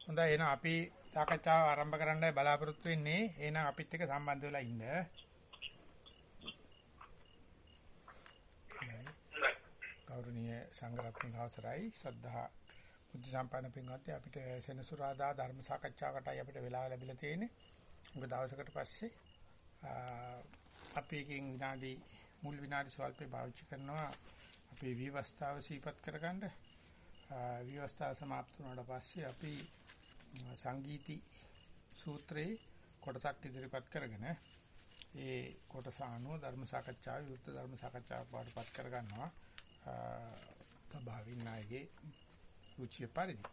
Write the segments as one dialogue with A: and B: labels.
A: හොඳයි එහෙනම් අපි සාකච්ඡාව ආරම්භ කරන්න බලාපොරොත්තු වෙන්නේ. එහෙනම් අපිත් එක්ක සම්බන්ධ වෙලා ඉන්න. ගෞරවනීය සංඝරත්න අවසරයි ශ්‍රද්ධා බුද්ධ සම්පන්න පින්වත්නි අපිට සෙනසුරාදා ධර්ම සාකච්ඡාවකටයි අපිට වෙලාව ලැබිලා තියෙන්නේ. මොකද දවසකට පස්සේ අපි එකකින් විනාඩි මුල් විනාඩි ස්වල්පේ පාවිච්චි කරනවා අපේ විවස්ථාව සීපත් කරගන්න. විවස්ථාව સમાપ્ત වුණාට පස්සේ අපි සංගීති සූත්‍රයේ කොටසක් ඉදිරිපත් කරගෙන ඒ කොටස අනුව ධර්ම සාකච්ඡාව විවෘත ධර්ම සාකච්ඡාවක් වඩපත් කරගන්නවා. ස්වභාවින් නායකගේ රුචිය පරිදි.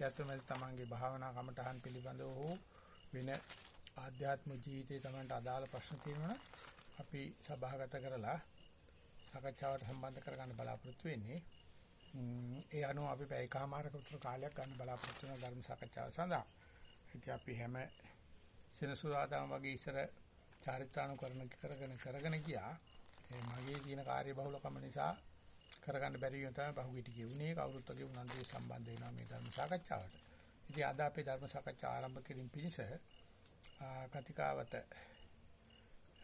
A: යතුමෙ තමන්ගේ භාවනා කමටහන් පිළිබඳව හෝ වෙන ආධ්‍යාත්ම ජීවිතයේ තමන්ට අදාළ ප්‍රශ්න තියෙනවා අපි සභාගත කරලා සාකච්ඡාවට සම්බන්ධ කරගන්න බලාපොරොත්තු වෙන්නේ. ඒ අනුව අපි පැය කමාරක උත්තර කාලයක් ගන්න බලාපොරොත්තු වෙන ධර්ම සාකච්ඡාව සඳහා. ඉතින් අපි හැම සෙනසුරාදාම වගේ ඉස්සර චාරිත්‍රානුකරණ කරගෙන කරගෙන ගියා. මගේ තියෙන කාර්ය බහුලකම නිසා කරගන්න බැරි වෙන තමයි බහුවිටි කියුනේ කවුරුත් වගේ උනන්දුවේ සම්බන්ධ වෙනවා මේ ධර්ම සාකච්ඡාවට. ඉතින් අද අපේ ධර්ම සාකච්ඡා ආරම්භ කිරීම පිණිස කතිකාවත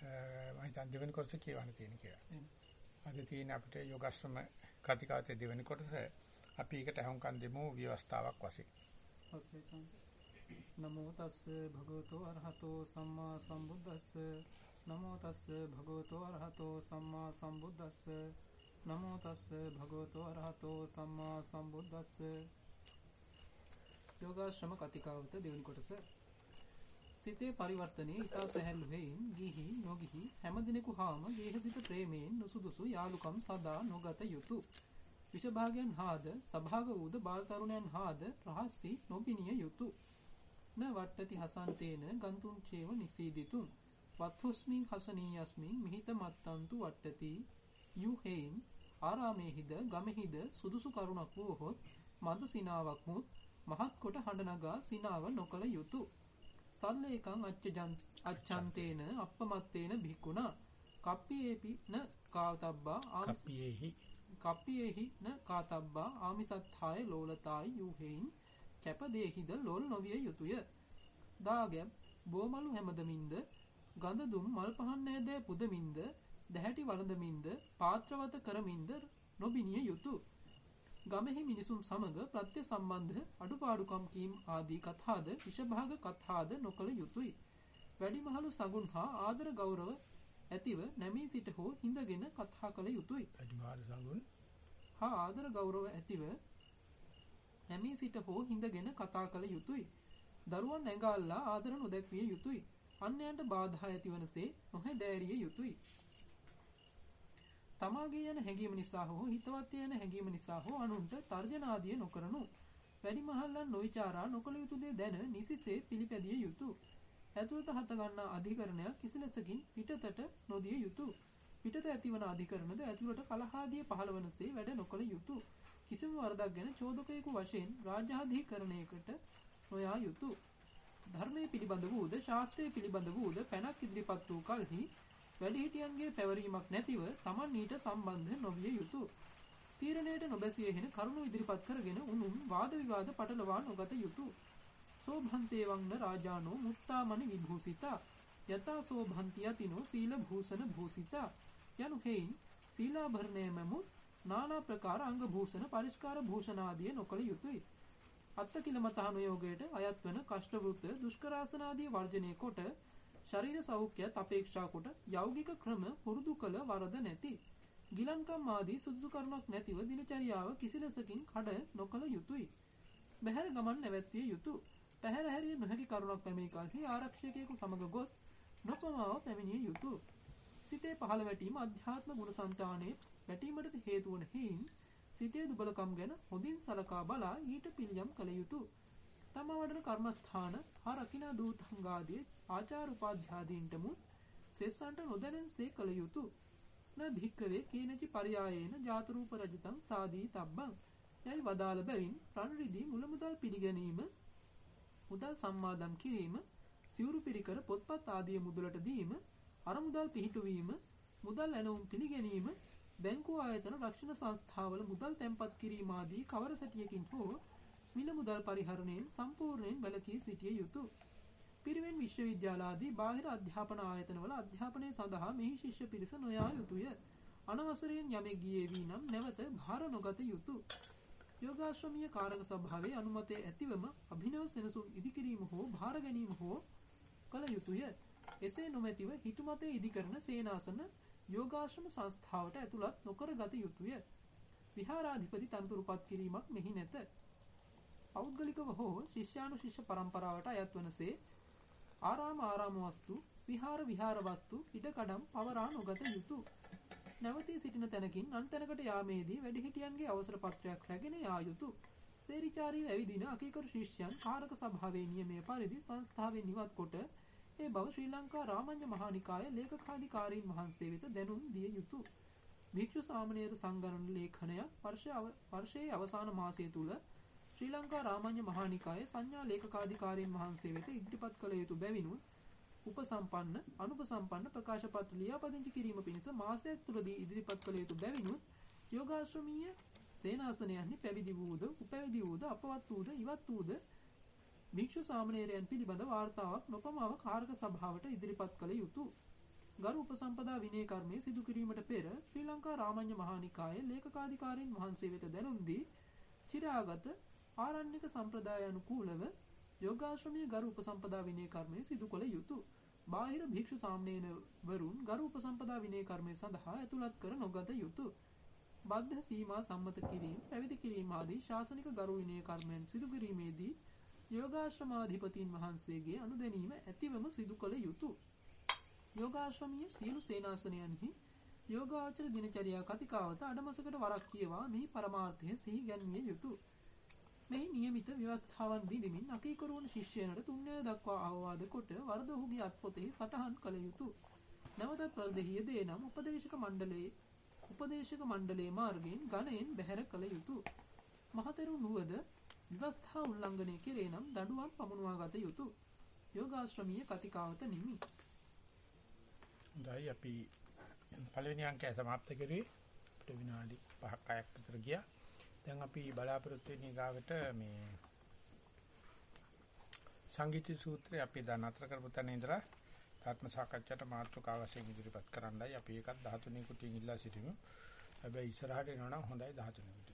A: මම හිතන් දෙවෙනි කොටස කියවන්න තියෙන කියලා. අද තියෙන අපිට යෝගාශ්‍රම කතිකාවතේ දෙවෙනි කොටස අපි ඒකට අහුම්කන් දෙමු ව්‍යවස්ථාවක් වශයෙන්.
B: නමෝ තස්ස භගවතෝ අරහතෝ සම්මා සම්බුද්දස්ස. නමෝ තස්ස භගවතෝ අරහතෝ සම්මා සම්බුද්දස්ස. නමෝ තස්ස භගවතෝ අරහතෝ සම්මා සම්බුද්දස්ස. යෝගාශ්‍රම කතිකාවත දෙවෙනි කොටස සිතේ පරිවර්තනයේ ඊතා සැහැල්ලු හේයින් ගිහි නොගිහි හැම දිනෙකු හාම ගේහසිත ප්‍රේමයෙන් නුසුදුසු යාලුකම් සදා නොගත යුතුය. විෂභාගයන් හාද සභාග වූද බාල තරුණයන් හාද රහස්සි නොබිනිය යුතුය. න වට්ටති හසන්තේන ගන්තුන් චේව නිසීදිතුන්. වත්හුස්මින් හසනීයස්මින් මිහිත මත්තන්තු වට්ටති යු හේයින් ආරාමේහිද ගමෙහිද සුදුසු කරුණක් වූහොත් මද සිනාවක් මුත් මහත් කොට හඬ නගා සිනාව නොකල යුතුය. සල්ලේකං අච්ඡන්තේන අප්පමත්තේන භික්ඛුනා කප්පියේපි න කාතබ්බා
A: කප්පියේහි.
B: කප්පියේහි න කාතබ්බා ආමිසත්ථාය ලෝලතායි යුහෙයින් කැපදේහිද ලෝල් නොවිය යුතුය. දාගැබ් බෝමලු හැමදමින්ද ගඳ දුම් මල් පහන් නෑදෑ පුදමින්ද දැහැටි වළඳමින්ද පාත්‍රවත කරමින්ද නොබිනිය යුතුය ගමෙහි මිනිසුන් සමග ප්‍රත්‍ය සම්බන්ධ අඩුපාඩුකම් කීම් ආදී කතාද විෂභාග කතාද නොකළ යුතුය. වැඩිමහලු සගුන් හා ආදර ගෞරව ඇතිව නැමී සිට හෝ හිඳගෙන කතා කළ යුතුය.
A: වැඩිමහලු සගුන්
B: හා ආදර ගෞරව ඇතිව නැමී සිට හෝ හිඳගෙන කතා කළ යුතුය. දරුවන් ඇඟාල්ලා ආදර නොදැක්විය යුතුය. අන්‍යයන්ට බාධා ඇතිවනසේ නොහැදෑරිය යුතුය. තමාගේ යන හැඟීම නිසා හෝ හිතවත් යන හැඟීම නිසා හෝ අනුන්ට තර්ජන ආදිය නොකරනු වැඩිමහල්ලන් නොවිචාරා නොකළ යුතු දේ දැන නිසිසේ පිළිපැදිය යුතුය. ඇතුළත හත ගන්නා අධිකරණයක් කිසිලෙසකින් පිටතට නොදිය යුතුය. පිටත ඇතිවන අධිකරණද ඇතුළට කලහාදිය පහළවනසේ වැඩ නොකළ යුතුය. කිසිම වරදක් ගැන චෝදකයෙකු වශයෙන් රාජ්‍යාධිකරණයකට නොයා යුතුය. ධර්මයේ පිළිබඳ වූද ශාස්ත්‍රයේ පිළිබඳ වූද පැනක් ඉදිරිපත් වූ කලෙහි වැඩිහිටියන්ගේ පැවරීමක් නැතිව Taman ඊට සම්බන්ධ නොවිය යුතුය. තීරණයට නොබැසිය හෙන කරුණු ඉදිරිපත් කරගෙන උනුන් වාද විවාද පටලවා නොගත යුතුය. සෝභන්තේ වංන රාජානෝ මුත්තාමනි විභූසිතා යතා සෝභන්ති යතිනෝ සීල භූෂණ භූසිතා යනු හේයින් සීලාභරණයමමුත් නානා ප්‍රකාර අංග භූෂණ පරිස්කාර භූෂණ ආදී නොකළ යුතුය. අත්තකිලමතහන යෝගයට අයත් වන කෂ්ඨ වෘත්ත දුෂ්කරාසන ආදී වර්ජනය කොට ශරීර සෞඛ්‍යයත් අපේක්ෂා කොට යෞගික ක්‍රම පුරුදු කළ වරද නැති. ගිලන්කම් ආදී සුදුසු කරුණක් නැතිව දිනචරියාව කිසිලෙසකින් කඩ නොකළ යුතුය. බහැර ගමන් නැවැත්විය යුතුය. පැහැර හැරිය නොහැකි කරුණක් පැමිණි කලෙහි ආරක්ෂකයෙකු සමග ගොස් නොපමාව පැමිණිය යුතුය. සිතේ පහළ වැටීම අධ්‍යාත්ම ගුණ සංචානයේ වැටීමට හේතු වන හේයින් සිතේ දුබලකම් ගැන හොඳින් සලකා බලා ඊට පිළියම් කළ යුතුය. තමා වඩන කර්මස්ථාන හා රකිනා දූතංගාදී ආචාර උපාධ්‍යාදීන්ට මුත් සෙස්සන්ට නොදැනෙන සේ කළ යුතුය. න භික්කවේ කේනචි පරියායේන ජාතරූප රජතං සාදී තබ්බං යයි වදාළ බැවින් රන් රිදී මුල මුදල් පිළිගැනීම මුදල් සම්මාදම් කිරීම සිවුරු පිරිකර පොත්පත් ආදී මුදලට දීම අරමුදල් පිහිටුවීම මුදල් ඇනවුම් පිළිගැනීම බැංකු ආයතන රක්ෂණ සංස්ථාවල මුදල් තැන්පත් කිරීම ආදී කවර සැටියකින් හෝ මිල මුදල් පරිහරණයෙන් සම්පූර්ණයෙන් වැළකී සිටිය යුතුය. පිරිවෙන් විශ්වවිද්‍යාලාදී බාහිර අධ්‍යාපන ආයතනවල අධ්‍යාපනය සඳහා මෙහි ශිෂ්‍ය පිරිස නොයා යුතුය. අනවසරයෙන් යමෙක් ගියේ වී නම් නැවත භාර නොගත යුතුය. යෝගාශ්‍රමීය කාරක සභාවේ අනුමතය ඇතිවම අභිනව සෙනසුන් ඉදිකිරීම හෝ භාර ගැනීම හෝ කළ යුතුය. එසේ නොමැතිව හිතුමතේ ඉදිකරන සේනාසන යෝගාශ්‍රම සංස්ථාවට ඇතුළත් නොකර ගත යුතුය. විහාරාධිපති තනතුරුපත් කිරීමක් මෙහි නැත. පෞද්ගලිකව හෝ ශිෂ්‍යානුශිෂ්‍ය පරම්පරාවට අයත් වනසේ ආරාම ආරාම වස්තු විහාර විහාර වස්තු ඉඩකඩම් පවරා නොගත යුතුය. නැවතී සිටින තැනකින් අන් තැනකට යාමේදී වැඩිහිටියන්ගේ අවසර පත්‍රයක් රැගෙන යා යුතුය. සේරිචාරීව ඇවිදින අකීකරු ශිෂ්‍යයන් කාරක සභාවේ නියමය පරිදි සංස්ථාවෙන් ඉවත් කොට ඒ බව ශ්‍රී ලංකා රාමඤ්ඤ මහානිකාය ලේකකාධිකාරීන් වහන්සේ වෙත දැනුම් දිය යුතුය. භික්ෂු සාමණේර සංගරණ ලේඛනයක් වර්ෂයේ අවසාන මාසය තුල ශ්‍රී ලංකා රාමඤ්ඤ මහානිකාය සංඥා ලේකකාධිකාරීන් වහන්සේ වෙත ඉදිරිපත් කළ යුතු බැවිනුත් උපසම්පන්න අනුපසම්පන්න ප්‍රකාශ පත්‍ර ලියාපදිංචි කිරීම පිණිස මාසයක් තුලදී ඉදිරිපත් කළ යුතු බැවිනුත් යෝගාශ්‍රමීය සේනාසනයන්හි පැවිදි වූද උපැවිදි වූද අපවත් වූද ඉවත් වූද භික්ෂු සාමණේරයන් පිළිබඳ වාර්තාවක් නොපමාව කාරක සභාවට ඉදිරිපත් කළ යුතුය. ගරු උපසම්පදා විනය කර්මය සිදු කිරීමට පෙර ශ්‍රී ලංකා රාමඤ්ඤ මහානිකායේ ලේකකාධිකාරීන් වහන්සේ වෙත දැනුම් දී චිරාගත ආරණ්‍යක සම්ප්‍රදාය අනුකූලව යෝගාශ්‍රමීය ගරු උපසම්පදා විනය කර්මය සිදු කළ යුතුය. බාහිර භික්ෂු සාමණේරවරුන් ගරු උපසම්පදා විනය කර්මය සඳහා ඇතුළත් කර නොගත යුතුය. බද්ධ සීමා සම්මත කිරීම, පැවිදි කිරීම ආදී ශාසනික ගරු විනය කර්මයන් සිදු කිරීමේදී යෝගාශ්‍රමාධිපතීන් වහන්සේගේ අනුදැනීම ඇතිවම සිදු කළ යුතුය. යෝගාශ්‍රමීය සියලු සේනාසනයන්හි යෝගාචර දිනචරියා කතිකාවත අඩමසකට වරක් කියවා මෙහි පරමාර්ථය සිහි ගැන්විය යුතුය. මෙහි નિયમિત ව්‍යවස්ථාවන් දීමින් අකීකරුවන ශිෂ්‍යයනට තුන්වැනි දක්වා අවවාද කොට වරද ඔහුගේ අත්පොතෙහි සටහන් කළ යුතුය. නැවතත් වරදෙහිය දේ නම් උපදේශක මණ්ඩලයේ උපදේශක මණ්ඩලයේ මාර්ගයෙන් ගණයෙන් බැහැර කළ යුතුය. මහතෙරු නුවද විවස්ථා උල්ලංඝනය කෙරේ නම් දඩුවම් පමුණවා ගත යුතුය. යෝගාශ්‍රමීය කතිකාවත නිමි.
A: හොඳයි අපි පළවෙනි අංකය સમાપ્ત කරේ අපිට විනාඩි 5ක් 6ක් විතර ගියා. දැන් අපි බලාපොරොත්තු වෙන ඊගාවට මේ සංගීත සූත්‍රය අපි දැන් අතර කරපු තැන ඉඳලා ආත්ම සාකච්ඡාට මාතෘකාව වශයෙන් ඉදිරිපත් කරන්නයි අපි ඒකත් 13 කුටියෙන් ඉල්ලා සිටිමු. හැබැයි ඉස්සරහට එනවා නම් හොඳයි 13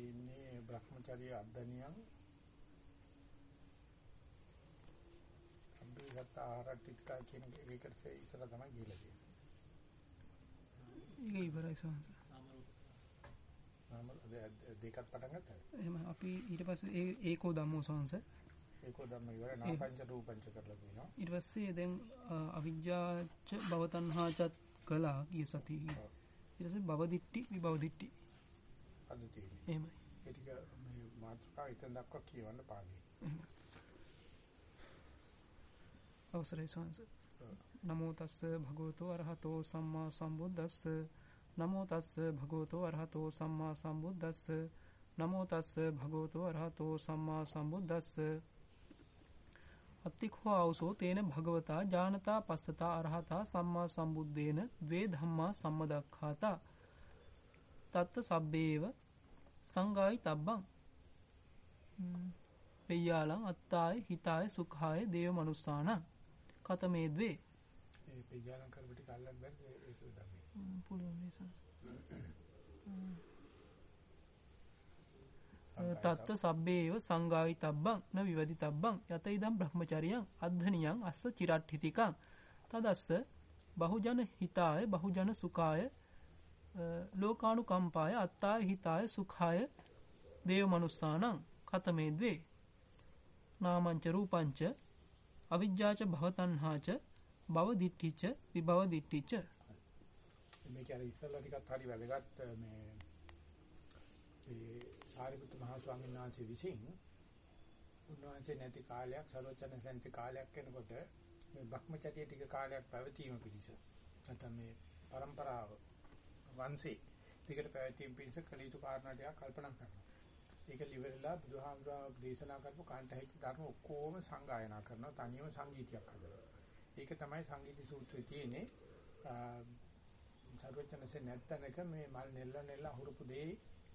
A: තියෙන්නේ Brahmacharya අද්දනියන් සම්පූර්ණත ආරටිකා කියන ඒකට ඉස්සර තමයි ගිහලා තියෙන්නේ.
B: ඒක ඉවරයි සෝන්ස.
A: නාම දෙකක් පටන් ගත්තා.
B: එහෙම අපි ඊට පස්සේ ඒ ඒකෝ ධම්මෝ සෝන්ස.
A: ඒකෝ ධම්ම ඉවර නාපංච රූපංච කරලා කියනවා.
B: ඊට පස්සේ දැන් අවිජ්ජාච භවතණ්හාචත් කළා ගිය සතියේ. ඊට පස්සේ භවදිට්ටි විභවදිට්ටි
A: අද තියෙන්නේ.
B: එහෙමයි.
A: ඒ ටික මේ මාතෘකාව ඉතින් දක්වා කියවන්න පාළුයි.
B: අවසරයි සංස. නමෝ තස්ස භගවතෝ අරහතෝ සම්මා සම්බුද්දස්ස නමෝ තස්ස භගවතෝ අරහතෝ සම්මා සම්බුද්දස්ස නමෝ තස්ස භගවතෝ අරහතෝ සම්මා සම්බුද්දස්ස අත්තිඛෝ ආවසෝ තේන භගවතා ඥානතා පස්සතා අරහතා සම්මා සම්බුද්දේන ද්වේ ධම්මා සම්මදක්ඛාතා තත්ත සබ්බේව සංගායි තබ්බං. පෙය්‍යාලං අත්තාය හිතාය සුඛාය දේව මනුස්සාන කතමේ ද්වේ
A: ඒ පෙය්‍යාලං කරපු ටික අල්ලන්න බැරිද? ඒක ධම්මේ
B: පුළුවන් නිසා තත්ත සබ්බේව සංගායි තබ්බං න විවදි තබ්බං. යත ඉදම් බ්‍රහ්මචරියං අද්ධනියං අස්ස චිරට්ඨිතිකං. තදස්ස බහුජන හිතාය බහුජන සුඛාය ලෝකානුකම්පාය අත්තාය හිතාය සුඛාය දේව මනුස්සානං කතමේ ද්වේ නාමංච රූපංච අවිජ්ජාච භවතණ්හාච භව දිට්ඨිච විභව දිට්ඨිච
A: මේක අර ඉස්සල්ලා ටිකක් හරි වැදගත් මේ ඒ සාරිපුත්ත මහ ස්වාමීන් වහන්සේ විසින් උන්වහන්සේ නැති කාලයක් සරෝජන සෙන්ති කාලයක් වෙනකොට මේ භක්මචර්ය ටික කාලයක් පැවතීම පිණිස නැත්නම් මේ પરම්පරාව වංශේ ටිකට පැවතීම පිණිස කළ යුතු කාරණා ටිකක් කල්පනා කරනවා. ඒක liverලා බුදුහාමුදුරුවෝ දේශනා කරපු කාන්ටහිච්ච ධර්ම ඔක්කොම සංගායනා කරනවා තනියම සංගීතයක් හදලා. ඒක තමයි සංගීත සූත්‍රයේ තියෙන්නේ. සර්වචනසේ නැත්තනක මේ මල් නෙල්ල නෙල්ල හුරුපු දෙයි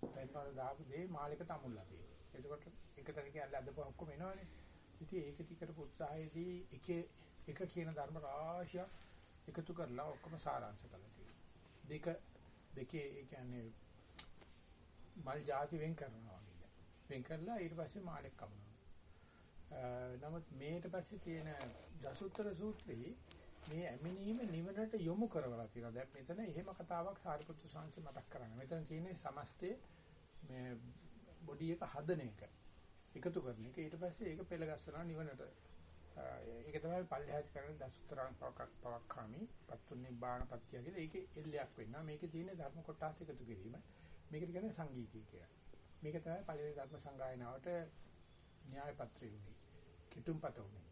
A: පෙන්වල දාපු දෙයි මාලිකට අමුල්ලා තියෙනවා. එතකොට එක තැනක යල්ල අදපුවා ඔක්කොම එනවනේ. ඉතින් ඒක ටිකට උත්සාහයේදී එක එක කියන ධර්ම රාශියක් එකතු කරලා ඔක්කොම සාරාංශ කරලා තියෙනවා. දෙක දෙකේ ඒ කියන්නේ මල් ಜಾති වෙන් කරනවා වගේ. වෙන් කරලා ඊට පස්සේ මාළෙක් කපනවා. නමුත් මේට පස්සේ තියෙන දසුත්තර සූත්‍රයේ මේ ඇමිනීම නිවනට යොමු කරවලා තියෙනවා. දැන් මෙතන එහෙම කතාවක් සාරිපුත්තු සාංශ මතක් කරන්නේ. මෙතන තියෙන්නේ සමස්තයේ මේ බොඩි එක හදන එක. එකතු කරන එක. ඊට පස්සේ ඒක පෙළ ගස්සනවා නිවනට. ඒක තමයි පල්ලෙහාත් කරන දසුත්තරං පවක් පවක්ඛාමි පත්තු නිබ්බාන පත්‍ය කියලා. ඒකේ එල්ලයක් වෙන්නා. මේකේ තියෙන ධර්ම කොටස් එකතු කිරීම. මේකට කියන්නේ සංගීතය කියලා. මේක තමයි පළවෙනි ධර්ම සංගායනාවට න්‍යාය පත්‍රය උනේ. කිතුම්පත උනේ.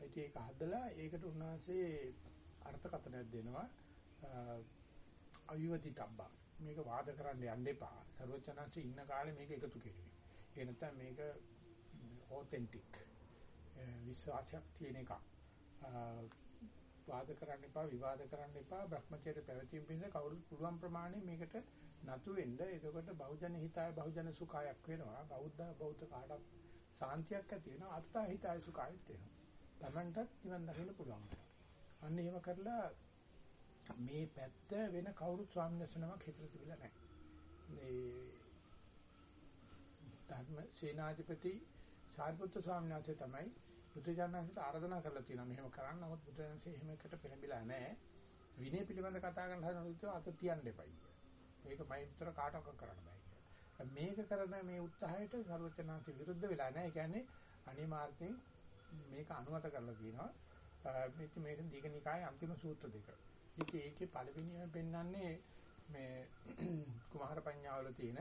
A: ඉතින් ඒක හදලා ඒකට උන්වහන්සේ අර්ථකථනයක් දෙනවා. අවිවදිතබ්බා. මේක වාද කරන්න යන්න එපා. සර්වචනන්සේ ඉන්න කාලේ මේක එකතු කෙරුවේ. ඒ නැත්නම් මේක ඔතෙන්ටික් විශ්වාසයක් තියෙන එකක්. වාද කරන්න එපා, විවාද කරන්න එපා. Brahmacharya පැවතීම පිණිස කවුරුත් පුළුවන් ප්‍රමාණය මේකට නතු වෙන්න. එතකොට බහුජන හිතාය බහුජන සුඛායක් වෙනවා. බෞද්ධ බෞද්ධ කාටත් සාන්තියක් ඇති වෙනවා. අත්තා හිතාය සුඛායක් වෙනවා. Tamanටත් නිවන් දකින්න පුළුවන්. අන්න එහෙම කරලා මේ පැත්ත වෙන කවුරුත් ස්වාමීන් වහන්සේ නමක් හිතලා තිබිලා නැහැ. මේ ධර්ම සේනාධිපති සාරිපුත්‍ර ස්වාමීන් වහන්සේ තමයි බුදුජානනාංශයට ආරාධනා කරලා තියෙනවා මෙහෙම කරන්න. නමුත් බුදුජානනාංශය එහෙම එකට පෙළඹිලා නැහැ. විනය පිළිබඳ කතා කරන හදන විදිහ අත තියන්න එපයි. මේක මම විතර කාටවත් කරන්න බෑ කියලා. මේක කරන මේ උත්සාහයට සර්වචනාංශ විරුද්ධ වෙලා නැහැ. ඒ කියන්නේ අනිමාර්ථයෙන් මේක අනුමත කරලා තියෙනවා. මේක මේක දීඝනිකායේ අන්තිම සූත්‍ර දෙක. ඉතින් ඒකේ පළවෙනිම පෙන්වන්නේ මේ කුමාර පඤ්ඤාවල තියෙන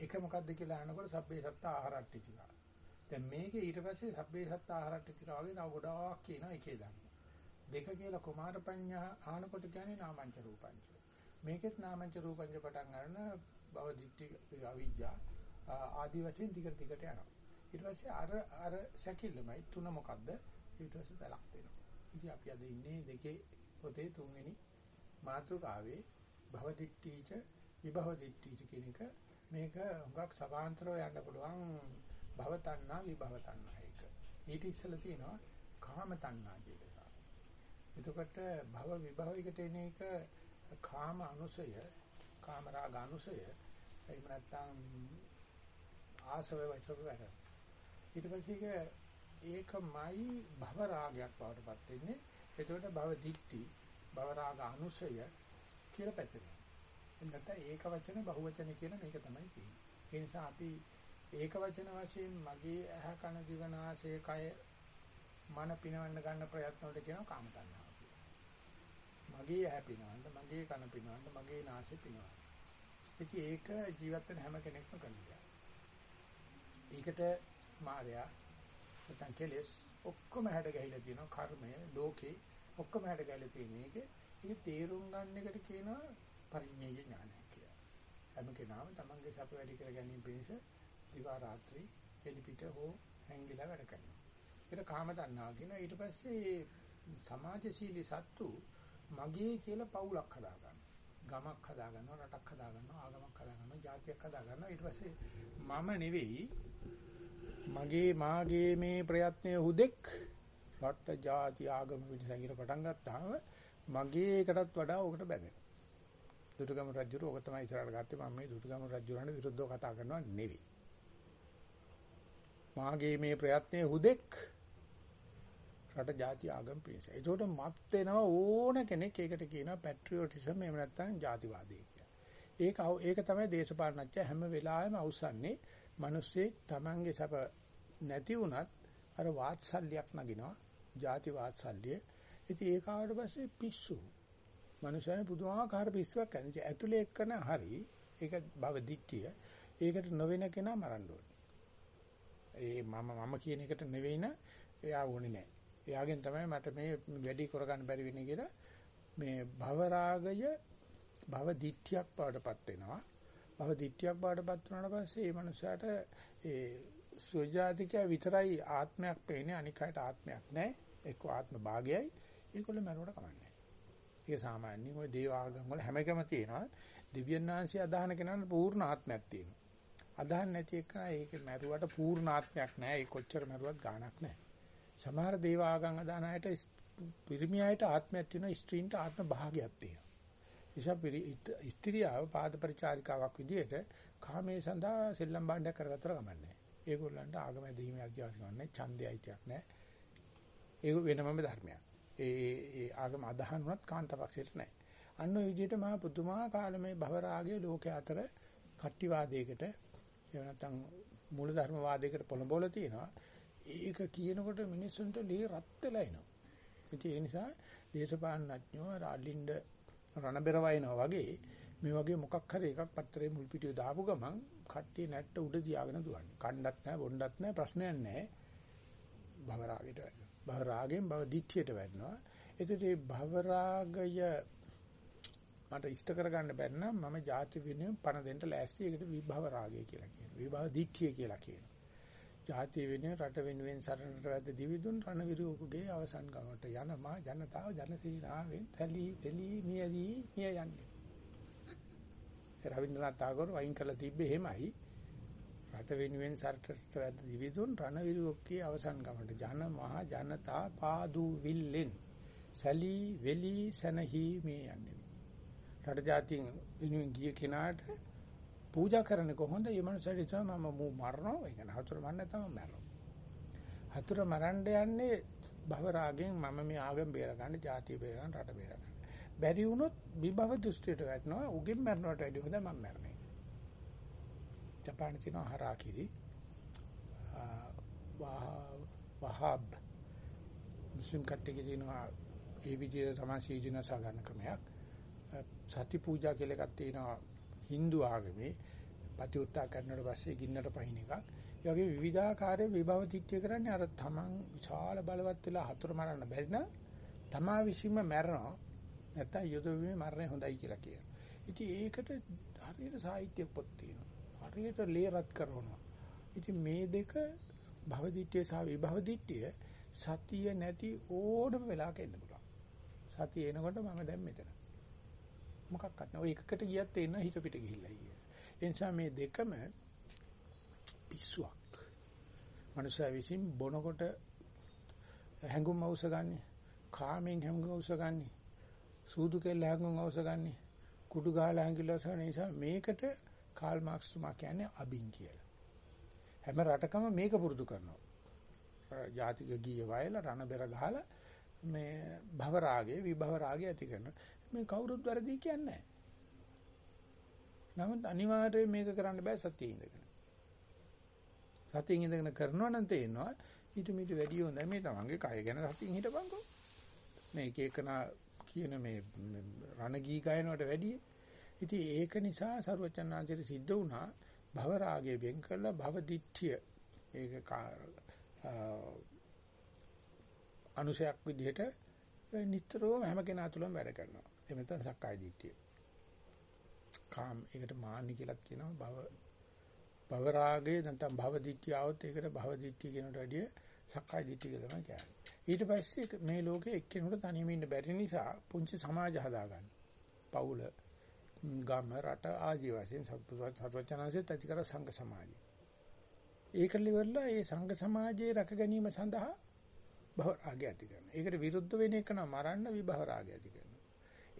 A: එක මොකද්ද කියලා අහනකොට සබ්බේ සත්ත ආහාරට්ටිචිකා. දැන් මේකේ ඊට පස්සේ සබ්බේ සත්ත ආහාරට්ටිචිකා වගේ තව ගොඩාක් කියනවා එකේ දාන්න. දෙක කියලා කුමාර පඤ්ඤා ආනකොට කියන්නේ නාමංච රූපංච. මේකෙත් නාමංච රූපංච පටන් ගන්න භව දිට්ඨි අවිජ්ජා ආදි වශයෙන් ටික ටිකට යනවා. ඊට පස්සේ අර අර සැකිල්ලමයි තුන මොකද්ද? ඊට පස්සේ බලක් දෙනවා. ඉතින් අපි අද ඉන්නේ දෙකේ පොතේ තුන්වෙනි මාතෘකාවේ භවදිට්ඨීච විභවදිට්ඨීච කියන එක මේක හුඟක් සමාන්තරව යන්න පුළුවන් භව තණ්හා විභව තණ්හා එක. ඊට ඉස්සෙල්ලා තියෙනවා කාම තණ්හා කියන එක. එතකොට භව විභවයකට එන එක කාම අනුසය, කාම රාග අනුසය, එහෙම නැත්නම් ආසව වෛසව වැඩ. ඊට පස්සේ ඒකමයි භව රාගයක් බවටපත් වෙන්නේ. එතකොට භව දික්ටි, භව රාග අනුසය කියලා පැතිරෙනවා. එන්නත ඒක වචන බහු වචන කියන මේක තමයි තියෙන්නේ. ඒ නිසා අපි ඒක වචන වශයෙන් මගේ ඇහ කන දිව නාසය කය මන පිනවන්න ගන්න ප්‍රයත්න වලට කියනවා කාම තණ්හාව කියලා. මගේ ඇහ පිනවන්න, මගේ කන පිනවන්න, මගේ නාසය පිනවන්න. ඉතින් ඒක ජීවත් වෙන හැම කෙනෙක්ම කරනවා. ඒකට මායя නැත්නම් කෙලෙස් ඔක්කොම හැඩ ගැහිලා තියෙනවා කර්මය ලෝකේ ඔක්කොම හැඩ ගැහිලා තියෙන එක ඒක තේරුම් ගන්න එකට කියනවා පරිඤ්ඤය ඥානය කියලා. හැම කෙනාම තමන්ගේ සප වැඩි කර ගැනීම පිණිස දිවා රාත්‍රී එලිපිට හෝ හැංගිලා වැඩ කරනවා. ඒක කාම තණ්හා කියන ඊට පස්සේ සමාජශීලී සත්තු මගේ කියලා පවුලක් හදා ගන්නවා. ගමක් හදා ගන්නවා, රටක් හදා ගන්නවා, ආගමක් හදා ගන්නවා, ජාතියක් හදා ගන්නවා. ඊට පස්සේ මම නෙවෙයි මගේ මාගේ මේ ප්‍රයත්නය හුදෙක් රට ජාති ආගම පිළිසඟිර පටන් ගත්තාම මගේ එකටත් වඩා ඔකට බැඳෙනවා. දුටුගම රජුර ඔක තමයි ඉස්සරහට ගත්තේ මම මේ දුටුගම රජුරන්ට විරුද්ධව කතා කරනවා නෙවෙයි. මාගේ මේ ප්‍රයත්නය හුදෙක් රට ජාති ආගම පිළිස. ඒකට මත් වෙනවා ඕන කෙනෙක් ඒකට කියනවා පැට්‍රියොටිසම් එහෙම නැත්නම් ජාතිවාදී කියලා. ඒක ඒක තමයි දේශපාලනඥය හැම වෙලාවෙම අවසන්නේ මිනිස්සේ Tamange සප නැති වුණත් අර වාත්සල්‍යයක් නගිනවා. ಜಾති වාත්සල්‍ය. ඉතින් ඒක ආවට පස්සේ පිස්සු. මනුෂ්‍යයන් පුදුමාකාර පිස්සුවක් කරන. ඉතින් ඇතුලේ එක්කන හරි ඒක භව දික්කිය. ඒකට නොවෙන කෙනා මරන්න ඕනේ. ඒ මම මම කියන එකට නෙවෙයි න එයා ඕනේ නැහැ. එයාගෙන් තමයි මට මේ වැඩි කරගන්න බැරි වෙන්නේ කියලා මේ භව රාගය භව දික්කියක් බවටපත් වෙනවා. භව දික්කියක් බවටපත් වුණාට පස්සේ මේ මනුස්සයාට ඒ සුජාතිකය විතරයි ආත්මයක් පේන්නේ අනික අයට ආත්මයක් නැහැ. එක්ක ආත්ම භාගයයි. ඒකොල්ල මරුවට කමන්නේ. ඒක සාමාන්‍යයෙන් ওই දේව ආගම් වල හැම එකම තියෙනවා. දිව්‍යන් වහන්සේ අදහන කෙනාට පූර්ණ ආත්මයක් තියෙනවා. අදහන් නැති එක ඒක මරුවට පූර්ණ ආත්මයක් නැහැ. ඒ කොච්චර මරුවත් ගාණක් නැහැ. සමහර දේව ආගම් අදහන අයට පිරිමියායට ආත්මයක් තියෙනවා. ස්ත්‍රීන්ට ආත්ම භාගයක් තියෙනවා. නිසා ස්ත්‍රියව පාද පරිචාරිකාවක් විදිහට කාමයේ සඳහා සෙල්ලම් භාණ්ඩයක් කරගත්තර කමන්නේ. ඒගොල්ලන්ට ආගම ඇදීමේ අධ්‍යාත්මිකවක් නැහැ. ඡන්දය අයිතියක් නැහැ. ඒක වෙනමම ධර්මයක්. ඒ ඒ ආගම අදහන් වුණත් කාන්තපක්ෂයට නැහැ. අන්න ඔය විදිහට මහා පුදුමාකාර මේ භව රාගයේ ලෝකයේ අතර කට්ටිවාදයකට එහෙම නැත්නම් මූල ධර්ම වාදයකට පොළඹවල තියෙනවා. ඒක කියනකොට මිනිස්සුන්ට ලේ රත් වෙලා එනවා. ඉතින් ඒ නිසා දේශපාලනඥයෝ රාලින්ඩ රණබෙර වයින්නවා වගේ මේ වගේ මොකක් හරි එකක් පත්තරේ මුල් පිටිය දාපු ගමන් කට්ටිය නැට්ට උඩ තියාගෙන දුවන්නේ. කණ්ඩත් නැහැ, බොණ්ඩත් නැහැ, ප්‍රශ්නයක් නැහැ. භව රාගයට වැටෙනවා. භව රාගයෙන් භව දිට්ඨියට වැටෙනවා. ඒකට මේ භව රාගය මට ඉෂ්ට කරගන්න බැරි නම් මම ಜಾති වෙනුවෙන් පණ දෙන්න ලෑස්ති. ඒකට විභව රාගය කියලා කියනවා. විභව දිට්ඨිය කියලා කියනවා. ಜಾති වෙනුවෙන් රට වෙනුවෙන් සරණට වැද දිවිදුන් රණවිරුවකගේ අවසන් ගමට යන මා ජනතාව ජනසීනාවෙන් තැලී තෙලී මියදී මිය යන්නේ. රවින්ද්‍රනාත් tagore වයින් කරලා තිබ්බේ එහෙමයි. රට වෙනුවෙන් සරටට වැද දිවිදුන් රණවිරුවකගේ අවසන් ගමට ජන මහා ජනතා පාදු විල්ලෙන් සලී වෙලී සනහි මේ යන්නේ. රට ජාතියෙන් වෙනුවෙන් ගිය කෙනාට පූජා කරන්නේ කොහොමද? මේ මනුස්සයාට ඉතම මම මූ මරනවා. ඒ කියන්නේ හතුර මරන්න තමයි මරනවා. හතුර මරන්න යන්නේ භව රාගෙන් මම මේ ආගම බේර ගන්න, ජාතිය බේර ගන්න, රට බේර ගන්න. බැරි වුණොත් විභව දෘෂ්ටියට වැටෙනවා. උගෙන් මරනවට වැඩිය හොඳ මම මරන්නේ. ජපානයේ තියෙන හරාකිරි වහාබ් මුස්ලිම් කට්ටියගේ තියෙනවා ඒ විදිහට තමයි සීජනස ගන්න ක්‍රමයක්. සති පූජා කියලා එකක් තියෙනවා Hindu ආගමේ පතිඋත්තා කරනකොට පස්සේ ගින්නට පහින එකක්. ඒ වගේ විවිධාකාරයේ විභව තිට්ඨිය කරන්නේ අර තමන් විශාල බලවත් වෙලා හතුරු මරන්න බැරි නම් තමා විසින්ම මැරෙනවා. නැත්තම් යුද විමේ මරණය හොඳයි කියලා කියනවා. ඉතින් ඒකට හරියට සාහිත්‍ය පොත් තියෙනවා. හරියට ලේරත් කරනවා. ඉතින් මේ දෙක භව දිට්ඨිය සහ විභව දිට්ඨිය සතිය නැති ඕනම වෙලාවක එන්න පුළුවන්. සතිය එනකොට මම දැන් මෙතන. මොකක්වත් නෑ. ඔය එකකට ගියත් එන්න හිත පිට ගිහිල්ලා ඉන්නේ. ඒ නිසා මේ දෙකම පිස්සුවක්. මනුෂ්‍ය විසින් බොනකොට හැඟුම් අවශ්‍යගන්නේ. කාමෙන් හැඟුම් අවශ්‍යගන්නේ. සූදු කෙල්ල හැඟුම් අවශ්‍යගන්නේ. කුඩු ගහලා හැංගිලා අවශ්‍ය නිසා මේකට කාල් මාක්ස් තුමා කියන්නේ අබින් කියලා. හැම රටකම මේක පුරුදු කරනවා. ජාතික ගීය වයලා රණ බෙර ගහලා මේ භව රාගේ විභව රාගේ ඇති කරනවා. මේ කවුරුත් වැරදි කියන්නේ නැහැ. නමුත් අනිවාර්යයෙන් මේක කරන්න බෑ සතියේ ඉඳගෙන. සතියෙන් ඉඳගෙන කරනවා නම් තේරෙනවා ඊට මීට වැඩි හොඳයි මේ තමන්ගේ කය ගැන සතියෙන් හිටපන්කෝ. මේ එක එකනා කියන මේ රණගී ගයනවට වැඩිය. ඉතින් ඒක නිසා සරුවචනාංශයට සිද්ධ වුණා භව රාගය වෙන් කරලා භව දිට්ඨිය ඒක අනුසයක් විදිහට නිතරම හැම කෙනා තුළම වැඩ කරනවා. එහෙම නැත්නම් සක්කාය දිට්ඨිය. කාම ඒකට මාන්නි කියලා කියනවා භව භව රාගය නැත්නම් භව දිට්ඨිය આવොත් ඒකට භව දිට්ඨිය කියනට වැඩිය සක්කාය දිට්ඨිය කියලා තමයි කියන්නේ. ඊට පස්සේ මේ ලෝකේ එක්කෙනෙකුට තනියම ඉන්න බැරි නිසා පුංචි සමාජ හදාගන්න. පවුල, ගම, රට ආදී වශයෙන් සත්වචනanse තතිකර සංඝ සමාජය. ඒකලිවලා මේ සංඝ සමාජයේ රැක ගැනීම සඳහා භව රාගය ඇති කරනවා. ඒකට විරුද්ධ වෙන එක නම් මරන්න විභව රාගය ඇති කරනවා.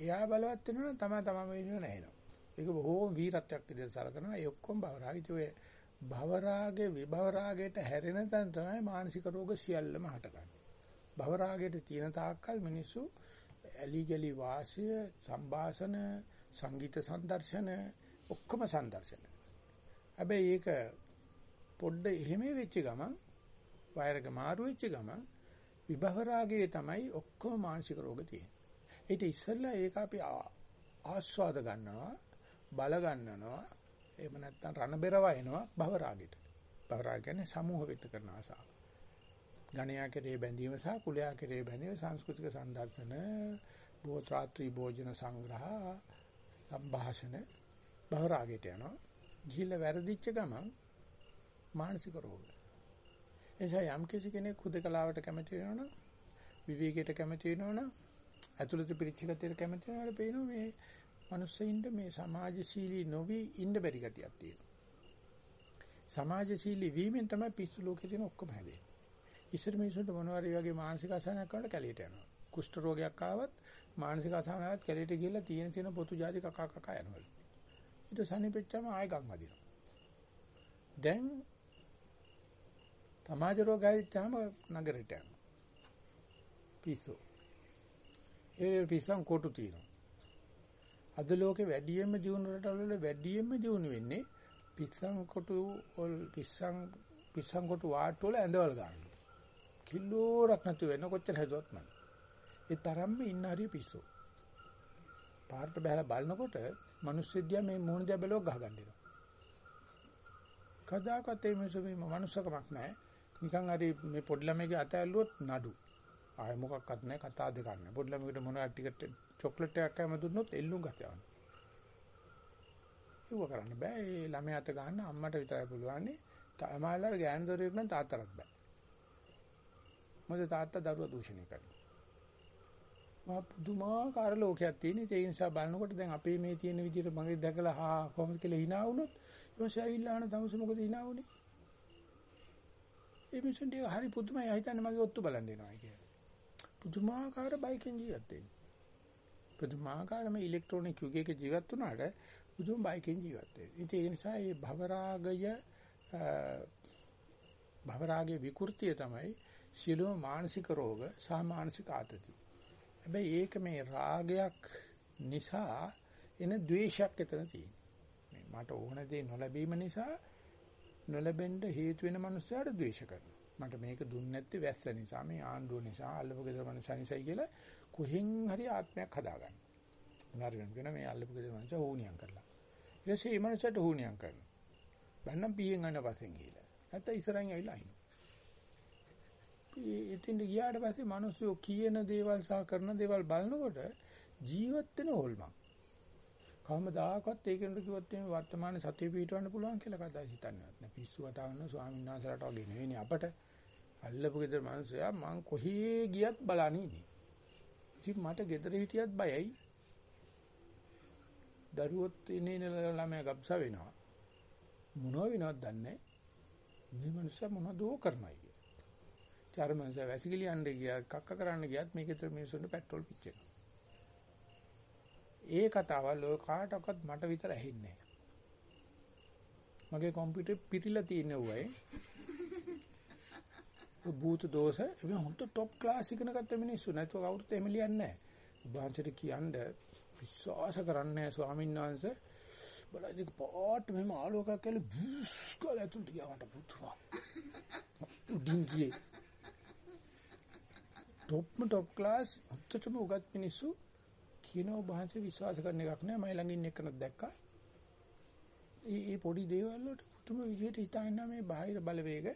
A: එයා බලවත් වෙනවා නම් තමයි තමම වෙන්නේ නැහෙනවා. ඒක බොහෝම වීරත්වයක් විදිහට සලකනවා. ඒ ඔක්කොම භව රාගය. ඒ භව රාගේ විභව රාගයට හැරෙන තැන තමයි මානසික රෝග සියල්ලම හටගන්නේ. භව රාගයට තියෙන තාක්කල් මිනිස්සු ඇලි ගලි වාසය, සංభాෂණ, සංගීත සම්දර්ශන ඔක්කොම සම්දර්ශන. හැබැයි ඒක පොඩ්ඩ එහෙම වෙච්ච ගමන් වයරක මාරු වෙච්ච ගමන් විභව රාගයේ තමයි ඔක්කොම මානසික රෝග තියෙන්නේ. ඊට ඉස්සෙල්ලා ඒක අපි ආස්වාද ගන්නවා, බල ගන්නවා, එහෙම නැත්නම් රණ බෙර වයනවා භව රාගෙට. භව රාග කියන්නේ සමූහ වෙට කරන ආසාව. ගණයා කෙරේ බැඳීම සහ කුලයා කෙරේ බැඳීම සංස්කෘතික සංදර්ශන, භෝත්‍රාත්‍රි භෝජන සංග්‍රහ, සංഭാෂණ භව රාගෙට යනවා. ගිහිල්ලා වැරදිච්ච ගමන් මානසික රෝග. එනිසා යම් කෙනෙක් හුදකලාවට කැමති වෙනවනම් විවේකයට කැමති වෙනවනම් ඇතුළත පිරිච්ච ගතියට කැමති වෙනවනම් පේනවා මේ මිනිස්සුන්ට මේ සමාජශීලී නොවි ඉන්න බැරි ගතියක් තියෙනවා. සමාජශීලී වීමෙන් තමයි පිස්සු ලෝකේ තියෙන ඔක්කොම හැදෙන්නේ. ඉස්සර මිනිස්සුන්ට මොනවාරි වගේ මානසික අසහනයක් කරලා කැලේට යනවා. කුෂ්ඨ රෝගයක් ආවත් මානසික අසහනයක් කැලේට ගිහිල්ලා තියෙන තියෙන පොතු જાති කකා කකා යනවා. ඊට සනිපෙච්චම ආයෙ ගම් වදිනවා. දැන් සමාජ රෝග හැදිච්චාම නගරයට යනවා. පිස්සු. ඒ පිස්සන් කොටු තියෙනවා. අද ලෝකේ වැඩියෙන්ම දියුණු රටවල වැඩියෙන්ම දියුණු වෙන්නේ පිස්සන් කොටු වල පිස්සන් පිස්සන් කොටු වාට් වල ඇඳවල ගන්න. කිලෝරක් නැතු වෙන කොච්චර හැදුවත් මම. ඒ තරම්ම ඉන්න හරිය පිස්සු. පාරට බහලා බලනකොට මිනිස්සුදියා මේ මොහොන දිහා බැලුවා ගහගන්න දෙනවා. කදාකත් මේ මිනිස්සු මේ මනුස්සකමක් නැහැ. නිකන් හරි මේ පොඩි ළමයිගේ අත ඇල්ලුවොත් නඩු. ආය මොකක්වත් නැහැ කතා දෙකක් නැහැ. පොඩි ළමයිකට මොනවා ටිකට චොක්ලට් එකක් කැම දුන්නොත් එල්ලුම් ගත යනවා. ඒක කරන්න බෑ. ඒ ළමයා අත ගන්න අම්මට විතරයි පුළුවන්. තමයිලා ගෑනු දරුවෙක් නම් තාත්තට බෑ. මොකද තාත්තා දරුවා දූෂණය කරනවා. මා පුදුමාකාර ලෝකයක් තියෙන. ඒ නිසා බලනකොට දැන් අපේ මේ තියෙන විදිහට මගේ දැකලා හා කොහොමද කියලා hina වුණොත් ඊපස්සේ ඇවිල්ලා ආන තමස මොකද hina වුනේ? ඒ මිනිස්සුන්ට හරි පුදුමයි හිතන්නේ මගේ ඔත්තු බලන් දෙනවා කියලා. පුදුමාකාර බයිකෙන් ජීවත් වෙන්නේ. පුදුමාකාර මේ ඉලෙක්ට්‍රොනික යුගයක ජීවත් වුණාට පුදුම බයිකෙන් ජීවත් වෙන්නේ. ඒ නිසා මේ භවරාගය භවරාගයේ විකෘතිය තමයි සියලුම මානසික රෝග සහ මානසික ආතති. හැබැයි ඒක මේ රාගයක් නිසා එන ද්වේෂයක් එතන තියෙනවා. මට ඕන දේ නොලැබීම නිසා නොලැබෙන්න හේතු වෙන මනුස්සයාට ද්වේෂ කරනවා. මට මේක දුන්නේ නැත්තේ වැස්ස නිසා, මේ ආණ්ඩුව නිසා, අල්ලපු ගෙදර මනුස්සයා නිසායි කියලා කොහෙන් හරි ආත්මයක් හදාගන්න. උනාරියන් කියන මේ අල්ලපු ගෙදර මනුස්සයා හුණියම් කරලා. ඊට පස්සේ මේ මනුස්සයාට හුණියම් කරනවා. බන්නම් පීයෙන් යන පස්සෙන් ගිහලා. නැත්නම් ඉස්සරහින් ඇවිල්ලා අහිනවා. ඉතින් ගියාට පස්සේ මිනිස්සු කියන දේවල් සහ කරන දේවල් බලනකොට ජීවත් වෙන හොල්මන්. කවමදාකවත් ඒකෙන්ද කිව්වොත් මේ වර්තමාන සතිය පිටවන්න පුළුවන් කියලා කතා හිතන්නේවත් නෑ. පිස්සු කතා කරන ස්වාමීන් වහන්සේලාට වගේ නෙවෙයි අපට. අල්ලපු ගෙදර මිනිස්සයා මං කොහේ ගියත් බලන්නේ ඉන්නේ. ඉතින් මට ගෙදර හිටියත් බයයි. දරුවොත් ඉන්නේ ළමයා ගබ්සා වෙනවා. මොනව වෙනවද දන්නේ මේ මිනිස්සයා මොනවද කරනයි කිය. චර්මංශ වැසිකිලි යන්න ගියත් කක්ක කරන්න ගියත් මේකේ මිනිස්සුන්ට පෙට්‍රල් පිච්චෙනවා. ඒ කතාවල් ඔය කාටවත් මට විතර ඇහෙන්නේ මගේ කම්පියුටර් පිටිලා තියෙන උවයි. භූත දෝෂ. මේ හොඳ টොප් ක්ලාස් ඉගෙන ගත්ත මිනිස්සු. නැතුව කවුරුත් එහෙම ලියන්නේ නැහැ. උභාන්සට කියන්න විශ්වාස කරන්නේ නැහැ ස්වාමීන් වහන්සේ. බලයිද පාට මෙහෙම ආලෝකයක් කියලා බුස්කල ඇතුළට ගියාට පුතුවා. ඩිංගියේ টොප්ම টොප් ක්ලාස් හොඳටම උගත් මිනිස්සු කියනවා උභාන්සේ විශ්වාස කරන එකක් නෑ. මම ළඟින් එක්කනක් දැක්කා. ඒ පොඩි දේවල් වලට පුතුම විදියට හිතන්න මේ බාහිර බලවේග.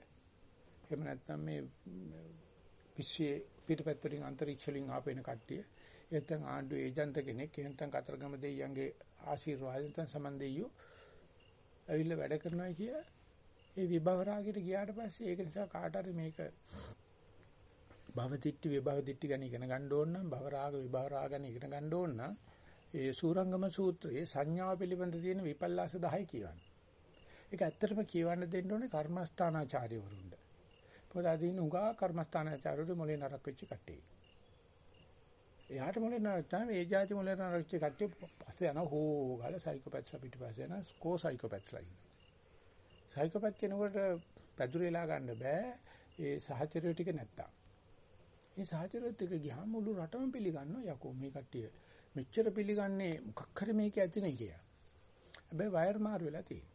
A: එහෙම නැත්නම් මේ විශ්වයේ පිටපැත්ත වලින් අන්තරීක්ෂ වලින් ආපෙන කට්ටිය නැත්නම් ආණ්ඩු ඒජන්ත කෙනෙක් එහෙනම් කතරගම දෙයියන්ගේ ආශිර්වාදයෙන් නැත්නම් සමන් දෙයියෝ ඇවිල්ලා වැඩ කරනවා කිය ඒ විභව රාගයට ගියාට පස්සේ ඒක නිසා කාට හරි මේක භව දිට්ඨි විභව දිට්ඨි ගැන ඉගෙන ගන්න ඕන නම් භව රාග විභව රාග ගැන ඉගෙන ගන්න ඕන නම් ඒ සූරංගම සූත්‍රයේ සංඥාව පිළිබඳ තියෙන විපල්ලාස 10 කියවන්නේ. ඒක ඇත්තටම කියවන්න දෙන්න ඕනේ කර්මස්ථානාචාර්යවරුන්ට. පොත අදින උගා කර්මස්ථානාචාර්යවරු මොලේ නරක වෙච්ච කට්ටිය. එයාට මොලේ නරක තමයි ඒ જાති මොලේ නරක වෙච්ච කට්ටිය පස්සේ යන හෝ ගාලා සයිකෝපැත්ස්ලා පිටිපස්සේ යන ස්කෝ සයිකෝපැත්ස්ලා ඉන්නවා. සයිකෝපැත් කෙනෙකුට පැදුරේලා ගන්න බෑ ඒ සහචරය ටික නැත්තම්. මේ සහචරයත් එක ගියාම මුළු රටම පිළිගන්නවා යකෝ මේ කට්ටිය මෙච්චර පිළිගන්නේ මොකක් හරි මේක ඇතිනේ කියලා. හැබැයි වයර් මාරු වෙලා තියෙනවා.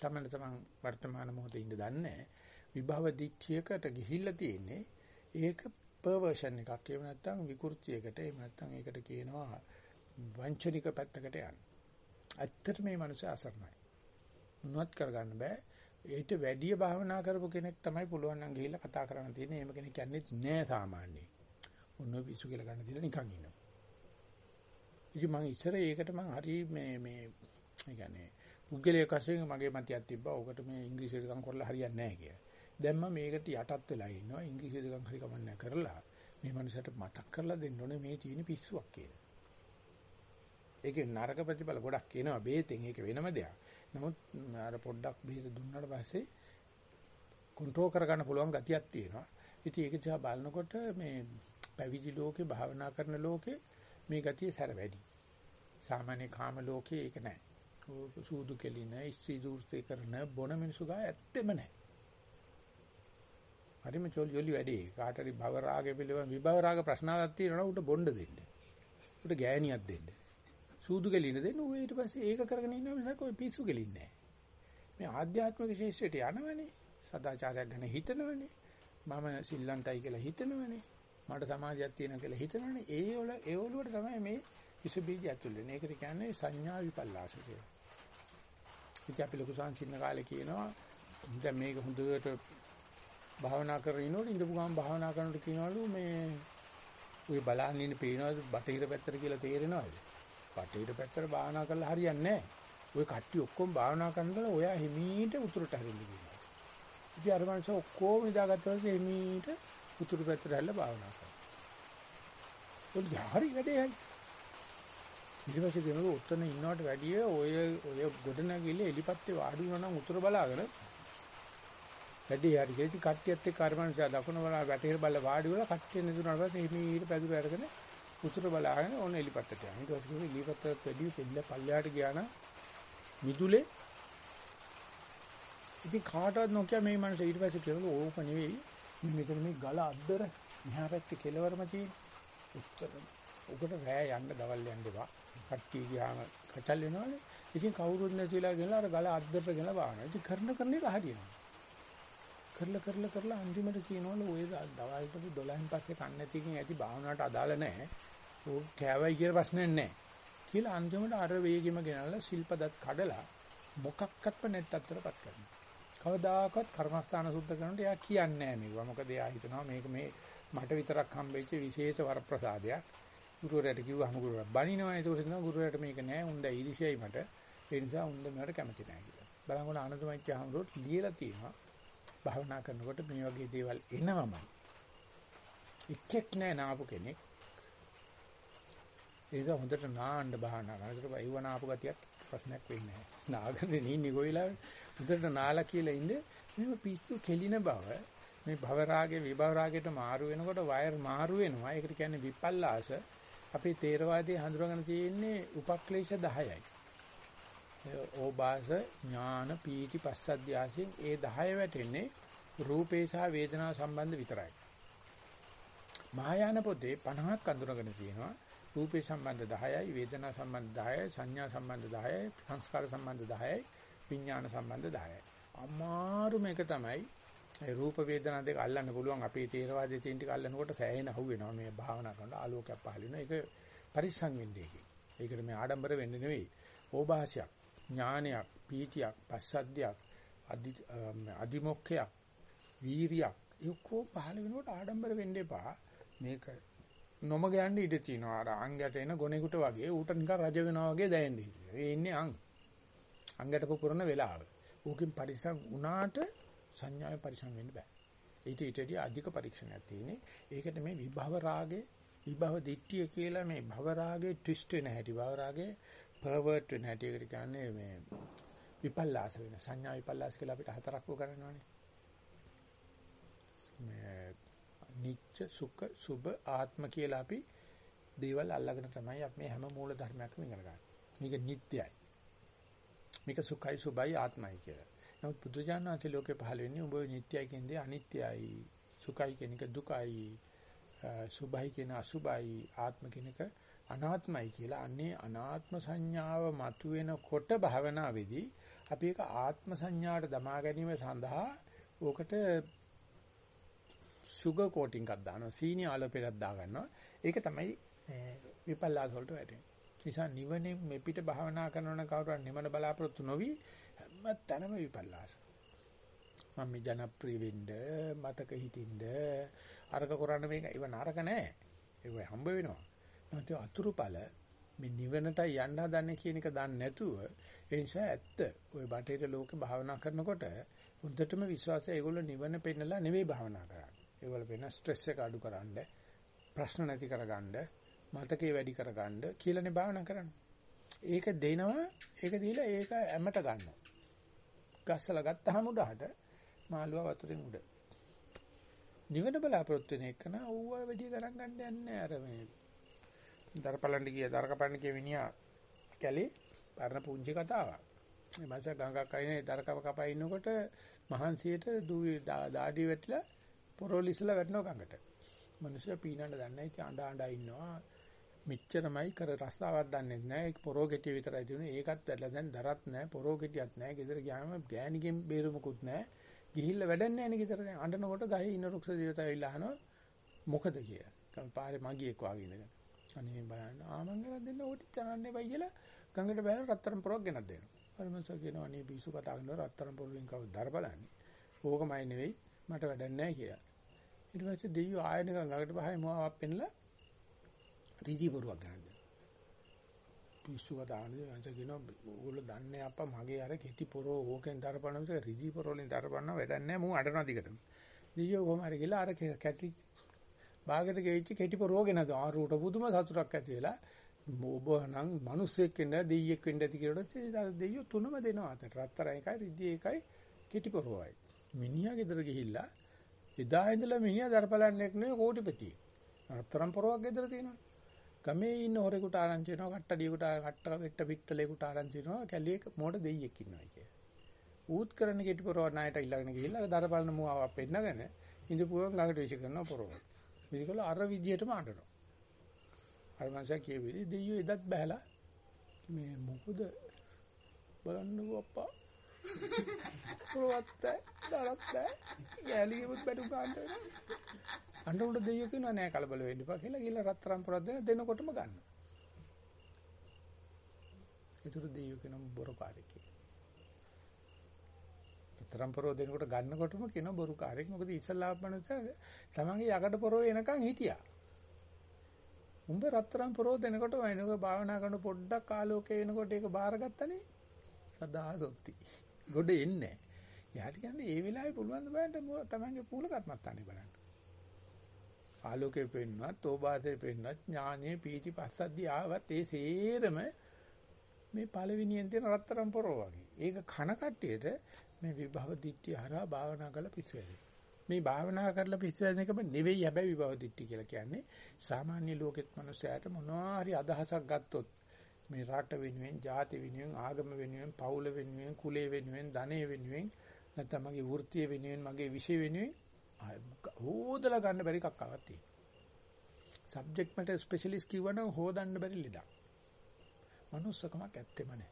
A: තමයි තමන් වර්තමාන මොහොතේ ඉඳ දන්නේ විභව දිච්චයකට ගිහිල්ලා තියෙන්නේ ඒක පර්වර්ෂන් එකක් එහෙම නැත්නම් විකෘතියකට එහෙම නැත්නම් ඒකට කියනවා වංචනික පැත්තකට යන. ඇත්තට මේ මිනිස්සු අසරණයි. මොනවත් කරගන්න බෑ. ඊට වැඩිය භාවනා කරපු කෙනෙක් තමයි පුළුවන් නම් ගිහිල්ලා කතා කරන්න තියෙන්නේ. එහෙම කෙනෙක් යන්නේ නෑ සාමාන්‍යයෙන්. ඔන්න පිස්සු කියලා ගන්න දීලා නිකන් ඉන්නවා. ඉතින් මම ඉස්සර ඒකට මම හරි මේ මේ ඒ කියන්නේ පුද්ගලයෙක් වශයෙන් මගේ මතයක් තිබ්බා. ඔකට මේ ඉංග්‍රීසි දෙකක් කරලා හරියන්නේ නැහැ කියලා. දැන් මම මේකට යටත් වෙලා ඉන්නවා. ඉංග්‍රීසි දෙකක් හරි කමන්නේ කරලා මේ මනුස්සයට මතක් කරලා දෙන්න ඕනේ මේ තියෙන පිස්සුවක් කියලා. ඒකේ නරක ප්‍රතිඵල ගොඩක් එනවා බේතෙන් ඒක වෙනම දෙයක්. නමුත් අර පොඩ්ඩක් බේත දුන්නාට පස්සේ කන්ට්‍රෝල් කරගන්න පුළුවන් ගතියක් තියෙනවා. ඉතින් ඒක දිහා බලනකොට මේ පැවිදි ලෝකේ භාවනා කරන ලෝකේ මේ ගතිය සැර වැඩි. සාමාන්‍ය කාම ලෝකේ ඒක නැහැ. සූදු කෙලින, ස්ත්‍රී දූර්තේ කරන බොන මිනිසු ගා ඇත්තෙම නැහැ. හරිම චොල් යොලි වැඩි. කාට හරි භව රාගය පිළිබඳ විභව රාග ප්‍රශ්නාවක් තියෙනවා උට බොණ්ඩ දෙන්න. උට ගෑණියක් දෙන්න. සූදු කෙලින දෙන්න ඌ ඊට පස්සේ ඒක කරගෙන ඉන්නවා මිසක් ඔය පිස්සු කෙලින්නේ නැහැ. මේ ආධ්‍යාත්මික ශේෂ්ත්‍රයට යනවනේ. සදාචාරයක් ගැන හිතනවනේ. මම සිල්ලන්ටයි කියලා හිතනවනේ. මට සමාජයක් තියෙනවා කියලා හිතනවනේ. ඒ වල ඒ වලට තමයි මේ විස බීජ ඇතුල් වෙන්නේ. ඒකට කියන්නේ සංඥා විපල්ලාස කියලා. ඉතින් අපි ලොකු සංසින්න කාලේ කියනවා දැන් මේක හොඳට භාවනා කරගෙන ඉනොත් ඉඳපු ගමන් භාවනා කරනකොට කියනවලු මේ ඔය බලන්න ඉන්න පේනවද බටහිර පැත්තට කියලා තේරෙනවද? බටහිර පැත්තට භාවනා කරලා හරියන්නේ නැහැ. ඔය කට්ටිය ඔක්කොම භාවනා කරනකොට ඔයා හිමීට උතුරට හැරෙන්න කියනවා. ඉතින් අර මනුස්සය ඔක්කොම ඉඳාගත්තා පස්සේ හිමීට උතුරු පැත්තට හැරලා භාවනා කරනවා. ඔය හරි වැඩේ හරි. ඊට පස්සේ කියනවා උත්තර ඉන්නවට වැඩිය ඔය ඔය ගොඩනැගිල්ල එලිපත්තේ වාඩි වුණා නම් උතුර බලාගෙන වැඩි හරි ගෙති කට්ටියත් එක්ක අරමංශය දකුණ බලා වැටේර බල වාඩි වෙලා කට්ටිය නිදුනාට පස්සේ හිමීට පැදුර අරගෙන උතුර බලාගෙන ඕන එලිපත්තට යනවා. ඊට පස්සේ එලිපත්ත වැඩි පෙළ පල්ලයට ගියා නම් මිදුලේ ඉතින් කාටවත් නොකිය මේ මනස ඊට පස්සේ කියනවා ඕක නෙවෙයි. මෙතන මේ ගල අද්දර මෙහා පැත්තේ කෙලවරම තියෙන. උත්තර උකට රෑ යන්න දවල් යන්න එපා. කට්ටිය ගියාම කචල් වෙනවනේ. ඉතින් කවුරුත් නැතිලා ගෙනලා අර ගල අද්දරට ගෙනලා බානවා. ඉතින් කරන කරන එක හරියනවා. කරලා කරලා කරලා අන්තිමට කියනවලු ඔය දවල්ට 12න් පස්සේ කන්න නැතිකින් ඇති භාවනාවට අදාළ නැහැ. ඕක කෑවයි කියලා ප්‍රශ්නයක් නැහැ. කියලා අන්තිමට අර වේගෙම ගෙනල්ලා ශිල්පදත් කඩලා මොකක්වත්ම නැත්තතරපත් කරනවා. කවදාකවත් කර්මස්ථාන සුද්ධ කරනකොට එයා කියන්නේ නැහැ මේවා. මොකද එයා හිතනවා මේක මේ මට විතරක් හම්බෙච්ච විශේෂ වරප්‍රසාදයක්. ගුරුවරයාට කිව්වහම ගුරුවරයා බනිනවා. ඒක උසිනවා ගුරුවරයාට මේක නෑ. උන්ද ඊර්ෂ්‍යයි මට. ඒ නිසා උන්ද මට කැමති නෑ කියලා. බලංගොඩ ආනන්දමච්ච හම්රොත් ලියලා තියෙනවා. භාවනා කරනකොට මේ වගේ දේවල් එනවමයි. එක්කෙක් නෑ නාපු කෙනෙක්. ඒක හොඳට නාන්න භාවනා කරනකොට ඒව නාපු ගතියක් ප්‍රශ්නයක් වෙන්නේ නෑ. නාගන්නේ නින්නේ කොයිලා හොඳට නාලා කියලා ඉන්නේ මේ පිස්සු කෙලින බව මේ භව රාගේ විභව රාගයට මාරු වෙනකොට වයර් මාරු වෙනවා. ඒකට කියන්නේ විපල්ලාස. අපේ තේරවාදී හඳුනගෙන තියෙන්නේ උපක්ලේශ 10යි. ඕබාස ඥාන පීටි පස්සද්ධි ආසින් ඒ 10 වැටෙන්නේ රූපේ සහ වේදනා සම්බන්ධ විතරයි. මහායාන පොතේ 50ක් අඳුරගෙන තියෙනවා. රූපේ සම්බන්ධ 10යි, වේදනා සම්බන්ධ 10යි, සංඥා සම්බන්ධ 10යි, සංස්කාර සම්බන්ධ 10යි, විඥාන සම්බන්ධ 10යි. අමාරු මේක තමයි ඒ රූප වේදනා දෙක අල්ලන්න පුළුවන් අපේ තේරවාදයේ තියෙන ටික අල්ලනකොට සෑහෙන අහු වෙනවා මේ භාවනා කරනකොට ආලෝකයක් පහළ වෙනවා. ඒක පරිස්සම් වෙන්නේ ඒකේ. ඒකට මේ ආඩම්බර වෙන්නේ නෙවෙයි. ඕභාෂයක්, ඥානයක්, පීතියක්, පස්සද්ධියක්, අදිමොක්ඛයක්, වීරියක් ඒකෝ පහළ වෙනකොට ආඩම්බර වෙන්න එපා. මේක නොමග යන්න ඉඩ තියෙනවා. අර අංගයට එන ගොනෙකුට වගේ ඌට නිකන් රජ වෙනවා වගේ දැනෙන්නේ. ඒ ඉන්නේ අං. අංගයට පුපුරන වෙලාව. ඌකින් පරිසම් වුණාට සංඥාවේ පරිසම් වෙන්න බෑ. ඊට ඊටදී අධික පරීක්ෂණයක් තියෙන්නේ. ඒකට මේ විභව රාගේ විභව දිට්ඨිය කියලා මේ භව රාගේ ට්විස්ට් වෙන හැටි භව රාගේ පර්වර්ට් වෙන හැටි ඒකට කියන්නේ මේ විපල්ලාස වෙන සංඥා විපල්ලාස කියලා අපිට හතරක් කරනවානේ. මේ නිච්ච සුඛ සුභ ආත්ම කියලා අපි දේවල් අල්ලගෙන තමයි අපි මේ හැම මූල ධර්මයක්ම ඉගෙන ගන්න. මේක නිට්ටයයි. මේක සුඛයි සුභයි ආත්මයි කියලා. නමුත් බුදුජානනාති ලෝකේ පහළ වෙන්නේ උඹ නිට්ටයයි කියන්නේ අනිත්‍යයි. සුඛයි කියන එක දුකයි. සුභයි කියන අසුභයි. ආත්ම කියන එක අනාත්මයි කියලා. අන්නේ අනාත්ම සංඥාව මතුවෙනකොට භාවනාවේදී අපි ඒක ආත්ම සංඥාට දමා ගැනීම සඳහා ඕකට සුගර් කෝටින් එකක් දානවා. සීනි ආලෝපයක් දා ගන්නවා. ඒක තමයි විපල්ලාස වලට වැටෙන්නේ. නිසා නිවනේ මෙපිට භාවනා කරනවන කවුරුහරි නිවන බලාපොරොත්තු නොවි හැම තැනම විපල්ලාස. මම මේ ජනප්‍රිය වෙන්න, මතක හිටින්න, අරක කරන්න මේක ඉව නරක නෑ. ඒක හම්බ වෙනවා. නැත්නම් අතුරුඵල මේ නිවනට යන්න හදන්නේ කියන එක දන්නේ නැතුව ඒ නිසා ඇත්ත ওই බටේට ලෝකේ භාවනා කරනකොට හොඳටම විශ්වාසය ඒගොල්ලෝ නිවන පෙන්නලා නෙවෙයි භාවනා කරන්නේ. ඒගොල්ලෝ වෙන ස්ට්‍රෙස් එක අඩු කරන්න, ප්‍රශ්න නැති කරගන්න, මතකේ වැඩි කරගන්න කියලානේ භාවනා කරන්නේ. ඒක දෙනවා, ඒක දීලා ඒක ඇමට ගන්නවා. ගස්සලා ගත්තාම උඩහට මාළුවා වතුරෙන් උඩ. නිවන බලාපොරොත්තු වෙන එක නා ඌව වැඩි ගණන් ගන්න යන්නේ අර මේ දරපලන්න ගිය දරකපන්න කිය විනියා කැලේ පරණ පුංචි කතාවක්. මේ මාස ගඟක් අයිනේ දරකව කපා ඉන්නකොට මහන්සියට දාඩි වැටිලා පොරොලිසලා වැටෙනවා ගඟට. මිනිස්සු පීනන්න දන්නේ නැහැ. අඬ අඬ ඉන්නවා. මෙච්චරමයි කර රස්සාවක් දන්නේ නැහැ. පොරෝ ගෙටිය විතරයි තියෙන්නේ. ඒකත් වැටලා දැන් දරත් නැහැ. පොරෝ ගෙටියක් නැහැ. ගෙදර ගියාම ගෑණිගෙන් බේරුමකුත් නැහැ. ගිහිල්ලා වැඩක් නැහැ නේ ගෙදර දැන්. අඬනකොට ගහේ ඉන්න රුක්ෂ දේවතාව ඇවිල්ලා අහනවා මොකද කියලා. පාරේ මගියෙක් වගේ ඉඳගෙන. අනේ බලන්න ආමං ගලක් දෙන්න ඕටි චනන්නේ බයි කියලා ගඟට බැලන රත්තරන් පොරක් ගෙනත් දෙනවා. අර මං කියනවා අනේ පිස්සු කතා කරනවා රත්තරන් පොරෙන් කවුද දර බලන්නේ. ඕකමයි නෙවෙයි මට වැඩක් නැහැ කියලා. ඊට පස්සේ දෙයියෝ ආයෙ නිකන් ගඟට බහයි මොවාවක් පෙන්නලා රීජි පොරුවක් ගෙනත් දෙනවා. පිස්සු කතා කරනවා මං කියනවා ඕගොල්ලෝ දන්නේ අප්පා මගේ අර කෙටි පොරෝ ඕකෙන් දරපන්න මිස රීජි පොරෝලින් දරපන්න වැඩක් නැහැ මූ අඬනවා දිගටම. දෙයියෝ කොහම හරි ගිහලා අර කැටි බාගෙට ගෙයිච්ච කෙටි පොරෝගෙන ආරුට පුදුම සතුටක් ඇති වෙලා ඔබ නම් මිනිස්සෙක් වෙන්න දෙයියෙක් වෙන්න ඇති කියලා දෙයියෝ තුනම දෙනවා අතට රත්තරන් එකයි රිදි එකයි කෙටි පොරෝයි මිනිහා ගෙදර ගිහිල්ලා එදා ඉඳලා මිනිහා දරපලන්නේක් නෙවෙයි කෝටිපති රත්තරන් පොරෝවක් ගෙදර තියෙනවා ගමේ ඉන්න හොරෙකුට ආරංචි වෙනවා කට්ටඩියෙකුට කට්ට වෙට්ට පිටතලෙකුට ආරංචි වෙනවා කැලියේ මොඩ දෙයියෙක් ඉන්නවා කිය. ඌත් කරන කෙටි පොරෝ ණයට ඊළඟට ගිහිල්ලා දරපලන මුවාවක් පෙන්නගෙන ඉඳපුවම ගඟට විශ් කරනවා පොරෝව. මේකල අර විදියටම අඬනවා. අර මංසා කියවිලි දෙයියෝ එදත් බහැලා මේ මොකද බලන්නකෝ අප්පා. පොරවත් දරත් ගෑලිගෙමුත් බැටු ගන්න වෙනවා. අඬනකොට දෙයියෝ කියනවා නෑ කලබල වෙන්න එපා කියලා ගිහලා රත්තරන් පොරක් දෙන දෙනකොටම ගන්න. ඒතර දෙයියෝ කියනවා බොරකාරී කියලා. රත්තරන් පොරෝ දෙනකොට ගන්නකොටම කියනවා බොරුකාරයෙක්. මොකද ඉස්සල්ලා මනුස්සය තමන්ගේ යකඩ පොරෝ එනකන් හිටියා. උඹ රත්තරන් පොරෝ දෙනකොට වයින්ක භාවනා කරන පොඩ්ඩක් ආලෝකය එනකොට ඒක බාරගත්තනේ. සදා සොත්ති. ගොඩ එන්නේ. යාට කියන්නේ ඒ වෙලාවේ පුළුවන් ද බලන්න තමන්ගේ පූල කර්මත්තානේ බලන්න. ආලෝකේ පෙන්වන්නත්, තෝබාසේ පෙන්වන්නත්, ඥානයේ පීටි පස්සද්දී ආවත් ඒ සේරම මේ පළවෙනියෙන් තියෙන රත්තරන් පොරෝ වගේ. ඒක කන කට්ටියට මේ විභව දිට්ඨිය හරහා භාවනා කරලා පිස්සු වැදෙනවා. මේ භාවනා කරලා පිස්සු වැදෙන එකම නෙවෙයි හැබැයි විභව දිට්ඨිය කියලා කියන්නේ. සාමාන්‍ය ලෝකෙත් මිනිස්සයාට මොනවා හරි අදහසක් ගත්තොත් මේ රට වෙනුවෙන්, ජාති වෙනුවෙන්, ආගම වෙනුවෙන්, පවුල වෙනුවෙන්, කුලය වෙනුවෙන්, ධනය වෙනුවෙන්, නැත්නම් මගේ වෘත්තිය වෙනුවෙන්, මගේ විෂය වෙනුවෙන් හොදලා ගන්න බැරි එකක් ආවත් තියෙනවා. සබ්ජෙක්ට් මැටර් ස්පෙෂලිස්ට් කිව්වනම් හොදන්න බැරි ලෙඩක්. මනුස්සකමක් ඇත්තෙම නැහැ.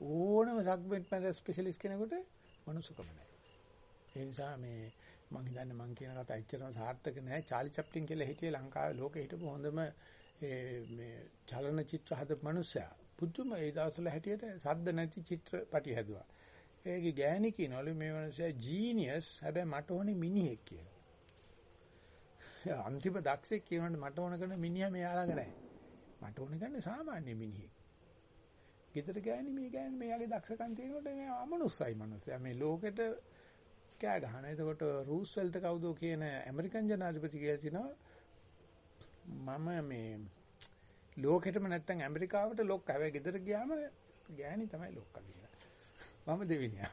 A: ඕනම සබ්ජෙක්ට් මැටර් ස්පෙෂලිස්ට් කෙනෙකුට මනුස්සකම නැහැ. ඒ නිසා මේ මම හිතන්නේ මම කියන කතාව ඇත්තටම සාර්ථක නැහැ. චාලි චැප්ලින් කියලා හිටියේ ලංකාවේ ලෝකෙ හිටපු හොඳම මේ චලනචිත්‍ර හදපු මිනිස්සයා. පුදුම ඒ දවස්වල හැටියට සද්ද නැති චිත්‍රපටි හැදුවා. ඒකේ ගෑණි කියනවලු මේ මිනිස්සයා ජීනියස් හැබැයි මට ඕනේ මිනිහෙක් කියලා. අන්තිම දක්ෂෙක් කියනකොට මට ඕන කරන මිනිහා මෙයාලඟ නැහැ. මට ඕන කරන්නේ සාමාන්‍ය මිනිහෙක්. ගෙදර ගෑණි මේ ගෑණි මෙයාගේ දක්ෂකම් තියෙනකොට මේ අමනුස්සයි මිනිස්සයා මේ ලෝකෙට කෑ ගහන. එතකොට රූස්වෙල්ට් කවුද කියන ඇමරිකන් ජනාධිපති කියලා තිනවා මම මේ ලෝකෙටම නැත්තම් ඇමරිකාවට ලොක්ක. හැබැයි ගෙදර ගියාම ගෑණි තමයි ලොක්කා කියලා. මම දෙවිනියා.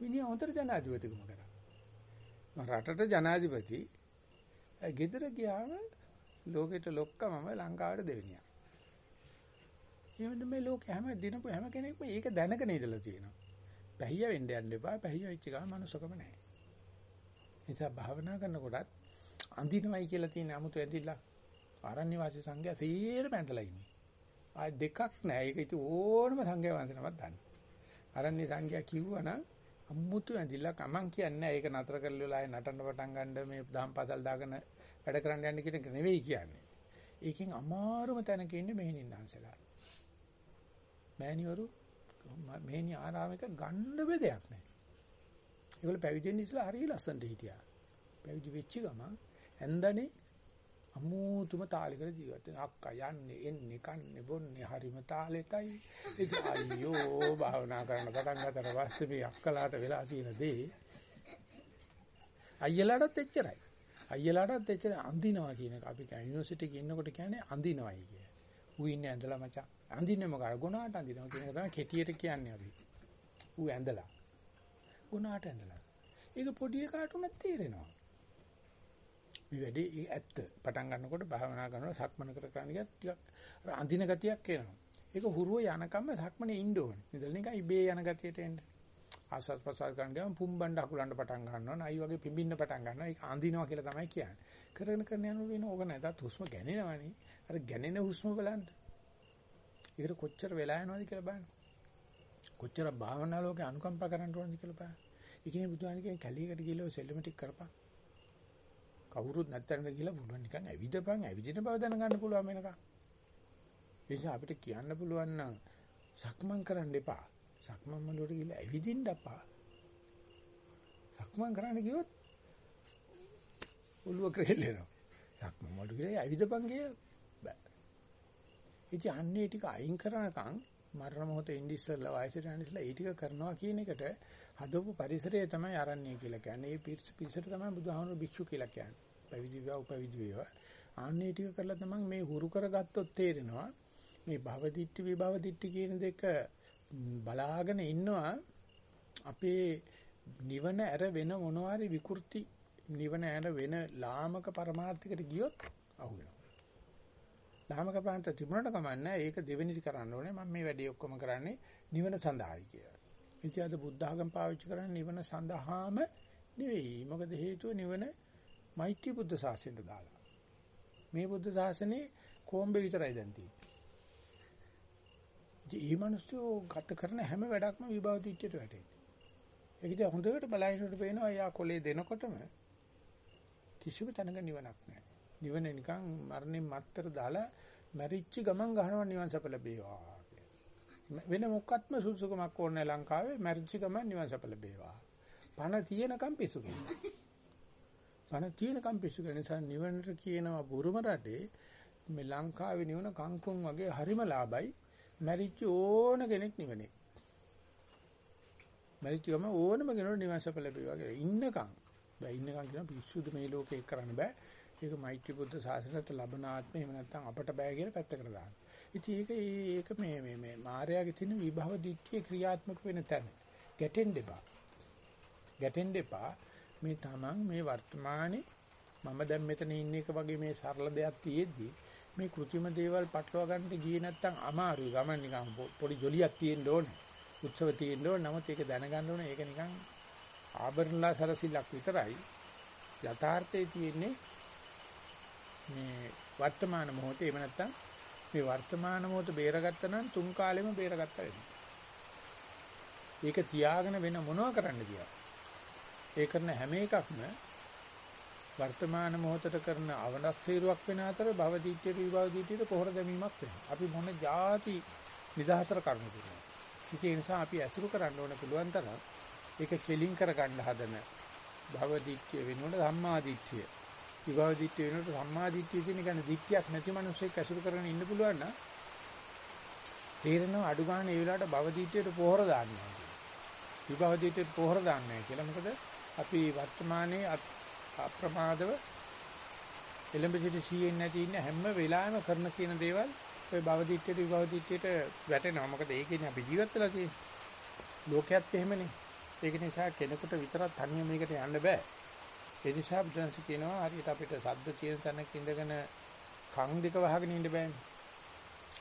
A: මිනිහා හොඳට ජනාධිපතිකම කරා. රටට ජනාධිපති ගෙදර ගියාම ලෝකෙට ලොක්ක මම ලංකාවට දෙවිනියා. එහෙනම් මේ ලෝකේ හැම දිනක හැම කෙනෙක්ම ඒක දැනගෙන ඉඳලා තියෙනවා. පැහිය වෙන්න යන්න එපා. පැහිය වෙච්ච ගමන් මනුස්සකම නැහැ. නිසා භාවනා කරනකොටත් අඳිනවයි කියලා තියෙන 아무තු ඇදිලා ආරණ්‍ය වාසී සංඝයා තීරම ඇඳලා ඉන්නේ. ආයි දෙකක් නැහැ. ඒක ඉතින් ඕනම සංඝයා වහන්සේනමත් දන්නේ. ආරණ්‍ය සංඝයා කිව්වනම් අමුතු ඇඳිලා කමං කියන්නේ ඒක නතර කරලා නටන්න පටන් ගන්න මේ දහම් පාසල් දාගෙන වැඩ කරන්න යන්න කියන එක නෙවෙයි කියන්නේ. ඒකෙන් අමාරුම තැනක ඉන්නේ මෙහෙණින්නාන්සලා. මෑණිවරු මෙහෙණි ආරාමයක ගන්න බෙදයක් නැහැ. ඒගොල්ලෝ පැවිදෙන්න ඉස්සලා හරිය ලස්සනට හිටියා. පැවිදි වෙච්ච ගමන් ඇන්දනේ අමුතුම තාලයකට ජීවත් වෙන අක්කා යන්නේ එන්නේ කන්නේ බොන්නේ හරිම තාලෙටයි ඉතින් අයියෝ භාවනා කරන්න පටන් ගන්නතර පස්සේ මේ අක්කලාට වෙලා තියෙන දේ අයියලාටත් එච්චරයි අයියලාටත් එච්චර අඳිනවා කියන එක අපි යුනිවර්සිටි එකේ ඉන්නකොට කියන්නේ අඳිනවයි කිය. ඌ ඉන්නේ ඇඳලා මචං. අඳින්නේ මොකද? ගුණාට අඳිනවා කියන එක තමයි කෙටියට කියන්නේ අපි. ඌ ඇඳලා. ගුණාට ඇඳලා. ඒක පොඩි එකාට උනත් තේරෙනවා. මේ වැඩේ ඇත්ත. පටන් ගන්නකොට භාවනා කරනවා සක්මන කර කරන එක ටිකක් අඳින ගතියක් එනවා. ඒක හුරුව යනකම් සක්මනේ ඉන්න ඕනේ. ඉතින් නිකන් ඉබේ යන ගතියට එන්න. ආස්වාද ප්‍රසාර කරන ගමන් පුම්බණ්ඩ අකුලන්න පටන් ගන්නවා. නයි වගේ පිඹින්න පටන් ගන්නවා. ඒක අඳිනවා කියලා තමයි කියන්නේ. කරගෙන කරන යනකොට වෙන ඕක නැතත් හුස්ම ගැනෙනවනේ. අර ගැනෙන හුස්ම බලන්න. ඒකට කොච්චර වෙලා යනවද කියලා බලන්න. කොච්චර භාවනා ලෝකේ අනුකම්පා කරන්න ඕනද කියලා බලන්න. ඉතින් බුදුහාමිකෙන් කැලියකට ගිහලා සෙල්ලමටික් කරපන්. කවුරුත් නැත්තරන කියලා පුළුවන් නිකන් ඇවිදපන් ඇවිදින බව දැනගන්න පුළුවන් වෙනකන්. ඒ නිසා අපිට කියන්න පුළුවන් නම් සක්මන් කරන්න එපා. සක්මන් වලට ගිහලා ඇවිදින්න අපා. සක්මන් කරන්න ගියොත් ඔළුව ක්‍රෙල්ලෙනවා. සක්මන් වලට ගිහලා ඇවිදපන් කියලා බෑ. ඉතින් අන්නේ ටික අයින් කරනකන් මරණ මොහොතේ ඉඳි ඉස්සෙල්ලා වයසට යන ඉස්සෙල්ලා ඒ ටික කරනවා කියන එකට හදපු පරිසරය තමයි ආරණ්‍ය කියලා කියන්නේ. ඒ පිරිසට තමයි බුදුහාමුදුරු භික්ෂු කියලා කියන්නේ. පැවිදි වේවා උපවිදි වේවා. ආන්නේ ටික කරලා තමයි මේ හුරු කරගත්තොත් තේරෙනවා. මේ භවදිට්ඨි විභවදිට්ඨි කියන දෙක බලාගෙන ඉන්නවා අපේ නිවන ඇර වෙන මොනවාරි විකෘති නිවන ඇර වෙන ලාමක પરමාර්ථයකට ගියොත් අහු වෙනවා. ලාමක ප්‍රාන්ත තිබුණට කමන්නේ ඒක දෙවෙනිදි කරන්න ඕනේ මම මේ වැඩේ ඔක්කොම කරන්නේ නිවන සඳහායි කියලා. ඉතින් අද බුද්ධ ආගම පාවිච්චි කරන්නේ නිවන සඳහාම නෙවෙයි. මොකද හේතුව නිවන මෛත්‍රී බුද්ධ ශාසනයට දාලා. මේ බුද්ධ ශාසනේ කොම්බේ විතරයි දැන් තියෙන්නේ. මේ මිනිස්සු ගත කරන හැම වැඩක්ම විභව දිට්ඨියට වැටෙන්නේ. ඒක ඉතින් හොඳට බලහිනට පේනවා යා කොලේ දෙනකොටම කිසිම තැනක නිවනක් නැහැ. නිවන නිකන් මරණින් මත්තර දාලා මැරිච්ච ගමන් ගහනවා නිවන් සප ලැබේවා. වෙන මොකක්ත්ම සුසුකමක් ඕනේ ලංකාවේ මැරිච්ච ගමන් නිවන් සප ලැබේවා. පණ තියෙනකම් පිසු කියනවා. පණ තියෙනකම් පිසු කියන නිසා නිවනට කියනවා බුරුම රටේ මේ ලංකාවේ නිවන කංකුම් වගේ හරිම ලාභයි. මැරිච්ච ඕන කෙනෙක් නිවනේ. මැරිච්ච ගමන් ඕනම කෙනෙකුට නිවන් සප ලැබේවා කියලා ඉන්නකම්. බෑ ඉන්නකම් කියන පිස්සුද මේ ලෝකේ කරන්න බෑ. ඒක මෛත්‍රී බුද්ධ ශාසනයට ලබන ආත්මෙ එහෙම නැත්නම් අපට බෑ කියලා පැත්තකට දාන්න. ඉතින් ඒක ඒක මේ මේ මේ මායාවේ තියෙන විභව දිට්ඨිය ක්‍රියාත්මක වෙන තැන. ගැටෙන්න එපා. ගැටෙන්න එපා. මේ Taman මේ වර්තමානයේ මම දැන් මෙතන ඉන්න එක වගේ මේ සරල දෙයක් තියෙද්දි මේ કૃත්‍රිම දේවල් පටලවා ගන්නට ගියේ නැත්නම් අමාරුයි. ගමන් නිකන් පොඩි ජොලියක් තියෙන්න ඕනේ. උත්සව තියෙන්න ඕනේ. නමුත් ඒක දැනගන්න ඕනේ. ඒක නිකන් ආභරණලා සරසිලක් විතරයි. යථාර්ථයේ තියෙන්නේ මේ වර්තමාන මොහොතේ එහෙම නැත්නම් මේ වර්තමාන මොහොත බේරගත්තා නම් තුන් කාලෙම බේරගත්තා වෙනවා. ඒක තියාගෙන වෙන මොනව කරන්න කියලා. ඒ කරන හැම එකක්ම වර්තමාන මොහොතට කරන අවනස්සීරුවක් වෙන අතර භවදීත්‍ය විභවදීත්‍යට පොහොර දැමීමක් වෙනවා. අපි මොන જાති නිදහතර කරුණු කරනවා. ඒ නිසා අපි ඇසුරු කරන්න ඕන පුළුවන් තරම් ඒක කෙලින් කරගන්න හදන භවදීත්‍ය වෙනුවට ධම්මාදීත්‍ය විභව දිට්ඨිය වෙනකොට සම්මා දිට්ඨිය කියන කියන්නේ දිට්ඨියක් නැති මිනිස්සෙක් ඇසුරු කරගෙන ඉන්න පුළුවන් නම් තේරෙනවා අඩු ගන්න ඒ වෙලාවට භව දිට්ඨියට පොහොර දාන්නවා විභව දිට්ඨියට පොහොර දාන්නේ කියලා. මොකද අපි වර්තමානයේ අප්‍රමාදව එළඹ සිටි සීයෙන් නැති ඉන්න හැම වෙලාවෙම කරන කියන දේවල් ඔය භව දිට්ඨියට විභව දිට්ඨියට වැටෙනවා. මොකද ඒකනේ අපි ජීවත් වෙලා තියෙන්නේ. ලෝකයේත් එහෙමනේ. ඒක නිසා කෙනෙකුට විතරක් තනියම මේකට යන්න බෑ. ඒ නිසා බුදුන්ස කියනවා හරියට අපිට සද්ද තියෙන තැනක ඉඳගෙන කන් දෙක වහගෙන ඉන්න බෑනේ.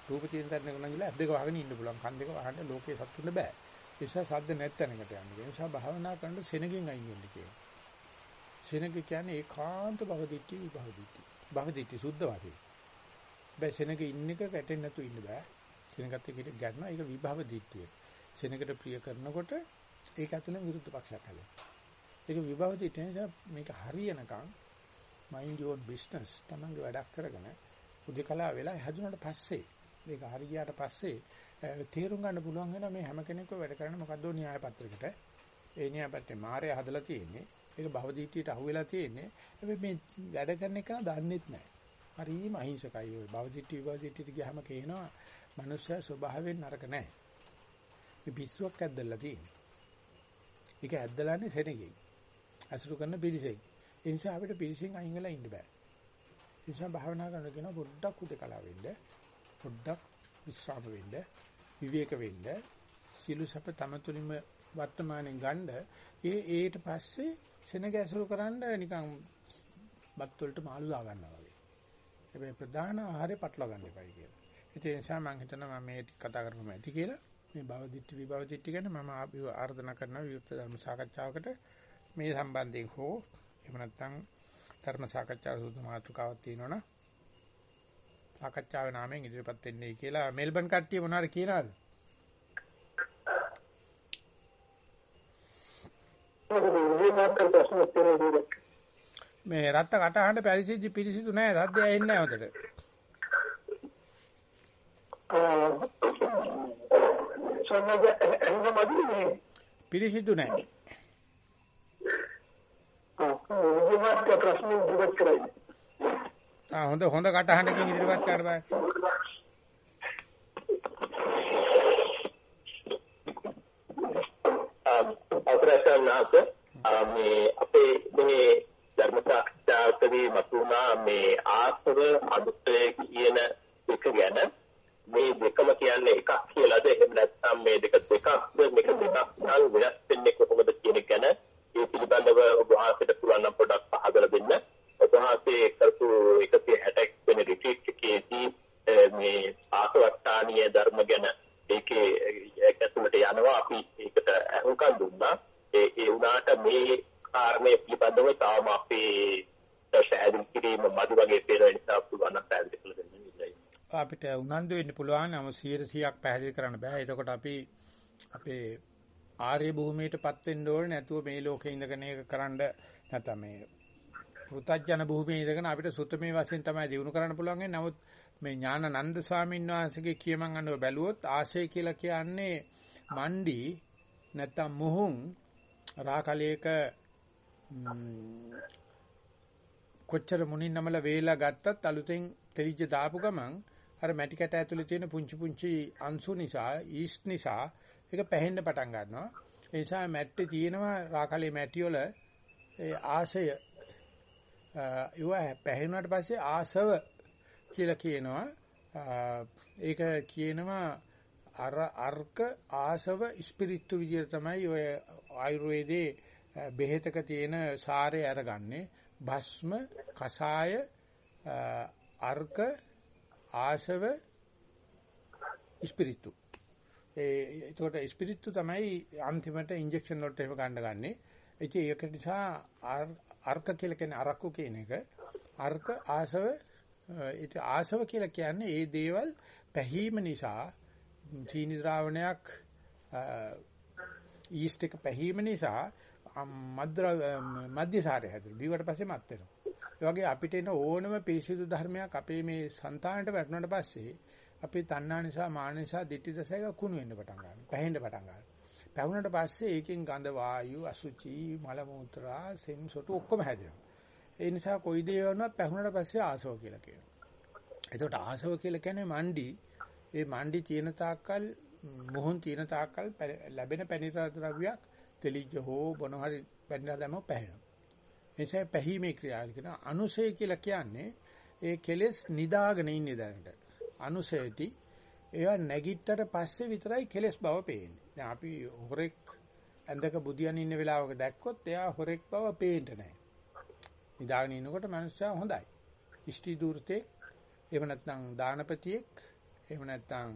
A: රූප තියෙන තැනක නගිලා ඇස් දෙක වහගෙන ඉන්න පුළුවන්. කන් දෙක වහන්න ලෝකේ සතුටුන්න බෑ. ඒ නිසා සද්ද නැත්තැනකට යන්න. ඒ නිසා භාවනා කරනකොට සෙනගෙන් අයින් වෙන්න කියනවා. සෙනග කියන්නේ ඒකාන්ත භවදිට්ඨි විභවදිට්ඨි. භවදිට්ඨි සුද්ධ වාදී. බෑ සෙනග ඉන්න එක ගැටෙන්නේ නැතු ඉන්න බෑ. සෙනගත් එක්ක ගැටෙනවා ඒක විභවදිට්ඨිය. සෙනගට ප්‍රිය කරනකොට ඒක ඇතුළේ විරුද්ධ පක්ෂයක් හැදෙනවා. ඒක විභව දිටේ නිසා මේක හරියනකම් mind your business තමන්ගේ වැඩක් කරගෙන උදේකලා වෙලා හැදුනට පස්සේ මේක හරි ගියාට පස්සේ තේරුම් ගන්න පුළුවන් වෙනවා මේ හැම කෙනෙක්ම වැඩ කරන්නේ මොකද්ද න්‍යාය පත්‍රයකට. ඒ න්‍යාය පත්‍රේ මායя හදලා තියෙන්නේ. ඒක භවදීටියට අහුවෙලා තියෙන්නේ. හැබැයි මේ වැඩ කරන එක දන්නෙත් නැහැ. හරිම අහිංසකයි ඔය භවදීටි විභවදීටිට ගියාම කියනවා මනුෂ්‍ය ස්වභාවයෙන් නරක නැහැ. මේ පිස්සුවක් ඇද්දලා තියෙන්නේ. ඒක ඇද්දලානේ සෙනගෙයි. අසුරු කරන පිරිසෙයි. ඒ නිසා අපිට පිරිසෙන් අයින් වෙලා ඉන්න බෑ. ඒ නිසා භාවනා කරන කෙනා පොඩ්ඩක් උදකලා වෙන්න, පොඩ්ඩක් විශ්‍රාම වෙන්න, විවේක වෙන්න, සිළු සැප තම තුලින්ම වර්තමානයේ ගන්න. ඒ ඒට පස්සේ සෙනග ඇසුරු කරන්න නිකන් බත් වලට මාළු දා ගන්නවා වගේ. හැබැයි ප්‍රධාන ආහාරය පටලවා ගන්න එපයි කියලා. ඒ නිසා මම හිතනවා මම මේ කතා කරපුවම ඇති කියලා. මේ භවදිත්‍ති විභවදිත්‍ති ගැන මම ආර්දනා කරනවා විවෘත ධර්ම සාකච්ඡාවකට මේ සම්බන්ධයෙන් හෝ එහෙම නැත්නම් ධර්ම සාකච්ඡා සුදු මාතෘකාවක් තියෙනවනම් සාකච්ඡාවේ නාමයෙන් ඉදිරියපත් වෙන්නේ කියලා මෙල්බන් කට්ටිය මොනවාද කියනවාද? මේ රත්ත කටහඬ පරිසිද්ධි පිරිසිදු නැහැ සද්දය ඇහෙන්නේ නැහැ හොඳට. පිරිසිදු නැහැ.
C: විභාග ප්‍රශ්න ඉදිරිපත් කරයි.
A: ආ හොඳ හොඳ කටහඬකින් ඉදිරිපත් කර බෑ.
C: අවසරයන්නාස මේ අපේ මේ ධර්ම සාකච්ඡාවකදී මතුණා මේ ආසව අදුත්තේ කියන එක ගැන. මේ දෙකම කියන්නේ එකක් කියලාද? එහෙම නැත්නම් මේ දෙක දෙකක්ද? මේක දෙකක් නම් වෙනස් වෙන්නේ කොහොමද කියන එක ගැන ඒ පිළිබඳව ඔබ වහන්සේට පුළුවන් නම් පොඩ්ඩක් පහදලා දෙන්න. ඔබ වහන්සේ කරපු 161 වෙනි රිට්‍රීට් එකේදී මේ ආසවට්ටානීය ධර්ම ගැන ඒකේ ඇතුළට යනවා අපි ඒකට අහුම්කම් දුන්නා. ඒ ඒ උනාට මේ කාරණේ පිළිබඳව තාම අපේ පැහැදිලි කිරීම මදි වගේ පේන නිසා පුළුවන් නම් පැහැදිලි කරලා දෙන්න ඉල්ලයි.
A: අපිට උනන්දු වෙන්න පුළුවන් නම 100ක් පැහැදිලි කරන්න බෑ. එතකොට අපි අපේ ආර්ය භූමියටපත් වෙන්න ඕනේ නැතුව මේ ලෝකේ ඉඳගෙන ඒක කරන්න නැත්නම් මේ පෘථජන භූමියේ ඉඳගෙන අපිට සුතමේ වශයෙන් තමයි දිනු කරන්න පුළුවන්. නමුත් මේ ඥානানন্দ ස්වාමීන් වහන්සේගේ කියමන් අනුව බැලුවොත් ආශය කියලා කියන්නේ මණ්ඩි නැත්නම් මොහුන් රාකලයක කොච්චර මුණින් නමල වේලා ගත්තත් අලුතෙන් තෙලිජ දාපු ගමන් අර මැටි කැට ඇතුලේ තියෙන පුංචි පුංචි අංශු නිසා ඊස්ට් නිසා ඒක පැහෙන්න පටන් ගන්නවා. ඒ නිසා මැට්ටේ තියෙනවා රාකලේ මැටි වල ඒ ආශය ඒව පැහැුණාට පස්සේ ආසව කියලා කියනවා. ඒක කියනවා අර අර්ක ආසව ස්පිරිට්තු විදියට තමයි ඔය ආයුර්වේදයේ බෙහෙතක තියෙන සාරය අරගන්නේ. භස්ම, කසාය, අර්ක, ආසව, ස්පිරිට්තු. ඒ ඒකට ස්පිරිට්තු තමයි අන්තිමට ඉන්ජෙක්ෂන් වලට එහෙම ගන්න ගන්නේ. ඉතින් ඒක නිසා අර්ක කියලා කියන්නේ අරක්කු කියන එක. අර්ක ආසව ඒක ආසව කියලා කියන්නේ ඒ දේවල් පැහිම නිසා චීනි ද්‍රාවණයක් ඊස්ට් එක පැහිම නිසා මධ්‍යසාරය හැදෙනවා. බීවට පස්සේ මත් වෙනවා. ඒ වගේ අපිට එන ඕනම පිරිසිදු ධර්මයක් අපේ මේ సంతානට වැටුණාට පස්සේ අපේ තණ්හා නිසා මාන නිසා ditthi දසයක කුණු වෙන්න පටන් ගන්නවා. පැහෙන්න පටන් ගන්නවා. පැහුණාට පස්සේ ඒකෙන් ගඳ වායු අසුචි මල මුත්‍රා සෙම් සොටු ඔක්කොම හැදෙනවා. ඒ නිසා කොයි දේ වුණත් පැහුණාට පස්සේ ආසව කියලා කියනවා. එතකොට ආසව කියලා කියන්නේ මණ්ඩි. ඒ මණ්ඩි තියෙන තාක්කල් මොහොන් තියෙන තාක්කල් ලැබෙන පැණිරා ද්‍රව්‍යයක් තෙලිජ්ජ හෝ බොන හරි පැණිරා දැම්ම පැහැෙනවා. එනිසා පැහිමේ ක්‍රියාවල කියන අනුසය කියලා කියන්නේ ඒ කෙලෙස් නිදාගෙන ඉන්නේ දැනට. අනුසයති ඒවා නැගිට්ටට පස්සේ විතරයි කෙලෙස් බව පේන්නේ. දැන් අපි හොරෙක් ඇඳක බුදියන් ඉන්න වෙලාවක දැක්කොත් එයා හොරෙක් බව පේන්නේ නැහැ. නිදාගෙන ඉන්නකොට මනුස්සයා හොඳයි. ඉෂ්ටි දූර්තේ එහෙම නැත්නම් දානපතියෙක් එහෙම නැත්නම්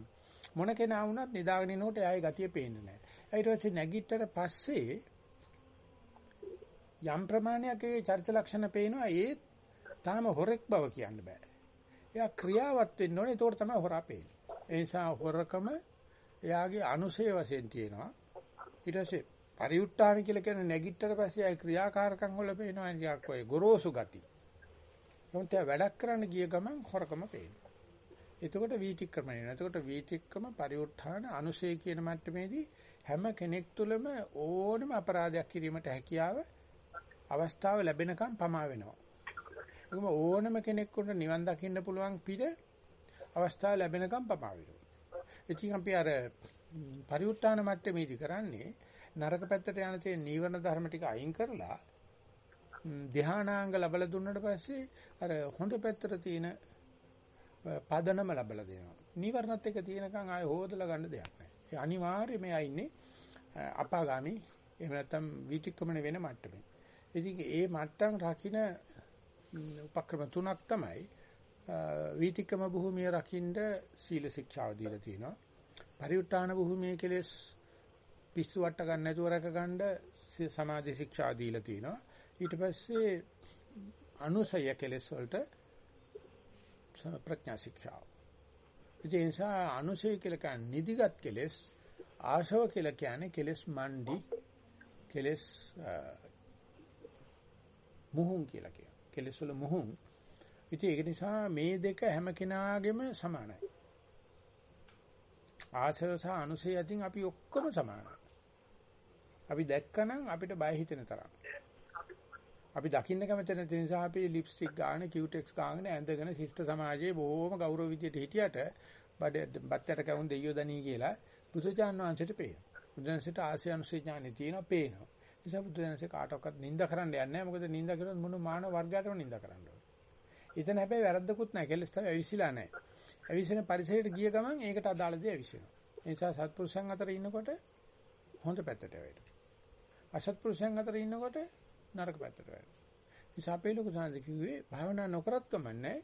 A: මොන කෙනා වුණත් නිදාගෙන ඉනකොට එයාගේ ගතිය පේන්නේ නැහැ. ඊට පස්සේ නැගිට්ටට පස්සේ යම් ප්‍රමාණයක ඒ චරිත ලක්ෂණ පේනවා ඒ තාම හොරෙක් බව කියන්න බෑ. එයා ක්‍රියාවත් වෙන්න ඕනේ. ඒතකොට තමයි හොරා පේන්නේ. ඒ නිසා හොරකම එයාගේ අනුසය වශයෙන් තියෙනවා. ඊට පස්සේ පරිඋත්ථාන කියලා කියන නැගිටතර පස්සේ ආයි ක්‍රියාකාරකම් වල පේනවා නිකක් ඔය ගොරෝසු ගති. මොන්ට වැඩක් කරන්න ගිය ගමන් හොරකම පේනවා. එතකොට වීතික්‍රමණය වෙනවා. එතකොට වීතික්‍රම පරිඋත්ථාන අනුසය කියන මට්ටමේදී හැම කෙනෙක් තුළම ඕනම අපරාධයක් කිරීමට හැකියාව අවස්ථාව ලැබෙනකම් පමා වෙනවා. ඒකම ඕනම කෙනෙකුට නිවන් දකින්න පුළුවන් පිළ අවස්ථාව ලැබෙනකම් පමා වෙනවා. ඉතින් අපි අර පරිඋත් ทาน මට්ටමේදී කරන්නේ නරක පැත්තට යන තියෙන නීවරණ ධර්ම ටික අයින් කරලා ධානාංග ලැබලා දුන්නට පස්සේ අර හොඳ පැත්තට තියෙන පදනම ලැබලා දෙනවා. නීවරණත් එක තියෙනකන් ආය හොදලා ගන්න දෙයක් නැහැ. ඒ අනිවාර්යයෙන් මෙයා ඉන්නේ අපාගාමි එහෙම නැත්නම් විතික්‍රමණ වෙන මට්ටමේ. ඉතින් ඒ මට්ටම් රකින්න උපක්‍රම තුනක් තමයි විතික්‍රම භූමිය රකින්න සීල ශික්ෂාව දීලා තියෙනවා. පරිඋත් ทาน භූමියේ කෙලෙස් පිස්සු වට ගන්න නැතුව රැක ගන්න සමාධි ශික්ෂා දීලා තිනවා. ඊට පස්සේ අනුසය කෙලෙස් වලට ප්‍රඥා ශික්ෂාව. ඒ නිසා අනුසය කියලා කියන්නේ නිදිගත් කෙලෙස් ආශව කියලා කියන්නේ කෙලෙස් මණ්ඩි කෙලෙස් මුහුන් කියලා කියනවා. කෙලෙස් වල මුහුන්. ඉතින් ඒක නිසා මේ දෙක හැම කෙනාගේම සමානයි. ආශව සහ අනුසය අතින් අපි ඔක්කොම සමානයි. අපි දැක්කනම් අපිට බය හිතෙන තරම්. අපි දකින්න කැමති නැති නිසා අපි ලිප්ස්ටික් ගන්න, කියුටෙක්ස් ගන්න ඇඳගෙන ශිෂ්ට සමාජයේ බොහොම ගෞරව විදියට හිටියට බඩ බත්තට කවුන් දෙයියෝ දනී කියලා බුදුචාන් වහන්සේට පේනවා. බුදුන්සේට ආශ්‍රය අනුසය ඥානෙ තියෙනවා පේනවා. නිසා බුදුන්සේ කාටවත් නිඳ කරන්න යන්නේ නැහැ. මොකද නිඳ කරොත් මොන මානව වර්ගයටම නිඳ කරන්න ඕනේ. එතන හැබැයි වැරද්දකුත් නැහැ. කෙලස් තමයි ඇවිසිලා නැහැ. ඇවිසින පරිසරයට ගිය ගමන් ඒකට අදාළ දේ ඇවිසිනවා. ඒ නිසා සත්පුරුෂයන් අතර ඉන්නකොට හොඳ පැත්තට වැටෙනවා. අසත්පුරුෂයන් අතර ඉන්නකොට නරක පැත්තට වැටෙනවා. නිසා අපේ ලොකු සාන්ද කිව්වේ භාවනා නොකරත් කමන්නේ.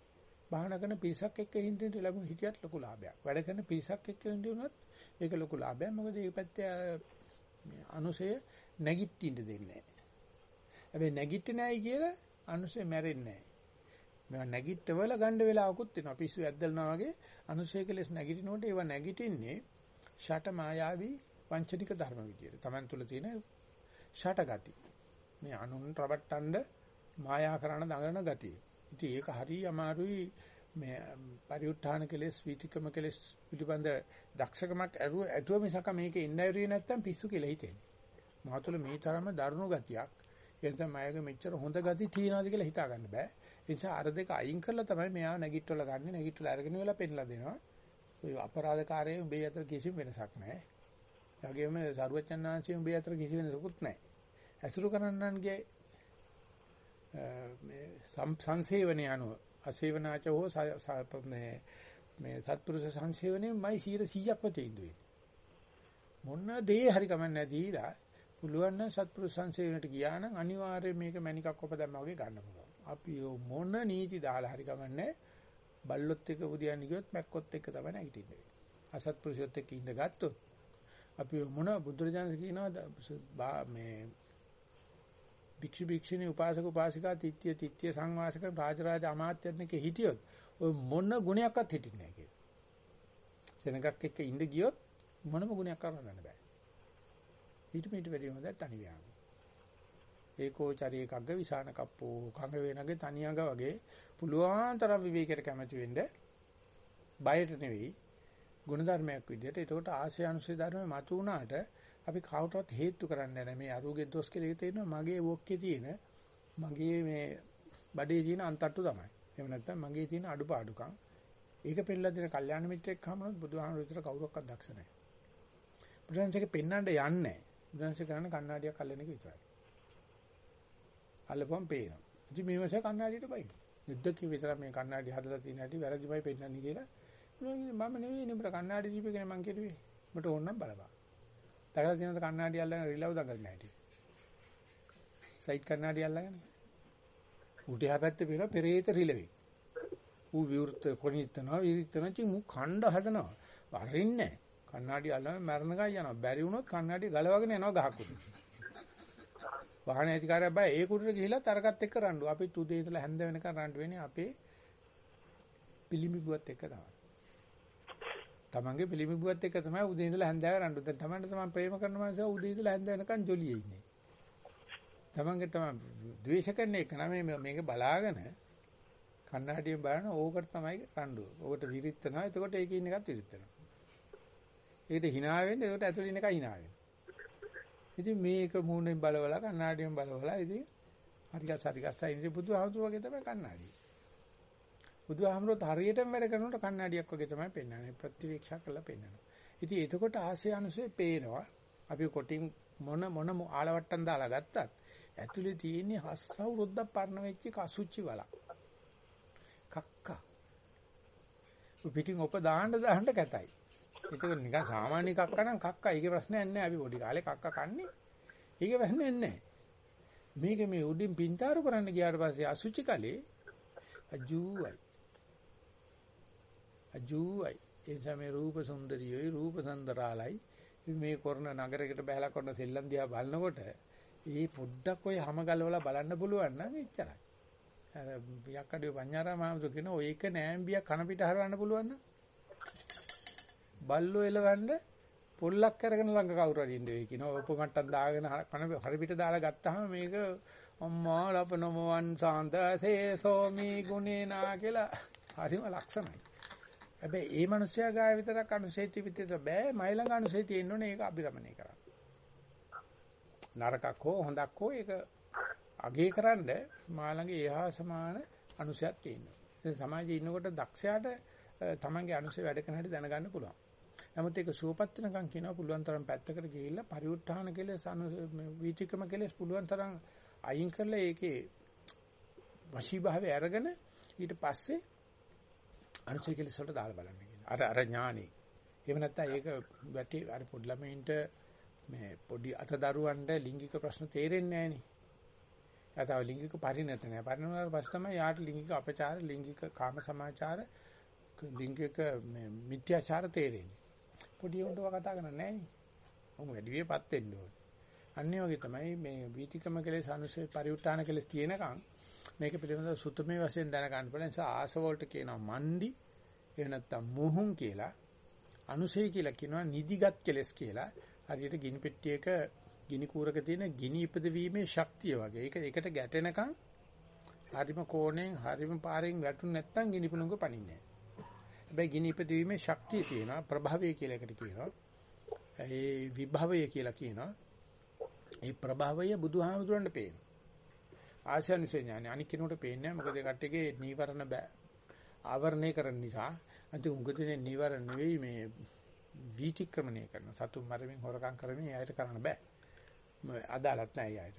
A: භාවනා කරන පිරිසක් එක්ක හින්දිට ලැබුණ හිටියත් ලොකු ලාභයක්. වැඩ කරන පිරිසක් එක්ක හින්දුනොත් ඒක ලොකු ලාභයක්. මොකද මේ පැත්තේ අනුසය නැගිටින්න දෙන්නේ නැහැ. හැබැයි නැගිටින්නේ නැයි කියලා අනුසය මැරෙන්නේ නැහැ. මේවා නැගිටවල ගන්න වෙලාවකුත් වෙනවා. පිස්සු ඇද්දලනවා වගේ අනුසය කෙලස් නැගිටිනකොට ඒවා නැගිටින්නේ ෂට මායාවී වංචනික ධර්ම විදියට. Taman තුල තියෙන ෂටගති. මේ අනුන් රවට්ටන්න මායා කරන දඟලන ගතිය. ඉතින් ඒක හරිය අමාරුයි මේ පරිඋත්ථාන කෙලෙස් විචිකම කෙලෙස් පිළිබඳ දක්ෂකමක් ඇරුව ඇතුව මිසක මේක ඉන්නයිරිය නැත්තම් පිස්සු කියලා හිතෙන්නේ. මහතුල මේ තරම දරුණු ගතියක් එතන මයක මෙච්චර හොඳ ගති තියනවාද කියලා හිතා ගන්න බෑ. ඒ නිසා අර දෙක අයින් කරලා තමයි මෙයා නැගිටවල ගන්න නැගිටවල අරගෙන වෙලා පෙන්ලා දෙනවා. ඔය අපරාධකාරයේ උඹේ අතර කිසිම වෙනසක් නැහැ. ඒ වගේම සරුවචන්නාංශයේ උඹේ අතර කිසි වෙනසකුත් නැහැ. ඇසුරු කරන්නන්ගේ මේ සංසේවණේ අනුව අසේවනාච හෝ මේ මේ සත්පුරුෂ සංසේවණේ මයි 100%ක්ම තීන්දුවේ. මොන දේ හරි කමක් නැදීලා පුළුවන් නම් සත්පුරුෂ සංසේවණට ගියා නම් අනිවාර්යයෙන් මේක මණිකක් ඔප දැම්මා වගේ ගන්න පුළුවන්. අපි මොන නීති දාලා හරි කමන්නේ බල්ලොත් එක්ක බුදියන් ගියොත් මැක්කොත් එක්ක තමයි නැගිටින්නේ. අසත්පුරුෂයොත් එක්ක ඉඳ ගත්තොත් අපි මොන බුදුරජාණන් කියනවා මේ භික්ෂු භික්ෂුණී උපාසක උපාසිකා තිත්‍ය තිත්‍ය සංවාසක රාජරාජ අමාත්‍යත්වක හිටියොත් ඔය මොන ගුණයක්වත් හිටින්නේ නැහැ කියලා. සෙනගක් එක්ක ඉඳ ගියොත් මොනම ගුණයක් කරන්න බෑ. ඊට මෙට වැඩි හොඳ තනි ව්‍යාම. ඒකෝචරී කග්ග විසාන කප්පෝ කඟ වේනගේ තනියඟ වගේ පුළුවන් තරම් විවේකයට කැමති වෙන්න බයට නෙවෙයි ගුණධර්මයක් විදිහට. ඒකට ආශය අනුසය ධර්ම මතු වුණාට අපි කවුරුත් හේතු කරන්නේ නැහැ. මේ අරුගේ දොස් කියලා තේරෙනවා මගේ වොක්කේ තියෙන මගේ මේ බඩේ තියෙන අන්තට්ටු තමයි. එහෙම නැත්නම් මගේ තියෙන අඩුපාඩුකම්. ඒක පෙන්නලා දෙන කල්යාණ මිත්‍රෙක් හමුනොත් බුදුහාමුදුරු විතර කවුරක්වත් දක්ෂ නැහැ. බුදුන්සේක පෙන්වන්න යන්නේ නැහැ. බුදුන්සේ කරන්නේ කණ්ණාඩියක් අල්ලන එක විතරයි. අල්ලපුවම පේනවා. ඉතින් මේ මාසේ කණ්ණාඩියට බයි. යුද්ධකේ විතර මේ කණ්ණාඩිය හදලා තියෙන හැටි වැරදිමයි පෙන්නන්නේ කියලා. මම නෙවෙයි නේ මට කණ්ණාඩි දීපේ මං කිව්වේ. මට ඕන නම් බලපන්. දැකලා තියෙනවද කණ්ණාඩි අල්ලගෙන රිලව් දඟලන හැටි? සයිඩ් කණ්ණාඩි අල්ලගෙන. උට එහා පැත්තේ පිළ පෙරේත රිලෙවි. ඌ විවෘත කොණිටනවා විරිටනවා චි මු ඛණ්ඩ හදනවා. වරින්නේ කණ්ණාඩි අල්ලගෙන මරණ ගා යනවා. බැරි වුණොත් කණ්ණාඩි ගලවගෙන යනවා ගහකුට. වාහන අධිකාරිය බය ඒ කුටට ගිහිලා තරකත් එක්ක රණ්ඩු. අපි තුදේ ඉඳලා හැන්ද වෙනකන් රණ්ඩු වෙන්නේ අපේ පිළිමිබුවත් එක්ක තමයි. තමන්ගේ පිළිමිබුවත් එක්ක තමයි උදේ ඉඳලා හැන්දෑව රණ්ඩු. දැන් තමන්ට තමන් ප්‍රේම කරන මනුස්සයා උදේ ඉඳලා හැන්ද වෙනකන් ජොලියේ ඉන්නේ. තමන්ගේ තමන් ද්වේෂ කරන එක නම මේක බලාගෙන කන්නාඩියෙන් බලන ඕකට තමයි රණ්ඩුව. ඕකට විරිත්තනවා. එතකොට ඒකේ ඉන්න එකත් විරිත්තනවා. ඒකට hina වෙන්න ඒකට ඇතුළේ ඉන්න එක hina වෙනවා. ඉතින් මේක මූණෙන් බලවලා කන්නාඩියෙන් බලවලා ඉතින් හරිගස් හරිගස්සයි ඉන්නේ බුදුහාමුදුරුවෝ වගේ තමයි කන්නාඩිය. බුදුහාමුදුරුවෝත් හරියටම වැඩ කරනකොට කන්නාඩියක් වගේ තමයි පෙන්වන්නේ. ප්‍රතිවීක්ෂා කරලා පෙන්වනවා. ඉතින් එතකොට ආශය අනුසය පේනවා. අපි කොටින් මොන මොන ආලවට්ටම් දාලා ගත්තත් ඇතුලේ තියෙන්නේ හස්සවුරුද්දක් පරණ වෙච්ච කසුච්චි වලක්. කක්කා. පිටින් ඔප දාන්න දාන්න කැතයි. ඒක නිකන් සාමාන්‍ය කක්ක නම් කක්කා. ඒකේ ප්‍රශ්නයක් නැහැ. අපි පොඩි කාලේ කක්ක කන්නේ. ඒකේ ප්‍රශ්නයක් නැහැ. මේක මේ උඩින් පින්තාරු කරන්න ගියාට පස්සේ අසුචි කලේ අජූයි. අජූයි. ඒ තමයි රූප සුන්දරියයි රූප සඳරාලයි මේ කරන නගරයකට බහලා කරන සෙල්ලම් දිහා බලනකොට ඒ පොඩ්ඩක් ඔය හැම ගලවලා බලන්න පුළුවන් නම් එච්චරයි. අර යක්කඩිය පඤ්ඤාරා මාමතු කියන ඔය එක නෑම්බියක් කන පිට හරවන්න පුළුවන් නම් බල්ලෝ එලවන්න පොල්ලක් අරගෙන ළඟ කවුරු හරි ඉන්නේ කියනවා උපමට්ටම් දාගෙන කන හරි පිට දාලා ගත්තාම මේක අම්මා ලපනමවන් සාන්දසේ සෝමි ගුණේනා කියලා හරිම ලක්ෂණයි. හැබැයි ඒ මනුස්සයා ගාය විතරක් අනුසේති පිටේට බෑ මයි ළඟ අනුසේති එන්න ඕනේ ඒක අභිරමණය කරන්න. නරකක් හෝ හොඳක් හෝ ඒක අගේ කරන්න මා ළඟ එහා සමාන අනුසයක් තියෙනවා. ඉතින් සමාජයේ ඉන්නකොට දක්ෂයාට තමන්ගේ අනුසය වැඩ කරන හැටි දැනගන්න පුළුවන්. නමුත් ඒක සුවපත් වෙනකන් කියනවා පුළුවන් තරම් පැත්තකට ගිහිල්ලා පරිඋත්ථාන කෙලෙස් අනු වීතිකම කෙලෙස් පුළුවන් තරම් අයින් කරලා ඒකේ වශීභාවය අරගෙන ඊට පස්සේ අනුසය කෙලෙස් වලට දාලා බලන්න කියනවා. අර අර ඥානෙ. එහෙම නැත්නම් ඒක වැටි අර පොඩි ළමයින්ට මේ පොඩි අතදරුවන්ට ලිංගික ප්‍රශ්න තේරෙන්නේ නැහෙනි. එයාට ලිංගික පරිණත නැහැ. පරිණත පස්සේ තමයි යාට ලිංගික අපචාර, ලිංගික කාම සමාචාර, ලිංගික මේ මිත්‍යාචාර තේරෙන්නේ. පොඩි උන්ටව කතා කරන්නේ නැහැ නේ. ඔහොම වැඩි වියපත් වෙන්න ඕනේ. අන්නේ වගේ තමයි මේ වීතිකම කෙලෙස් අනුසය පරිඋත්තාන කෙලෙස් තියෙනකන් මේක පිළිබඳව සුතමේ වශයෙන් දැන ගන්න පුළුවන් නිසා ආසවලට කියනවා මණ්ඩි එහෙම නැත්නම් මුහුන් කියලා අනුසය කියලා කියනවා නිදිගත් කෙලෙස් කියලා හරියට ගිනි පෙට්ටියක ගිනි කූරක තියෙන ගිනි ඉපදවීමේ ශක්තිය වගේ. ඒක එකට ගැටෙනකන් හරිම කෝණයෙන් හරිම පාරෙන් වැටුනේ නැත්නම් ගිනි පුණුක පනින්නේ හැබැයි ගිනි ඉපදවීමේ ශක්තිය තියෙනවා ප්‍රභවය කියලා එකට කියනවා. ඒ විභවය කියලා කියනවා. ඒ ප්‍රභවය බුදුහාමුදුරන්ට පේනවා. ආශානිසේ ඥානෙ අනික් කෙනෙකුට පේන්නේ නැහැ. මොකද ඒ කට්ටියගේ නීවරණ බෑ. ආවරණය කරන නිසා අන්ති උංගදිනේ නීවරණ නෙවෙයි මේ වීතික්‍රමණය කරන සතුන් මරමින් හොරකම් කරමින් එයාට කරන්න බෑ. අදාළත් නැහැ එයාට.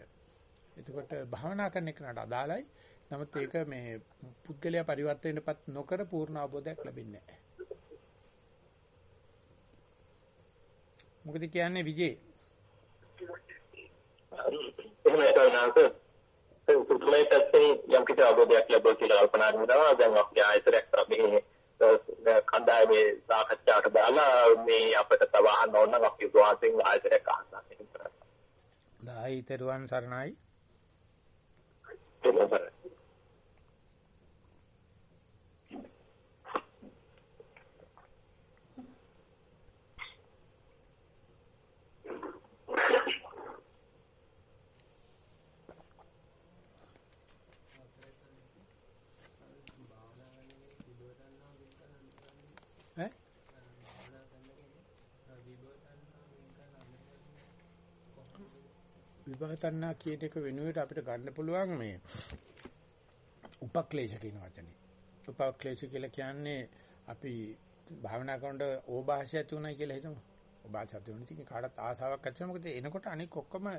A: එතකොට භාවනා කරන එකට අදාළයි. නමුත් ඒක මේ පුද්ගලයා පරිවර්තනයටපත් නොකර පූර්ණ අවබෝධයක් ලැබෙන්නේ නැහැ. මොකද කියන්නේ විජේ?
C: එහෙම තමයි පුදුමයි පැත්තෙන් යම් කිසි අවබෝධයක් ලැබුවා කියලා කල්පනා කරනවා. දැන් අපි ආයතරයක් මේ කණ්ඩායමේ සාකච්ඡාවට දාලා මේ අපිට තව අහන්න ඕන නම් අපි උදාසෙන් ආයතරයක් අහන්න.
A: දායි තෙරුවන් සරණයි.
C: තෙරුවන් සරණයි.
A: විභව තණ්හා කියන එක වෙනුවට අපිට ගන්න පුළුවන් මේ උපක්ලේශ කියන වචනේ. උපක්ලේශ කියලා කියන්නේ අපි භාවනා කරනකොට ඕභාෂය ඇති උනායි කියලා හිතමු. ඕභාෂය ඇති වුණ ඉතින් කාටත් ආසාවක් ඇති වෙනවා. මොකද එනකොට අනික ඔක්කොම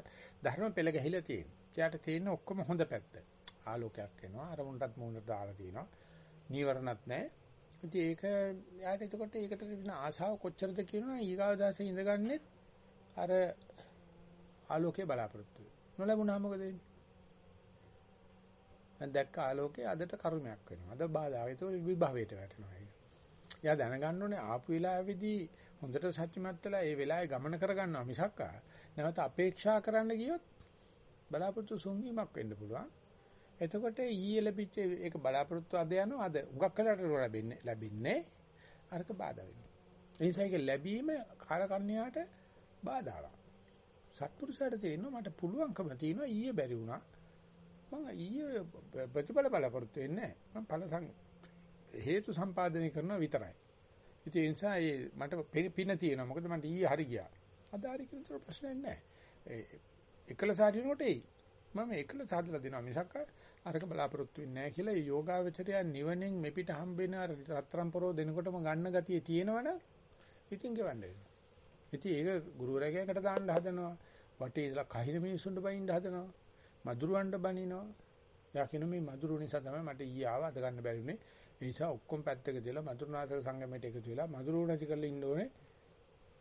A: ධර්ම පෙළ ගැහිලා තියෙනවා. එයාට තියෙන ඔක්කොම හොඳ පැත්ත. ආලෝකයක් එනවා. අරමුණටත් මූණට දාලා තියෙනවා. නීවරණත් නැහැ. ඉතින් ඒක යාට එතකොට ඒකට වෙන ආශාව කොච්චරද කියනවා ඊගාව දාසේ ඉඳගන්නෙත් අර ආලෝකය බලාපොරොත්තු නොලැබුණා මොකද වෙන්නේ? මම දැක්ක ආලෝකය අදට කර්මයක් වෙනවා. අද බාධා. ඒක විභවයට වැටෙනවා ඒක. එයා දැනගන්න ඕනේ ආපු වෙලාවේදී හොඳට සත්‍යමත් වෙලා ඒ වෙලාවේ ගමන කරගන්නවා මිසක් නැවත අපේක්ෂා කරන්න ගියොත් බලාපොරොත්තු සුන්වීමක් වෙන්න පුළුවන්. එතකොට ඊයේ ලැබිච්ච ඒක බලාපොරොත්තු අද යනවා අද උගක් කලට ලැබෙන්නේ ලැබින්නේ අරක බාධා වෙනවා. නිසා ඒක ලැබීම කාලකන්ණයාට බාධාවක්. සත්පුරුෂයාට තේරෙනවා මට පුළුවන්කම තියෙනවා ඊයේ බැරි වුණා. මම ඊයේ ප්‍රතිඵල බලාපොරොත්තු වෙන්නේ නැහැ. මම ඵල හේතු සම්පාදනය කරනවා විතරයි. ඉතින් ඒ නිසා ඒ මට පින තියෙනවා. මොකද මට ඊයේ හරි ගියා. අද හරි කියන ප්‍රශ්නයක් නැහැ. එකලස හරිනකොට එයි. මම එකලස හදලා දෙනවා මිසක් අරක බලාපොරොත්තු වෙන්නේ නැහැ කියලා ඒ යෝගාවචරය නිවනෙන් මෙපිට හම්බෙන අර රත්තරන් පොරෝ දෙනකොටම ගන්න ගතිය තියෙනවනම් ඉතින් ගෙවන්න වෙනවා. ඉතින් ඒක ගුරුවරයාකට දාන්න හදනවා. වටේ ඉඳලා කහින මිනිස්සුන්ට බයින්න හදනවා. මදුරුවන්ට බනිනවා. යා කියන මේ මදුරු නිසා තමයි මට ඊයේ ආව අද ගන්න බැරි වුනේ. ඒ නිසා ඔක්කොම පැත්තක දාලා මදුරුනාථක සංගමයට එකතු වෙලා මදුරු නැති කරලා ඉන්න ඕනේ.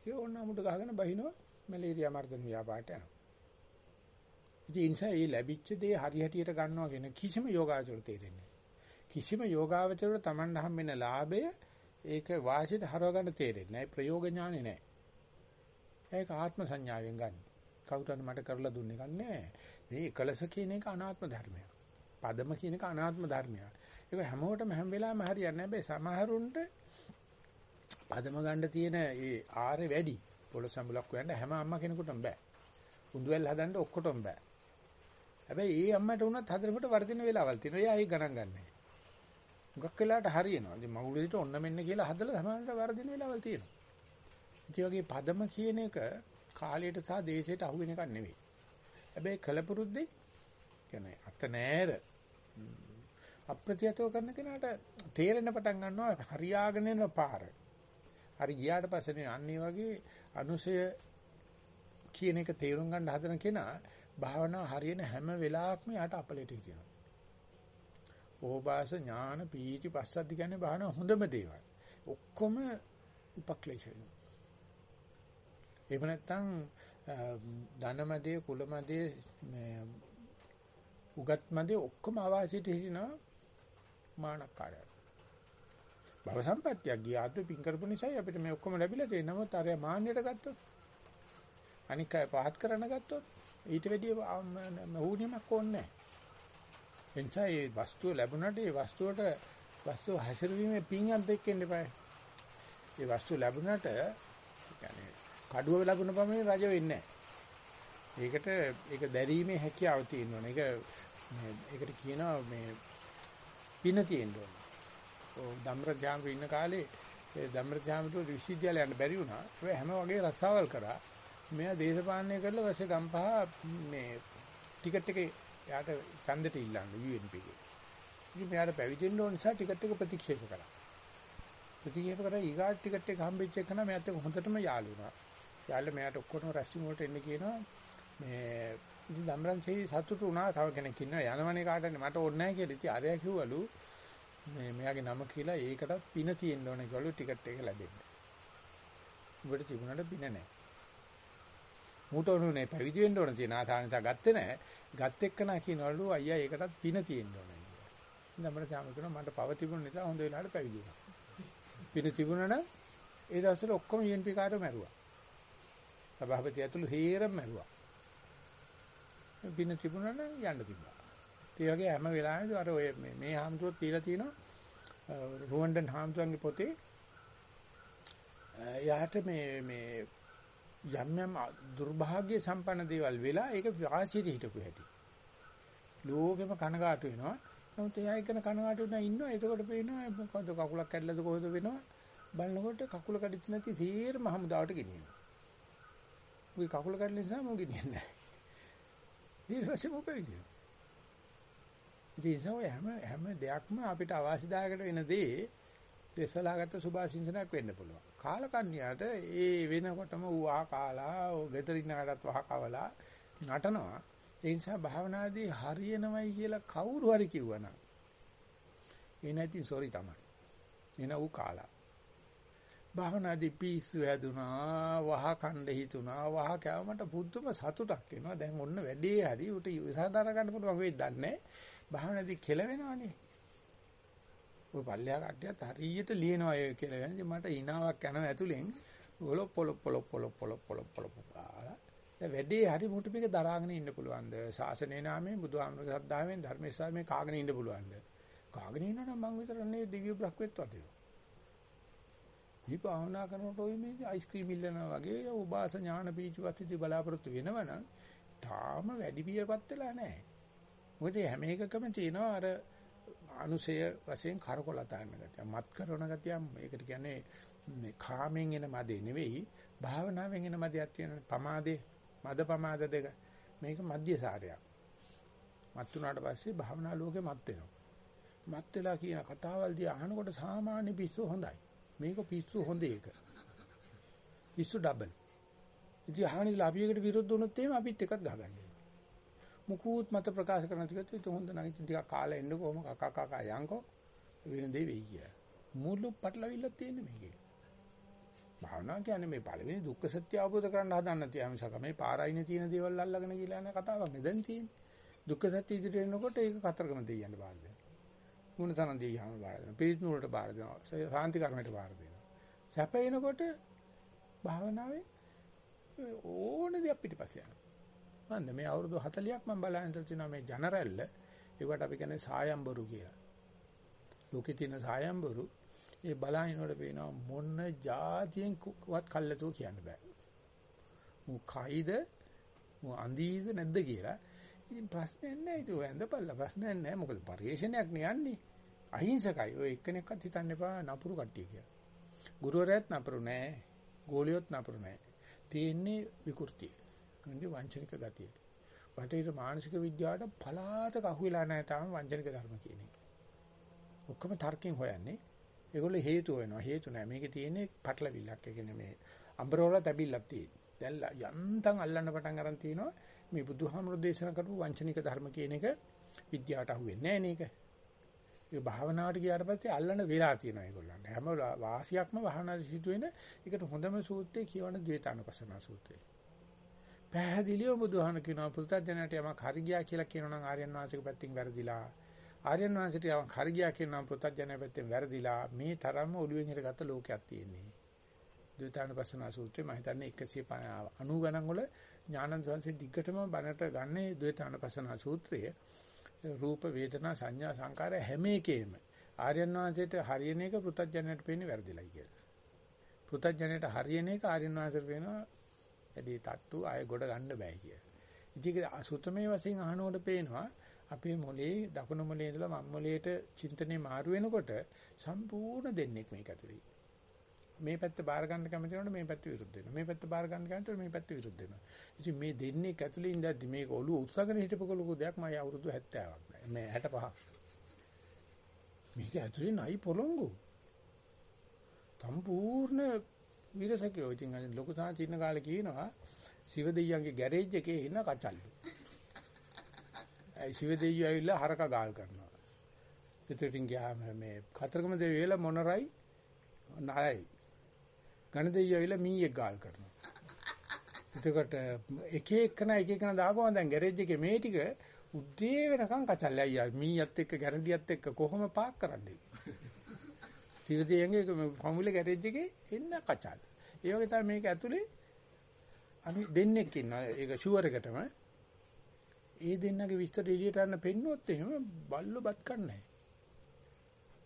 A: ඒ ඕන අමුඩ ගහගෙන බහිනවා මැලේරියා මර්ධන ව්‍යාපාරට යනවා. ඉතින් ඒ නිසා මේ ලැබිච්ච දේ හරියටියට ගන්නවා කියන කිසිම යෝගාචර තේරෙන්නේ කිසිම යෝගාවචරවල Taman හම්බෙන ලාභය ඒක වාසියට හරව ගන්න තේරෙන්නේ නැහැ. ප්‍රයෝග ඥානෙ නැහැ. ඒක ආත්ම සංඥාවෙන් ගන්න. කවුරුහරි මට කරලා දුන්නේ එකක් නැහැ. මේ එකලස කියන එක අනාත්ම ධර්මයක්. පදම කියන එක අනාත්ම ධර්මයක්. ඒක හැමෝටම හැම වෙලාවෙම හරියන්නේ නැහැ. සමහරුන්ට පදම ගන්න තියෙන ඒ ආරේ වැඩි. පොළොස් සම්බුලක් හොයන්න හැම අම්මා කෙනෙකුටම බෑ. උඳුවැල් හදන්න ඔක්කොටම බෑ. හැබැයි ඒ අම්මට වුණත් හදනකොට වර්ධින වෙලාවල් තියෙනවා. එයා ඒක ගණන් ගන්නෑ. මුගක් වෙලාවට හරියනවා. ඉතින් මගුලෙදිට ඔන්න මෙන්න කියලා හදලා සමහරවිට වර්ධින වෙලාවල් තියෙනවා. ඉතින් වගේ පදම කියන එක කාලයට සහ දේශයට අහු වෙන එකක් නෙවෙයි. හැබැයි කලපුරුද්දේ කියන්නේ අත නෑර අප්‍රතියතව කරන කෙනාට තේරෙන පටන් ගන්නවා හරියාගෙන යන පාර. හරි ගියාට පස්සේ අන්නේ වගේ අනුසය කියන එක තේරුම් ගන්න හදන කෙනා භාවනාව හරියන හැම වෙලාවකම යාට අපලෙට හිටිනවා. ඕපාස ඥාන පීති පස්සද්ධි කියන්නේ භාවනාව හොඳම දේවල්. ඔක්කොම උපක්ලේශය. එහෙම නැත්නම් ධනමදේ කුලමදේ මේ උගත්මදේ ඔක්කොම අවාසියට හිටිනවා මානකාරය. භව සම්පත්තියක් ගියාද පින් කරපු නිසායි අපිට මේ ඔක්කොම ලැබිලා තියෙන්නේ. නමුත් අර මාන්නයට ගත්තොත් අනික පහත් කරන ගත්තොත් ඊට වැඩිය මහුණියමක් ඕනේ නැහැ. එනිසා මේ වස්තුව ලැබුණාට මේ වස්තුවට වස්තුව හැසිරවීමේ පින්යක් දෙකෙන්න එපායි. මේ වස්තුව ලැබුණාට කඩුව ලැබුණ පමණින් රජ වෙන්නේ නැහැ. ඒකට ඒක දැරීමේ හැකියාව තියෙනවා. ඒක මේ ඒකට කියනවා මේ පින තියෙන්න ඕන. ඔව් ධම්රජාම ඉන්න කාලේ ඒ ධම්රජාමට විශ්වවිද්‍යාලය යන්න බැරි වුණා. ඒ හැම වගේ රස්සාවල් කරා. මෙයා දේශපාලනය කරලා ඊපස්සේ ගම්පහ මේ ටිකට් එකේ යාට ඡන්දෙට ඉල්ලන්න UNP එකේ. ඉතින් මෙයාට පැවිදෙන්න ඕන නිසා ටිකට් එක ප්‍රතික්ෂේප කරා. ප්‍රතික්ෂේප කරා ඊගාට ටිකට් එක හම්බෙච්ච එක නම් මෙයාත් එක්ක හොඳටම යාළු වුණා. යාළුවා මෙයාට ඔක්කොම රැස්වීම වලට එන්න කියනවා. මේ ඉතින් ධම්රන්සේ සතුටු වුණා. තව කෙනෙක් ඉන්නවා යනවනේ කාටද මට ඕනේ නැහැ කියලා. ඉතින් අරයා කිව්වලු මේ මෙයාගේ නම කියලා ඒකටත් පින තියෙන්න ඕනේ කිව්වලු ටිකට් එක ලැබෙන්න. උඹට තිබුණාට පින නැහැ. මූට උනේ පැවිදි වෙන්න ඕන තියෙන ආසානිසා ගත්තේ නැහැ. ගත් එක්කනා කියනවලු අයියා ඒකටත් පින තියෙන්න ඕනේ කියලා. ඉතින් අපිට සාම කරනවා මට පව තිබුණ නිසා හොඳ වෙලාවට පැවිදි වුණා. පින තිබුණා නම් ඒ දවස්වල ඔක්කොම UNP කාර්ය මැරුවා. සභාපති ඇතුළු සේරම මැරුවා. පින තිබුණා නම් යන්න තිබ්බා. ඒ වගේ හැම වෙලාවෙම අර ඔය මේ මේ හාමුදුරුවෝ තියලා තියෙනවා රුවන්ඩන් හාමුදුරන්ගේ පොතේ එයාට මේ මේ යම් යම් දුර්භාග්‍ය සම්පන්න දේවල් වෙලා ඒක වාසියට හිටපු හැටි. ලෝකෙම කනගාටු වෙනවා. නමුත් එයා එකන කනගාටු වෙනා ඉන්නවා. එතකොට පේනවා මොකද කකුලක් කැඩලාද කොහෙද වෙනවා. බලනකොට කකුල කඩਿੱච්ච නැති තීරම හමුදාවට ගෙනියනවා. උයි කකුල කඩලා නිසා මොකද ගෙනියන්නේ නැහැ. ඊට පස්සේ මොකද වෙන්නේ? ඉතින් හැම හැම දෙයක්ම අපිට අවශ්‍යදායකට වෙන දේ දෙසලාගත්ත සුභාශිංසනයක් වෙන්න පුළුවන්. කාලකන්ණියට ඒ වෙනකොටම ඌ ආ කාලා ගෙදරින් ආටත් වහ කවලා නටනවා. ඒ නිසා භාවනාදී හරියනවයි කියලා කවුරු හරි කිව්වනම් ඒ නැති සෝරි තමයි. එන ඌ කාලා. භාවනාදී පිස්සු හැදුනා, වහ කණ්ඩ හිතුනා, වහ කෑවමට පුදුම සතුටක් එනවා. දැන් ඔන්න වැඩේ හරි. උට විසාදාර ගන්න පුළුවන් වෙයි දන්නේ. භාවනාදී කෙලවෙනවනේ. ඔය පල්ලෙහා කට්ටියත් හරියට ලියනවා ඒ කියලා වෙනදි මට hinaවක් යනවා ඇතුලෙන්. පොලො පොලො පොලො පොලො පොලො පොලො පොලො පාලා දැන් වැඩේ හරි මුට මේක දරාගෙන ඉන්න පුළුවන්ද? ශාසනයේ නාමයෙන් බුදුහාමරගේ සද්ධාවෙන් ධර්මේශාමයෙන් කාගෙන ඉන්න පුළුවන්ද? කාගෙන ඉන්නනම් මං විතර නේ දිව්‍ය බ්‍රහ්මෙත් වදිනවා. මේ භාවනා කරනකොට ඔය මේ අයිස්ක්‍රීම් ඉල්ලනවා වගේ උපාස ඥාන පීචුපත්ති බලාපොරොත්තු වෙනවනම් තාම වැඩි පියපත් වෙලා නැහැ. මොකද හැම එකකම තියෙනවා අර අනුසය වශයෙන් කරකොලතාන ගතිය. මත් කරන ගතිය මේකට කියන්නේ මේ කාමෙන් එන මදේ නෙවෙයි භාවනාවෙන් එන මදයක් තියෙනනේ. පමාදේ, මද පමාද දෙක. මේක මධ්‍යසාරයක්. මත් වුණාට පස්සේ භාවනා ලෝකේ මත් වෙනවා. මත් වෙලා කියන කතාවල් දිහා අහනකොට සාමාන්‍ය පිස්සු හොඳයි. මේක පිස්සු හොඳ එක. පිස්සු ඩබල්. ඉතින් අහන්නේ අපි එකට විරුද්ධ වුණොත් එහෙම අපිත් එකක් ගහගන්නවා. මුකුත් මත ප්‍රකාශ කරන ටිකත් ඒක හොඳ නැහැ. ඉතින් ටිකක් කාලේ එන්න කොහොම කකා කකා යන්කෝ වෙන දේ වෙයි කිය. මුළු පටලවිල්ල තියෙන්නේ මේකේ. භාවනා කියන්නේ මේ පළවෙනි දුක්ඛ සත්‍ය අවබෝධ කරගන්න හදන්න තියා මිසක මේ පාරයිනේ තියෙන දේවල් අල්ලගෙන කියලා යන කතාවක් නේ දැන් තියෙන්නේ. දුක්ඛ සත්‍ය ඉදිරියට එනකොට ඒක කතරගම දෙයියන්න බාර දෙනවා. මුණ තරම් දෙයියම බාර දෙනවා. පිරිත් නූලට බාර දෙනවා. සාන්ති කර්මයට බාර දෙනවා. සැපේනකොට භාවනාවේ ඕන දෙයක් පිටිපස්ස යනවා. මන්ද මේ අවුරුදු 40ක් මම බලන් ඉඳලා තියෙනවා මේ ජනරැල්ල ඒකට අපි කියන්නේ සායම්බරු කියලා. ලෝකේ තියෙන සායම්බරු ඒ බලහිනවල පේනවා මොන જાතියෙන් වත් කල්ලාතෝ කියන්න බෑ. මු කයිද මු අඳීද නැද්ද කියලා. ඉතින් ප්‍රශ්නයක් නෑ ඒක වැඳපල්ලා ප්‍රශ්නයක් නෑ මොකද පරිේශනයක් නියන්නේ. අහිංසකයි. ඔය එක්කෙනෙක්වත් හිතන්න එපා නපුරු කට්ටිය කියලා. ගුරුවරයාත් නපුරු නෑ. ගෝලියොත් නපුරු නෑ. තියෙන්නේ විකෘතිය. කන්නේ වංචනික ගතිය. බටහිර මානසික විද්‍යාවට පලාතක අහුවෙලා නැහැ තාම වංචනික ධර්ම කියන එක. ඔක්කොම තර්කයෙන් හොයන්නේ. ඒගොල්ලෝ හේතු වෙනවා. හේතු නැහැ. මේකේ තියෙන්නේ පටලවිල්ලක්. ඒ කියන්නේ මේ අම්බරෝල තැබිල්ලක් තියෙන. දැන් යන්තම් අල්ලන්න පටන් අරන් තිනවා මේ බුදුහාමුදුරු දේශනා කරපු වංචනික ධර්ම කියන එක විද්‍යාවට අහුවෙන්නේ නැහැ නේක. ඒ භාවනාවට ගියාට පස්සේ අල්ලන වෙලා තියෙනවා ඒගොල්ලන්ට. හැම වාසියක්ම භාවනාවේ සිදුවෙන එකට හොඳම සූත්‍රය කියවන ද්වේතානුපස්සනා සූත්‍රය. පැහැදිලිව බුදුහාම කියනවා පුරුතඥයට යමක් හරි ගියා කියලා කියනවා නම් ආර්යයන් වහන්සේගේ පැත්තෙන් වැරදිලා. ආර්යයන් වහන්සේට යමක් හරි ගියා කියනවා පුරුතඥය පැත්තෙන් වැරදිලා. මේ තරම්ම ඔළුවෙන් හිරගත්ත ලෝකයක් තියෙන්නේ. ද්වේතානුපස්සනා සූත්‍රය මම හිතන්නේ 190 ගණන් වල ඥානන්ද සංසේ දිග්ගටම බණට ගන්නේ ද්වේතානුපස්සනා සූත්‍රය. රූප වේදනා සංඥා සංකාර හැම එකේම ආර්යයන් වහන්සේට හරියන එක පුරුතඥයට පේන්නේ වැරදිලයි කියලා. පුරුතඥයට හරියන එක ආර්යයන් වහන්සේට පේනවා වැඩි තට්ටු ආය ගොඩ ගන්න බෑ කිය. ඉතින් සුතමේ වශයෙන් අහනකොට පේනවා අපේ මොලේ දකුණු මොලේ ඉඳලා වම් මොලේට චින්තනේ මාරු වෙනකොට සම්පූර්ණ දෙන්නෙක් මේක ඇතුලේ. මේ පැත්ත බාර ගන්න කැමති වෙනකොට මේ පැත්ත විරුද්ධ වෙනවා. මේ පැත්ත බාර ගන්න කැමති මේ පැත්ත විරුද්ධ වෙනවා. ඉතින් මේ දෙන්නේ ඇතුලේ ඉඳද්දි මේක ඔළුව උත්සාහගෙන හිටපු ලොකු දෙයක් මම අවුරුදු 70ක් නෑ. මේ 65ක්. මේක ඇතුලේ නයි පොළොංගු. සම්පූර්ණ විරසකයෝ ඉතින් අර ලොකු සාචි ඉන්න කාලේ කියනවා සිව දෙයියන්ගේ ගෑරේජ් එකේ ඉන්න කචල්ලු. ඒ සිව දෙයියෝ ඇවිල්ලා හරක ගාල් කරනවා. ඉතින් ගියාම මේ කතරගම දෙවියෝ වෙලා මොනරයි නරයි. ඝන දෙයියෝ ඇවිල්ලා මීයක් ගාල් කරනවා. එතකොට එක එකන එක එකන දාපුවම දැන් ගෑරේජ් එකේ මේ ටික උදේ වෙනකන් කචල්ලයි අයියා මීයත් එක්ක ගැරන්ඩියත් එක්ක කොහොම පාක් කරන්නේ සිවදියන්ගේ ෆෝමියුලා ගෑරේජ් එකේ එන්න කචල්. ඒ වගේ තමයි මේක ඇතුලේ අනි දෙන්නෙක් ඉන්නවා. ඒක ෂුවර් එකටම. ඒ දෙන්නගේ විස්තර එළියට අරන් පෙන්නුවොත් එහෙම බල්ලෝ බත් කන්නේ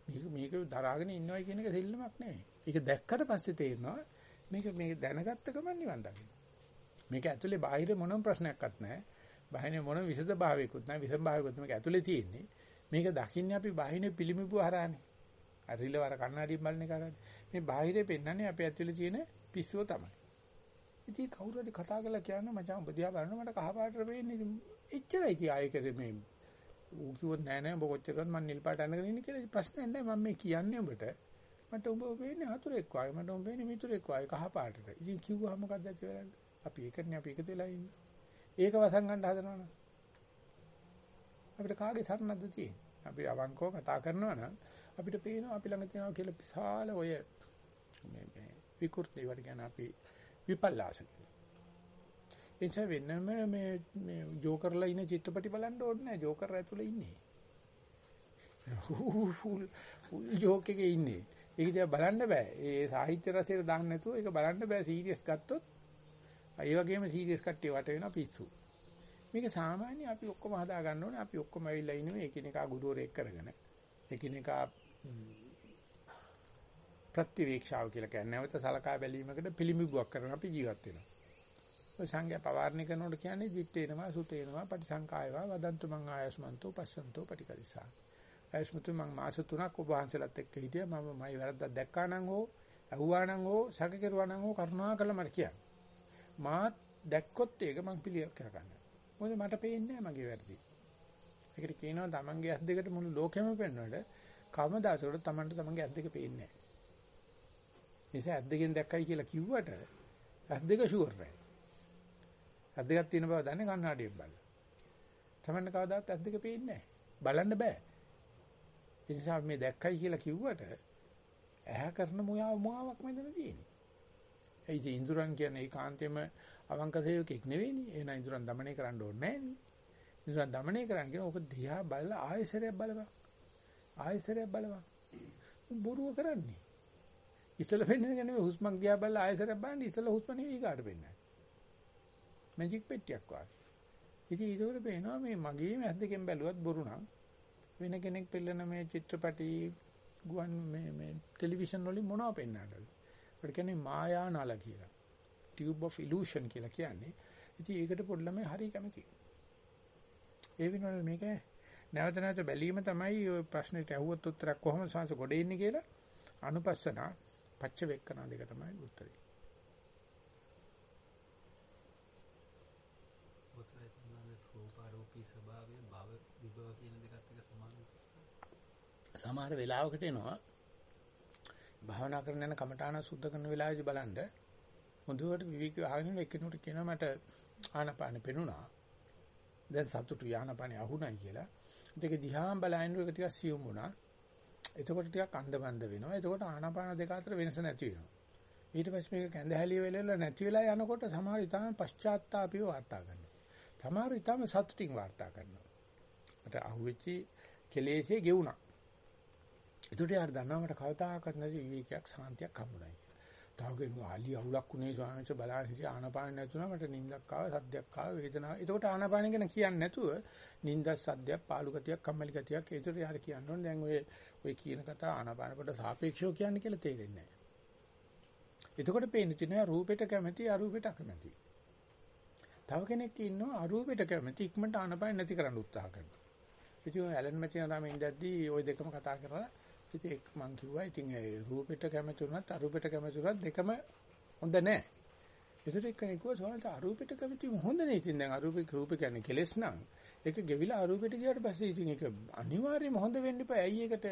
A: මේක මේක දරාගෙන ඉන්නවයි කියන එක දෙල්ලමක් නෙවෙයි. ඒක දැක්කට පස්සේ තේරෙනවා මේක මේක දැනගත්ත ගමන් නිවන් දකින්න. මේක ඇතුලේ බාහිර මොනම ප්‍රශ්නයක්වත් නැහැ. බාහිර මොන විසද භාවයකුත් නැහැ. විසම භාවයකුත් මේක ඇතුලේ තියෙන්නේ. මේක දකින්නේ අපි බාහිර පිළිමිබු හරහානේ. අර රිලවර කණ්ණාඩියෙන් බලන එක කරන්නේ. මේ බාහිරේ පෙන්වන්නේ අපේ ඇතුලේ තියෙන පිස්සුව තමයි. ඉතින් කවුරු හරි කතා කරලා කියන්න මචං ඔබ දිහා බලන්න මට කහ පාටට වෙන්නේ එච්චරයි ඉතින් ආයෙකද මේ ඌ කිව්වොත් නෑ නෑ ඔබ කොච්චරවත් මම නිල් පාට අඳගෙන ඉන්නේ කියලා ප්‍රශ්නයක් නෑ මම මේ කියන්නේ ඔබට මට ඔබ වෙන්නේ හතුරෙක් වගේ මට ඔබ වෙන්නේ මිතුරෙක් වගේ කහ පාටට ඉතින් කිව්වහම මොකක්ද ඇති වෙන්නේ අපි ඒකනේ අපි එකතු වෙලා ඉන්නේ ඒක වසන් ගන්න හදනවනේ අපිට කාගේ සරණක්ද තියෙන්නේ අපි අවංකව කතා කරනවා නම් අපිට පේනවා අපි ළඟ තියෙනවා කියලා විශාල ඔය මේ මේ විකෘති වල ගැන අපි විපල්ලාස කියලා. එනිසා වෙනම මේ මේ ජෝකර්ලා ඉන්න චිත්‍රපටි බලන්න ඕනේ නැහැ. ජෝකර් ඇතුලේ ඉන්නේ. ෆුල් ෆුල් ජෝක් එකේ ඉන්නේ. ඒක දිහා බලන්න බෑ. ඒ සාහිත්‍ය රසයට දාන්න නැතුව ඒක බලන්න බෑ. සීරියස් ගත්තොත් ඒ වගේම සීරියස් කට්ටිය වට වෙනවා පිස්සු. මේක සාමාන්‍ය අපි ඔක්කොම හදා ගන්න ඕනේ. අපි ඔක්කොම ඇවිල්ලා ඉන්නේ එකිනෙකා ගුරුවරයෙක් කරගෙන. එකිනෙකා ප්‍රතිවීක්ෂාව කියලා කියන්නේ නැවත සලකා බැලීමකට පිළිඹුවක් කරන අපි ජීවත් වෙනවා. ඔය සංඝයා පවාරණය කරනකොට කියන්නේ දිත්තේනවා සුතේනවා පටිසංකායවා වදන්තු මං ආයස්මන්තෝ පස්සන්තෝ පටිකරිසා. ආයස්මතු මං මාස 3ක් ඔබ වහන්සේලාත් එක්ක හිටියා මම මයි වැරද්දක් දැක්කා නම් හෝ ඇහුවා නම් හෝ සැක කෙරුවා නම් හෝ කරුණාකරලා මට කියන්න. මාත් දැක්කොත් ඒක මං පිළියෙල කරගන්න. මොකද මට පේන්නේ නැහැ මගේ වැරදි. ඒකට කියනවා තමන්ගේ ඇස් දෙකට මුළු ලෝකෙම පෙන්වන්නට කවමදාසකට තමන්ට තමන්ගේ ඇස් දෙක පේන්නේ නැහැ. නිසා ඇස් දෙකෙන් දැක්කයි කියලා කිව්වට ඇස් දෙක ෂුවර් නැහැ. ඇස් දෙකක් තියෙන බව දන්නේ කණ්ණාඩියෙන් බලලා. තමන්ට කවදාවත් ඇස් දෙක පේන්නේ නැහැ. බලන්න බෑ. ඒ නිසා මේ දැක්කයි කියලා කිව්වට ඇහැ කරන මුයාව මුවාවක් මෙතන තියෙන්නේ. ඒ ඉතින් ඉඳුරන් කියන්නේ ඒකාන්තයෙන්ම අවංක සේවකෙක් නෙවෙයිනේ. එහෙනම් ඉඳුරන් দমনය කරන්න ඕනේ නෑනේ. ඉඳුරන් দমনය කරන්න කියන ඔබ දිහා බලලා ආයෙසරයක් බලපන්. ආයෙසරයක් බලපන්. බොරුව කරන්නේ. ඉතල වෙන්නේ නෙවෙයි හුස්මක් දිහා බලලා ආයෙසරයක් බලන්නේ ඉතල හුස්ම නෙවෙයි කාට වෙන්නේ. මැජික් පෙට්ටියක් වගේ. ඉතින් ඒක උඩ පේනවා මේ මගේම ඇස් දෙකෙන් බැලුවත් බොරු නම් වෙන කෙනෙක් පෙළන මේ චිත්‍රපටි ගුවන් මේ මේ ටෙලිවිෂන් වලින් මොනව පෙන්වන්නද? ඒකට කියන්නේ මායා නල කියලා. tube of illusion කියලා කියන්නේ. ඉතින් ඒකට පොඩි ළමයි හරි කැමතියි. ඒ වෙනවල මේක නැවත නැවත බැලීම තමයි ඔය ප්‍රශ්නෙට අහුවත් උත්තරයක් කොහොමද සංස ගොඩ ඉන්නේ කියලා අනුපස්සන පච්ච වෙක්කන දෙක තමයි උත්තරේ.
D: ඔසරයි තමයි රූපාරෝපී ස්වභාවය භව විභව කියන දෙකත් එක්ක සමානයි.
A: සමහර වෙලාවකට එනවා භාවනා කරන යන කමඨාන සුද්ධ කරන වෙලාවේදී බලන්න හොඳට විවිධ ආගෙන එක්කෙනෙකුට කියනවා මට ආනපාන පෙනුණා. දැන් සතුටු ආනපානේ අහුණයි කියලා. ඒක දිහා බලහින්න ඒක ටිකක් සියුම් වුණා. එතකොට ටිකක් අන්දමන්ද වෙනවා. එතකොට ආනපාන දෙක අතර වෙනස නැති වෙනවා. ඊට පස්සේ මේක කැඳහැලිය වෙලෙලා නැති වෙලා යනකොට සමහර ඉතාලම පශ්චාත්තාපිය වාර්තා කරනවා. සමහර ඉතාලම සතුටින් වාර්තා කරනවා. මට අහුවෙච්ච කෙලෙසේ ගෙවුණා. ඒකට යාර දන්නවා මට කවදාකවත් නැති විවේකයක් සාන්තියක් හම්බුනායි. තව කෙනෙකු ආලි අවුලක් උනේ ස්වාමීන් වහන්සේ බලන්න හිටිය ආනපාන නැතුණා මට නිින්දක් ආවා සද්දයක් ආවා වේදනාවක්. ඒකට ආනපාන ගැන කියන්නේ නැතුව නිින්දක් සද්දයක් පාළු ගතියක් කම්මැලි ගතියක් ඒකට යාර කියන්න ඕනේ. දැන් ඔය ඔය කියන කතා ආනපාන කොට සාපේක්ෂව කියන්නේ කියලා තේරෙන්නේ නැහැ. එතකොට පේන්නේ තියෙනවා රූපෙට කැමැති අරූපෙට අකමැති. තව කෙනෙක් ඉන්නවා අරූපෙට කැමැති ඉක්මනට ආනපාන නැති කරන්න උත්සාහ කරනවා. ඉතින් ඔය ඇලන් මැතින තමයි ඉඳද්දී ওই දෙකම කතා කරලා ඉතින් ඒක මං කිව්වා ඉතින් ඒ රූපෙට කැමති වුණත් අරූපෙට කැමති වුණත් දෙකම හොඳ නැහැ. ඒකට එක්කෙනෙක් කිව්වා සෝන්ට අරූපෙට කැමති හොඳ නේ. ඉතින් දැන් අරූපේ රූප කියන්නේ කෙලෙස් නම් ඒක ගෙවිලා අරූපෙට ගියාට පස්සේ ඉතින් ඒක අනිවාර්යයෙන්ම හොඳ වෙන්න එපා. ඇයි ඒකට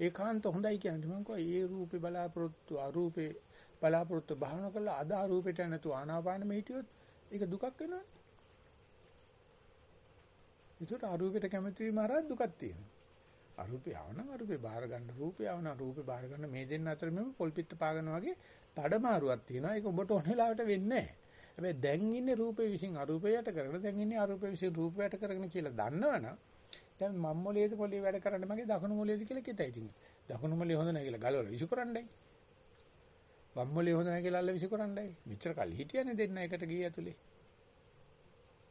A: ඒකාන්ත හොඳයි කියන්නේ මං කිව්වා ඒ රූපේ බලාපොරොත්තු අරූපේ බලාපොරොත්තු භාවනා කරලා අද අරූපෙට නැතු ආනාපානෙම හිටියොත් ඒක දුකක් වෙනවනේ. ඒකට අරූපෙට කැමති වීම අරන් දුකක් තියෙනවා. අරූපේ ආවනම් අරූපේ බාහිර ගන්න රූපේ ආවනම් රූපේ බාහිර ගන්න මේ දෙන්න අතර මෙම පොල්පිට පාගන වගේ මාරුවක් තියෙනවා. ඒක ඔබට ඕන වෙලාවට වෙන්නේ නැහැ. හැබැයි දැන් ඉන්නේ රූපේ විසින් අරූපේ යට කරගෙන දැන් ඉන්නේ අරූපේ විසින් රූපේ යට කරගෙන කියලා දන්නවනම් දැන් මම් මොලේද පොළේ වැඩ කරන්න මගේ දකුණු මොලේද කියලා කිතයි ඉතින්. දකුණු මොලේ හොඳ නැහැ කියලා ගලවලා විසු කරන්නයි. වම් මොලේ හොඳ නැහැ කියලා අල්ල විසු කරන්නයි. මෙච්චර කල් හිටියනේ දෙන්න එකට ගියේ ඇතුලේ.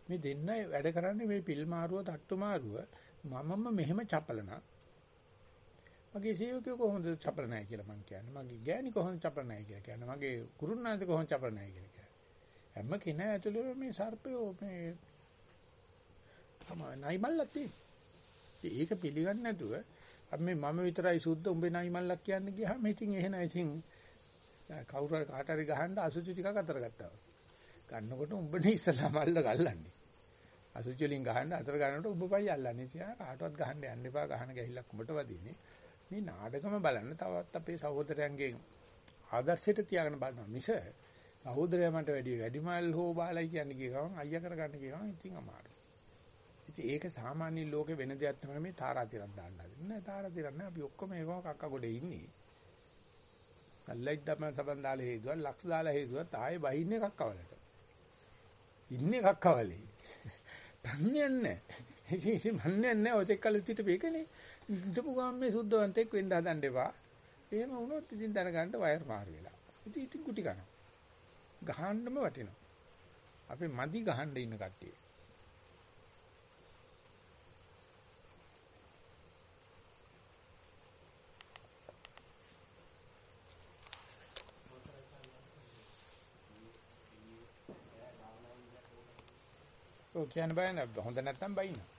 A: මේ දෙන්න වැඩ කරන්නේ මේ පිල් මාරුව, තට්ටු මාරුව මමම මෙහෙම චපලනා මගේ සේවකයෝ කොහොමද චපල නැහැ කියලා මං කියන්නේ. මගේ ගෑණි කොහොමද චපල නැහැ කියලා කියන්නේ. මගේ කුරුණාද කොහොමද චපල නැහැ කියලා කියන්නේ. හැම කෙනා ඇතුළේ මේ සර්පයෝ මේ තමයි නයිමල්ලක් තියෙන්නේ. ඒක පිළිගන්නේ නැතුව අපි මේ මම විතරයි සුද්ධ උඹේ නයිමල්ලක් කියන්නේ ගියාම ඉතින් එහෙනම් ඉතින් කවුරු හරි කාට හරි ගහන්න අසුචි ටිකක් අතර ගත්තා. ගන්නකොට උඹනේ ඉස්සලා මල්ල ගල්ලන්නේ. අසුචි වලින් ගහන්න අතර ගන්නකොට උඹ පයි අල්ලන්නේ. ඉතින් කාටවත් ගහන්න යන්න එපා. ගහන ගැහිල්ලක් උඹට වදින්නේ. මේ නාටකම බලන්න තවත් අපේ සහෝදරයන්ගෙන් ආදර්ශයට තියාගෙන බලනවා මිස සහෝදරයා මට වැඩි වැඩිමල් හෝ බාලයි කියන්නේ කිය ගමන් අයියා කරගන්න කියනවා ඉතින් අමාරුයි. ඉතින් ඒක සාමාන්‍ය ලෝකේ වෙන දෙයක් තමයි මේ තාරාතිරක් දාන්න හදන්නේ. නෑ තාරාතිරක් නෑ අපි ඔක්කොම ඒකම කක්ක ගොඩේ ඉන්නේ. කල්ලයිඩ් දම සබන් දාලා හේදුවා ලක්ෂ දාලා හේදුවා ආයේ බහින්නේ කක්කවලට. ඉන්නේ කක්කවලේ. තන්නේ නැහැ. ඒක ඉතින් මන්නේ නැහැ ඔතෙක් කල් සිට මේකනේ. ඉඳපු ගමන් මේ සුද්ධවන්තෙක් වෙන්න හදන්න එපා. එහෙම වුණොත් ඉතින් දැනගන්න වයර් මාරු වෙලා. ඉතින් ඉතින් කුටි ගන්න. ගහන්නම වටිනවා. අපි මදි ගහන්න ඉන්න කට්ටිය. ඔය කියන්න බෑ නේද? හොඳ නැත්නම් බයිනවා.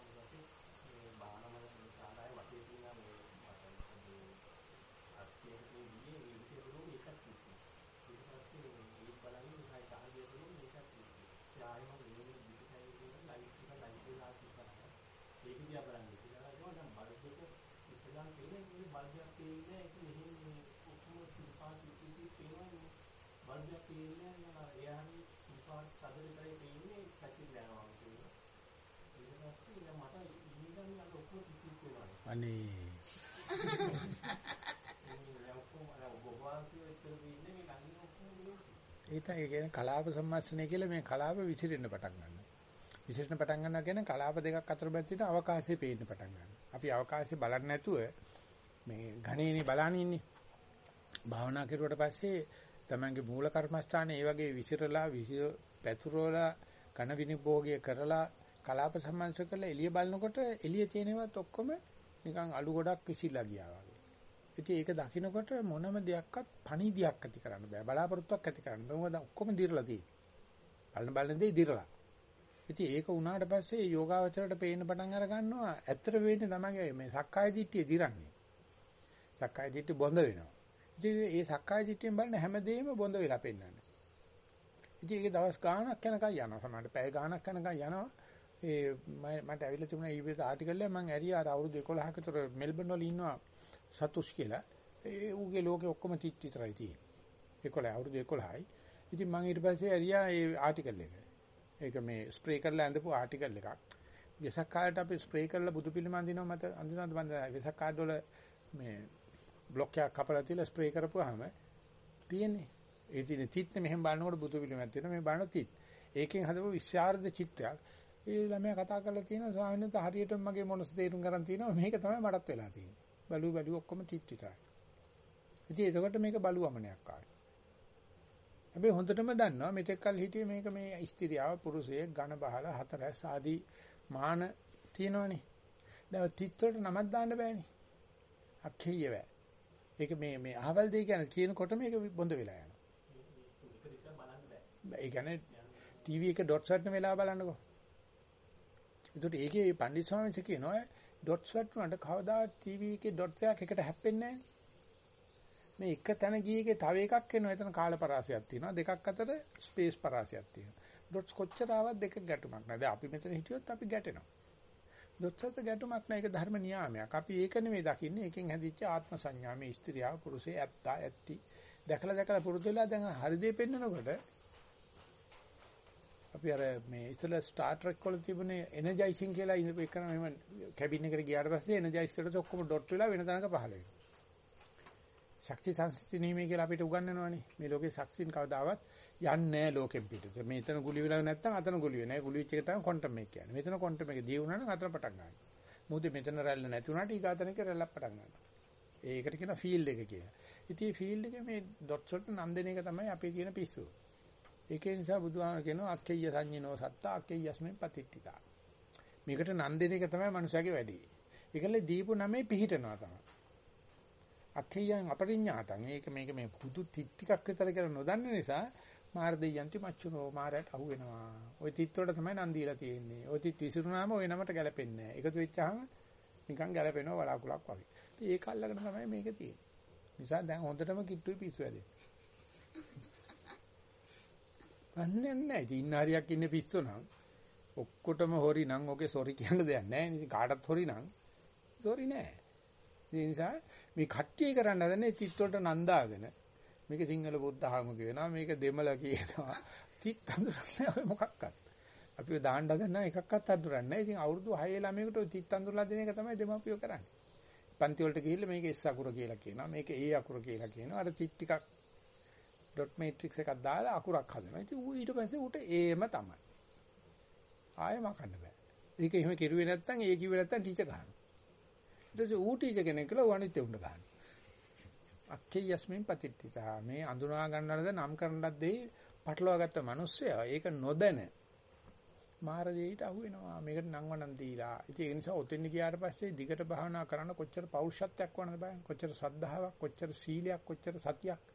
A: දිනවා. අනේ ඒ තමයි කියන්නේ කලාප සම්මස්නය කියලා මේ කලාප විසිරෙන්න පටන් ගන්නවා. විසිරෙන්න පටන් ගන්නවා කියන්නේ කලාප දෙකක් අතර බැඳ තියෙන අවකාශය පේන්න පටන් ගන්නවා. අපි අවකාශය බලන්නේ නැතුව මේ ඝණේනේ බලන ඉන්නේ. භාවනා කරුවට පස්සේ තමන්ගේ මූල කර්මස්ථානේ ඒ වගේ විසිරලා විසිර පැතුරවලා ඝන විනිභෝගය කරලා කලාප සම්මන්ත්‍ර කරලා එළිය බලනකොට එළිය තියෙනවත් ඔක්කොම නිකන් අලු ගොඩක් විසිරලා ගියා වගේ. ඉතින් ඒක දකින්නකොට මොනම දෙයක්වත් පණිදියක් ඇති කරන්න බෑ. බලාපොරොත්තුවක් ඇති කරන්න බෑ. මොකද ඔක්කොම දිරලා තියෙන්නේ. බලන බලන දේ දිරලා. ඉතින් ඒක වුණාට පස්සේ යෝගාවචරයට පේන්න පටන් අර ගන්නවා. ඇත්තට වෙන්නේ තමයි මේ සක්කාය දිට්ඨිය දිරන්නේ. සක්කාය දිට්ඨිය බොඳ වෙනවා. ඉතින් මේ සක්කාය දිට්ඨියෙන් බලන හැමදේම බොඳ වෙලා පෙන්නන්නේ. ඉතින් ඒක දවස් ගාණක් යනකම් යනවා. සමහරට පැය ගාණක් යනකම් යනවා. ඒ මට ඇවිල්ලා තිබුණා ඊබේස් ආටිකල් එක මම ඇරියා අර අවුරුදු 11ක විතර මෙල්බන් වල ඉන්නවා සතුස් කියලා. ඒ ඌගේ ලෝකෙ ඔක්කොම තිත් විතරයි තියෙන්නේ. 11 අවුරුදු 11යි. ඉතින් මම ඊට පස්සේ ඇරියා ඒ ආටිකල් එක. ඒක මේ ස්ප්‍රේ කරලා ඇඳපු ආටිකල් එකක්. වෙසක් කාලේට අපි ස්ප්‍රේ කරලා බුදු පිළිම අඳිනවා මත අඳිනවද මන්ද වෙසක් කාඩ් වල මේ බ්ලොක් එකක් කපලා තියලා ස්ප්‍රේ කරපුවාම තියෙන්නේ. ඒ තියෙන තිත්නේ මෙහෙම බලනකොට බුදු පිළිමයක් තියෙනවා මේ බලන තිත්. ඒකෙන් හදපු විශ්වාර්ධ චිත්‍රයක්. ඒ ළමයා කතා කරලා තියෙනවා ස්වාමීන් වහන්සේ හරියටම මගේ මොනස තේරුම් ගන්න තියෙනවා මේක තමයි මටත් වෙලා තියෙන්නේ. බලු බලු ඔක්කොම තිත් විතරයි. ඉතින් එතකොට මේක බලුවමනයක් ආවේ. හැබැයි හොඳටම දන්නවා මෙතෙක් කල් හිටියේ මේක මේ ස්ත්‍රියාව පුරුෂයෙක් ඝන බහල හතරස් ආදී මාන තියෙනවනේ. දැන් තිත් වලට නමක් දාන්න බෑනේ. අක්ෂේය බෑ. ඒක මේ මේ අහවල් දෙය කියන කියනකොට මේක බොඳ වෙලා යනවා. ඒ කියන්නේ ටීවී එක ඩොට්ස් වටන වෙලාව බලන්නකෝ. ඒකට ඒකේ පණ්ඩිත ස්වාමීන් වහන්සේ කියනවා ඩොට්ස් වටනට කවදා ටීවී එකේ ඩොට්ස් එකක් එකට හැප්පෙන්නේ මේ එක තැන ගියේකේ තව එකක් එනවා. එතන කාල පරාසයක් තියෙනවා. දෙකක් අතර ස්පේස් පරාසයක් තියෙනවා. ඩොට්ස් කොච්චර ආවත් දෙක ගැටුමක් නැහැ. දැන් අපි මෙතන හිටියොත් අපි ගැටෙනවා. ඩොට්ස් අතර ගැටුමක් නැහැ. ඒක ධර්ම නියාමයක්. අපි ඒක නෙමෙයි දකින්නේ. ඒකෙන් හැදිච්ච ආත්ම සංඥා. මේ ස්ත්‍රියව පුරුෂය ඇත්තා ඇත්ති. දැකලා දැකලා පුරුදු වෙලා දැන් හරි දේ පෙන්නකොට අපි අර මේ ඉතල ස්ටාර් ට්‍රෙක් වල තිබුණේ එනර්ජයිසින් කියලා ඉඳපු එක නම් එහෙම කැබින් එකට ගියාට පස්සේ එනර්ජයිස් කරලා ඔක්කොම ඩොට් වෙලා වෙන තැනක පහළ වෙනවා. ශක්ති සංස්කෘති නීමේ කියලා අපිට උගන්වනවානේ. මේ ලෝකේ ශක්තියින් කවදාවත් යන්නේ නැහැ ලෝකෙන් පිටට. මේතන ගුලි වෙලා නැත්නම් අතන ගුලි වෙන්නේ නැහැ. ගුලි වෙච්ච එක තමයි ක්වොන්ටම් එක කියන්නේ. මෙතන ක්වොන්ටම් එක දී වුණා නම් අතන පටන් ගන්නවා. මොකද මෙතන රැල්ල නැති වුණාට ඊගාතනක රැල්ලක් පටන් ගන්නවා. ඒකට කියනවා ෆීල්ඩ් එක කියලා. ඉතින් මේ ෆීල්ඩ් එකේ මේ ඩොට්ස් වලට නම් දෙන එක තමයි අපේ තියෙන පිස්සුව. ඒකේ නිසා බුදුහාම කියනවා අක්කේය සංඤිනෝ සත්තා අක්කේයස්මෙන් පතිට්ඨිතා. මේකට නම් දෙන එක තමයි මනුෂයාගේ වැඩි. ඒකල දීපු නමේ පිහිටනවා තමයි. අක්කේයන් අපරිඥාතං. ඒක මේක මේ පුදු ටිකක් විතර කියලා නොදන්න නිසා මාර දෙයන්ති මච්චුනෝ මාරයට අහු වෙනවා. ওই තිත් වලට තමයි නම් දීලා තියෙන්නේ. ওই තිත් විසිරුනාම ওই නමට ගැලපෙන්නේ නැහැ. එකතු වෙච්චාම නිකන් ගැලපෙනවා වලාකුලක් වගේ. ඉතින් ඒක අල්ලගෙන තමයි මේක තියෙන්නේ. නිසා දැන් හොඳටම කිට්ටුයි පිස්සු ඇදෙන්නේ. අන්නේ නැහැ. ඉතින් ඉන්න හරියක් ඉන්නේ පිස්සු නම්. ඔක්කොටම හොරි නම් ඔගේ සොරි කියන්න දෙයක් නැහැ. ඉතින් කාටත් හොරි නම් සොරි නැහැ. ඒ නිසා මේ කට්ටිය කරන්න හදන්නේ තිත් වලට නන්දාගෙන මේක සිංහල බුද්ධ ආගම කියනවා මේක දෙමළ කියනවා. තිත් අඳුරන්නේ මොකක්වත්. අපිව දාන්න හදන එකක්වත් අඳුරන්නේ නැහැ. ඉතින් අවුරුදු 6 ළමයකට ඔය තිත් අඳුරලා දෙන එක තමයි දෙමාපියෝ කරන්නේ. පන්ති වලට ගිහිල්ලා මේක S අකුර කියලා කියනවා. මේක A අකුර කියලා කියනවා. අර තිත් ටිකක් ඩොට් මේට්‍රික්ස් එකක් දාලා අකුරක් හදනවා. ඉතින් ඌ ඊට පස්සේ ඌට Aම තමයි. ආයෙ මකන්න බෑ. ඒක එහෙම කෙරුවේ නැත්නම් ඒ කිව්වේ නැත්නම් ටීචර් ගහනවා. ඊට පස්සේ ඌ ටීචර් කෙනෙක් කියලා ඌ අනිත් උණ්ඩ ගහනවා. අක්කේ යස්මින් පතිට්ඨිතා. මේ අඳුනා ගන්නලද නම් කරන්නත් දෙයි පටලවාගත්ත මිනිස්සයා. ඒක නොදැන. මාර දෙයට අහු වෙනවා මේකට නම් වණන් දීලා. ඉතින් ඒ නිසා ඔතෙන් ගියාට පස්සේ දිගට භාවනා කරන්න කොච්චර පෞරුෂත්වයක් වුණාද බලන්න. කොච්චර සද්ධාාවක් කොච්චර සීලයක් කොච්චර සතියක්.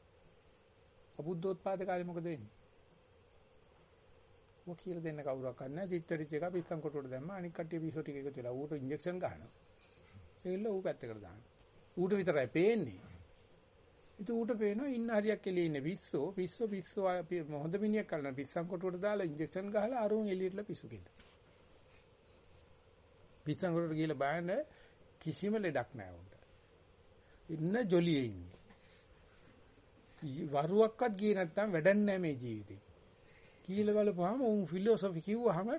A: අබුද්ධෝත්පාද කාලේ මොකද වෙන්නේ? ඔය කියලා දෙන්න කවුරක් නැහැ. චිත්තරිච් එක පිටං කොටුවට දැම්ම. අනික් කට්ටිය පිසෝ ටික එකතු වෙලා ඌට ඉන්ජෙක්ෂන් ගහනවා. ඒල්ල ඌ පැත්තකට දානවා. ඌට විතරයි පේන්නේ. ඉතින් ඌට පේනවා ඉන්න හරියක් එළියේ ඉන්නේ පිස්සෝ. පිස්සෝ පිස්සෝ හොඳ මිනිහෙක් කරන පිස්සන් කොටුවට දාලා ඉන්ජෙක්ෂන් ගහලා අරුන් එළියටලා පිස්සු කෙන්න. පිස්සන් කොටුවට ගිහලා බලන්න කිසිම ලෙඩක් නැහැ උන්ට. ඉන්න ජොලියේ ඉන්නේ. වරුවක්වත් ගියේ නැත්තම් වැඩක් නැහැ මේ ජීවිතේ. කියලා බලපුවාම උන් ෆිලොසොෆි කිව්වහම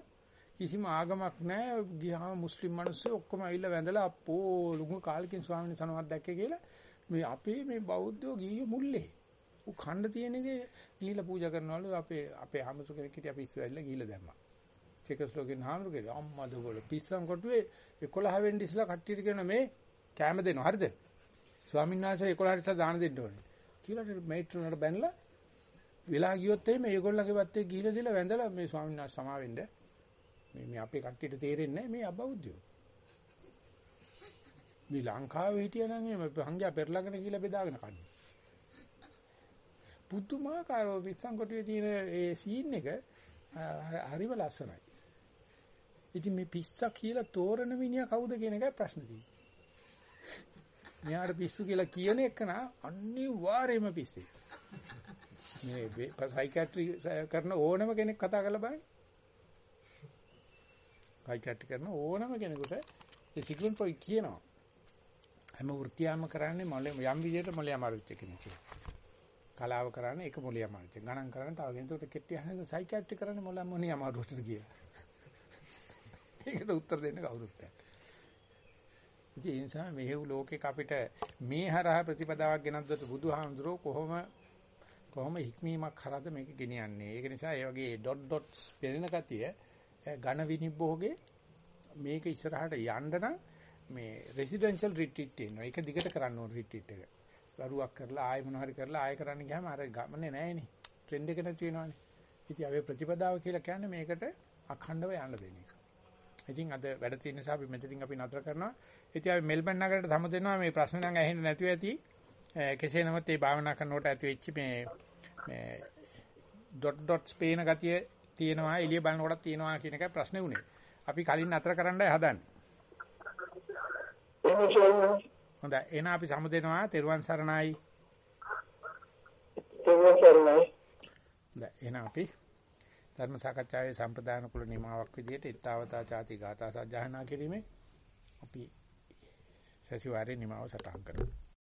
A: කිසිම ආගමක් නැහැ. ගියාම මුස්ලිම් මිනිස්සු ඔක්කොම ඇවිල්ලා වැඳලා අප්පෝ ලුඟ කාලකින් ස්වාමීන් වහන්සේ නමක් දැක්කේ කියලා මේ අපේ මේ බෞද්ධෝ ගියේ මුල්ලේ. උ ඛණ්ඩ තියෙන එකේ ගිහිලා පූජා කරනවලු අපේ අපේ හාමුදුර කෙනෙක් හිටියා පිස්සු ඇවිල්ලා ගිහිලා දැම්මා. චෙකස්ලෝකෙන් හාමුදුර කෙනෙක් අම්මද බෝල පිස්සන් කොටුවේ 11 වෙනි ඉස්ලා කට්ටියට කියන මේ කැම දෙනවා හරිද? ස්වාමීන් වහන්සේ 11 ඉස්ලා දාන දෙන්න ඕනේ. කියලා මේට්‍රෝනට බැනලා වෙලා ගියොත් එහෙම මේගොල්ලන්ගේ පැත්තේ ගිහිලා දීලා වැඳලා මේ ස්වාමීන් වහන්සේ සමා වෙන්න මේ මේ අපේ කට්ටියට තේරෙන්නේ නැහැ මේ අබෞද්ධයෝ. මේ ලංකාවේ හිටියනම් එහෙම සංඝයා පෙරලාගෙන කියලා බෙදාගෙන කන්නේ. පුදුමාකාරව විස්සංකොටුවේ තියෙන ඒ සීන් එක හරිම ලස්සනයි. ඉතින් මේ පිස්සා කියලා තෝරන මිනිහා කවුද කියන එකයි ප්‍රශ්න තියෙන්නේ. මෙයාට පිස්සු කියලා කියන එක නා අනිවාර්යයෙන්ම පිස්සෙක්. මේ සයිකියාට්‍රි කරන ඕනම කෙනෙක් කතා කරලා බලන්න. සයිකියාට්‍රි කරන ඕනම කෙනෙකුට ඒ සිග්මන්ඩ් ෆ්‍රොයිඩ් කියනවා. හැම වෘත්තියක්ම කරන්නේ මොලේ යම් විදිහට මොලේ අමාරුච්ච කෙනෙක් කියලා. කලාව කරන්නේ එක මොලේ අමාරුච්ච. ගණන් කරන්නේ තව කෙනෙකුට කෙට්ටි අහන්නේ සයිකියාට්‍රි කරන්නේ මොලේ මොනේ අමාරුච්චද කියලා. ඒකට උත්තර දෙන්න කවුරුත් නැහැ. ඉතින් ඒ නිසා මෙහෙව් ලෝකෙක අපිට මේ හරහා ප්‍රතිපදාවක් ගෙනද්දොත් බුදුහාමුදුරෝ කොහොම කොහොම හික්මීමක් කරාද මේක ගෙනියන්නේ. ඒක නිසා ඒ වගේ ඩොට් ඩොට්ස් පෙරෙන ගතිය ඝන විනිභෝගේ මේක ඉස්සරහට යන්න නම් මේ රෙසිඩෙන්ෂල් රිට්‍රීට් තියෙනවා. ඒක දිගට කරන්න ඕන රිට්‍රීට් එක. දරුවක් කරලා ආයෙ මොනවා හරි කරලා ආයෙ කරන්න ගියාම අර ගමනේ නැහැනේ. ට්‍රෙන්ඩ් එක නැති වෙනවනේ. ඉතින් අපි ප්‍රතිපදාව කියලා කියන්නේ මේකට අඛණ්ඩව යන්න දෙන එක. ඉතින් අද වැඩ තියෙන නිසා අපි මෙතනින් අපි නතර කරනවා. ඉතින් අපි මෙල්බන් නගරයට සමු දෙනවා මේ ප්‍රශ්න නම් ඇහෙන්නේ නැතුව ඇති. කෙසේ නමුත් මේ භාවනා කරනකොට ඇති වෙච්ච මේ මේ ඩොට් ඩොට්ස් පේන ගතිය තියෙනවා එළිය බලනකොටත් තියෙනවා කියන එකයි ප්‍රශ්නේ උනේ. අපි කලින් නතර කරන්නයි හදන්නේ. හොඳයි එහෙනම් අපි සමු දෙනවා තෙරුවන් සරණයි.
C: තෙරුවන් සරණයි.
A: හොඳයි එහෙනම් අපි ධර්ම සාකච්ඡාවේ සම්ප්‍රදාන කුල නිමාවක් විදිහට ඊතාවතා ചാති ගාථා සජ්ජහනා කිරීමේ අපි සතිವಾರේ නිමාව සටහන් කරමු.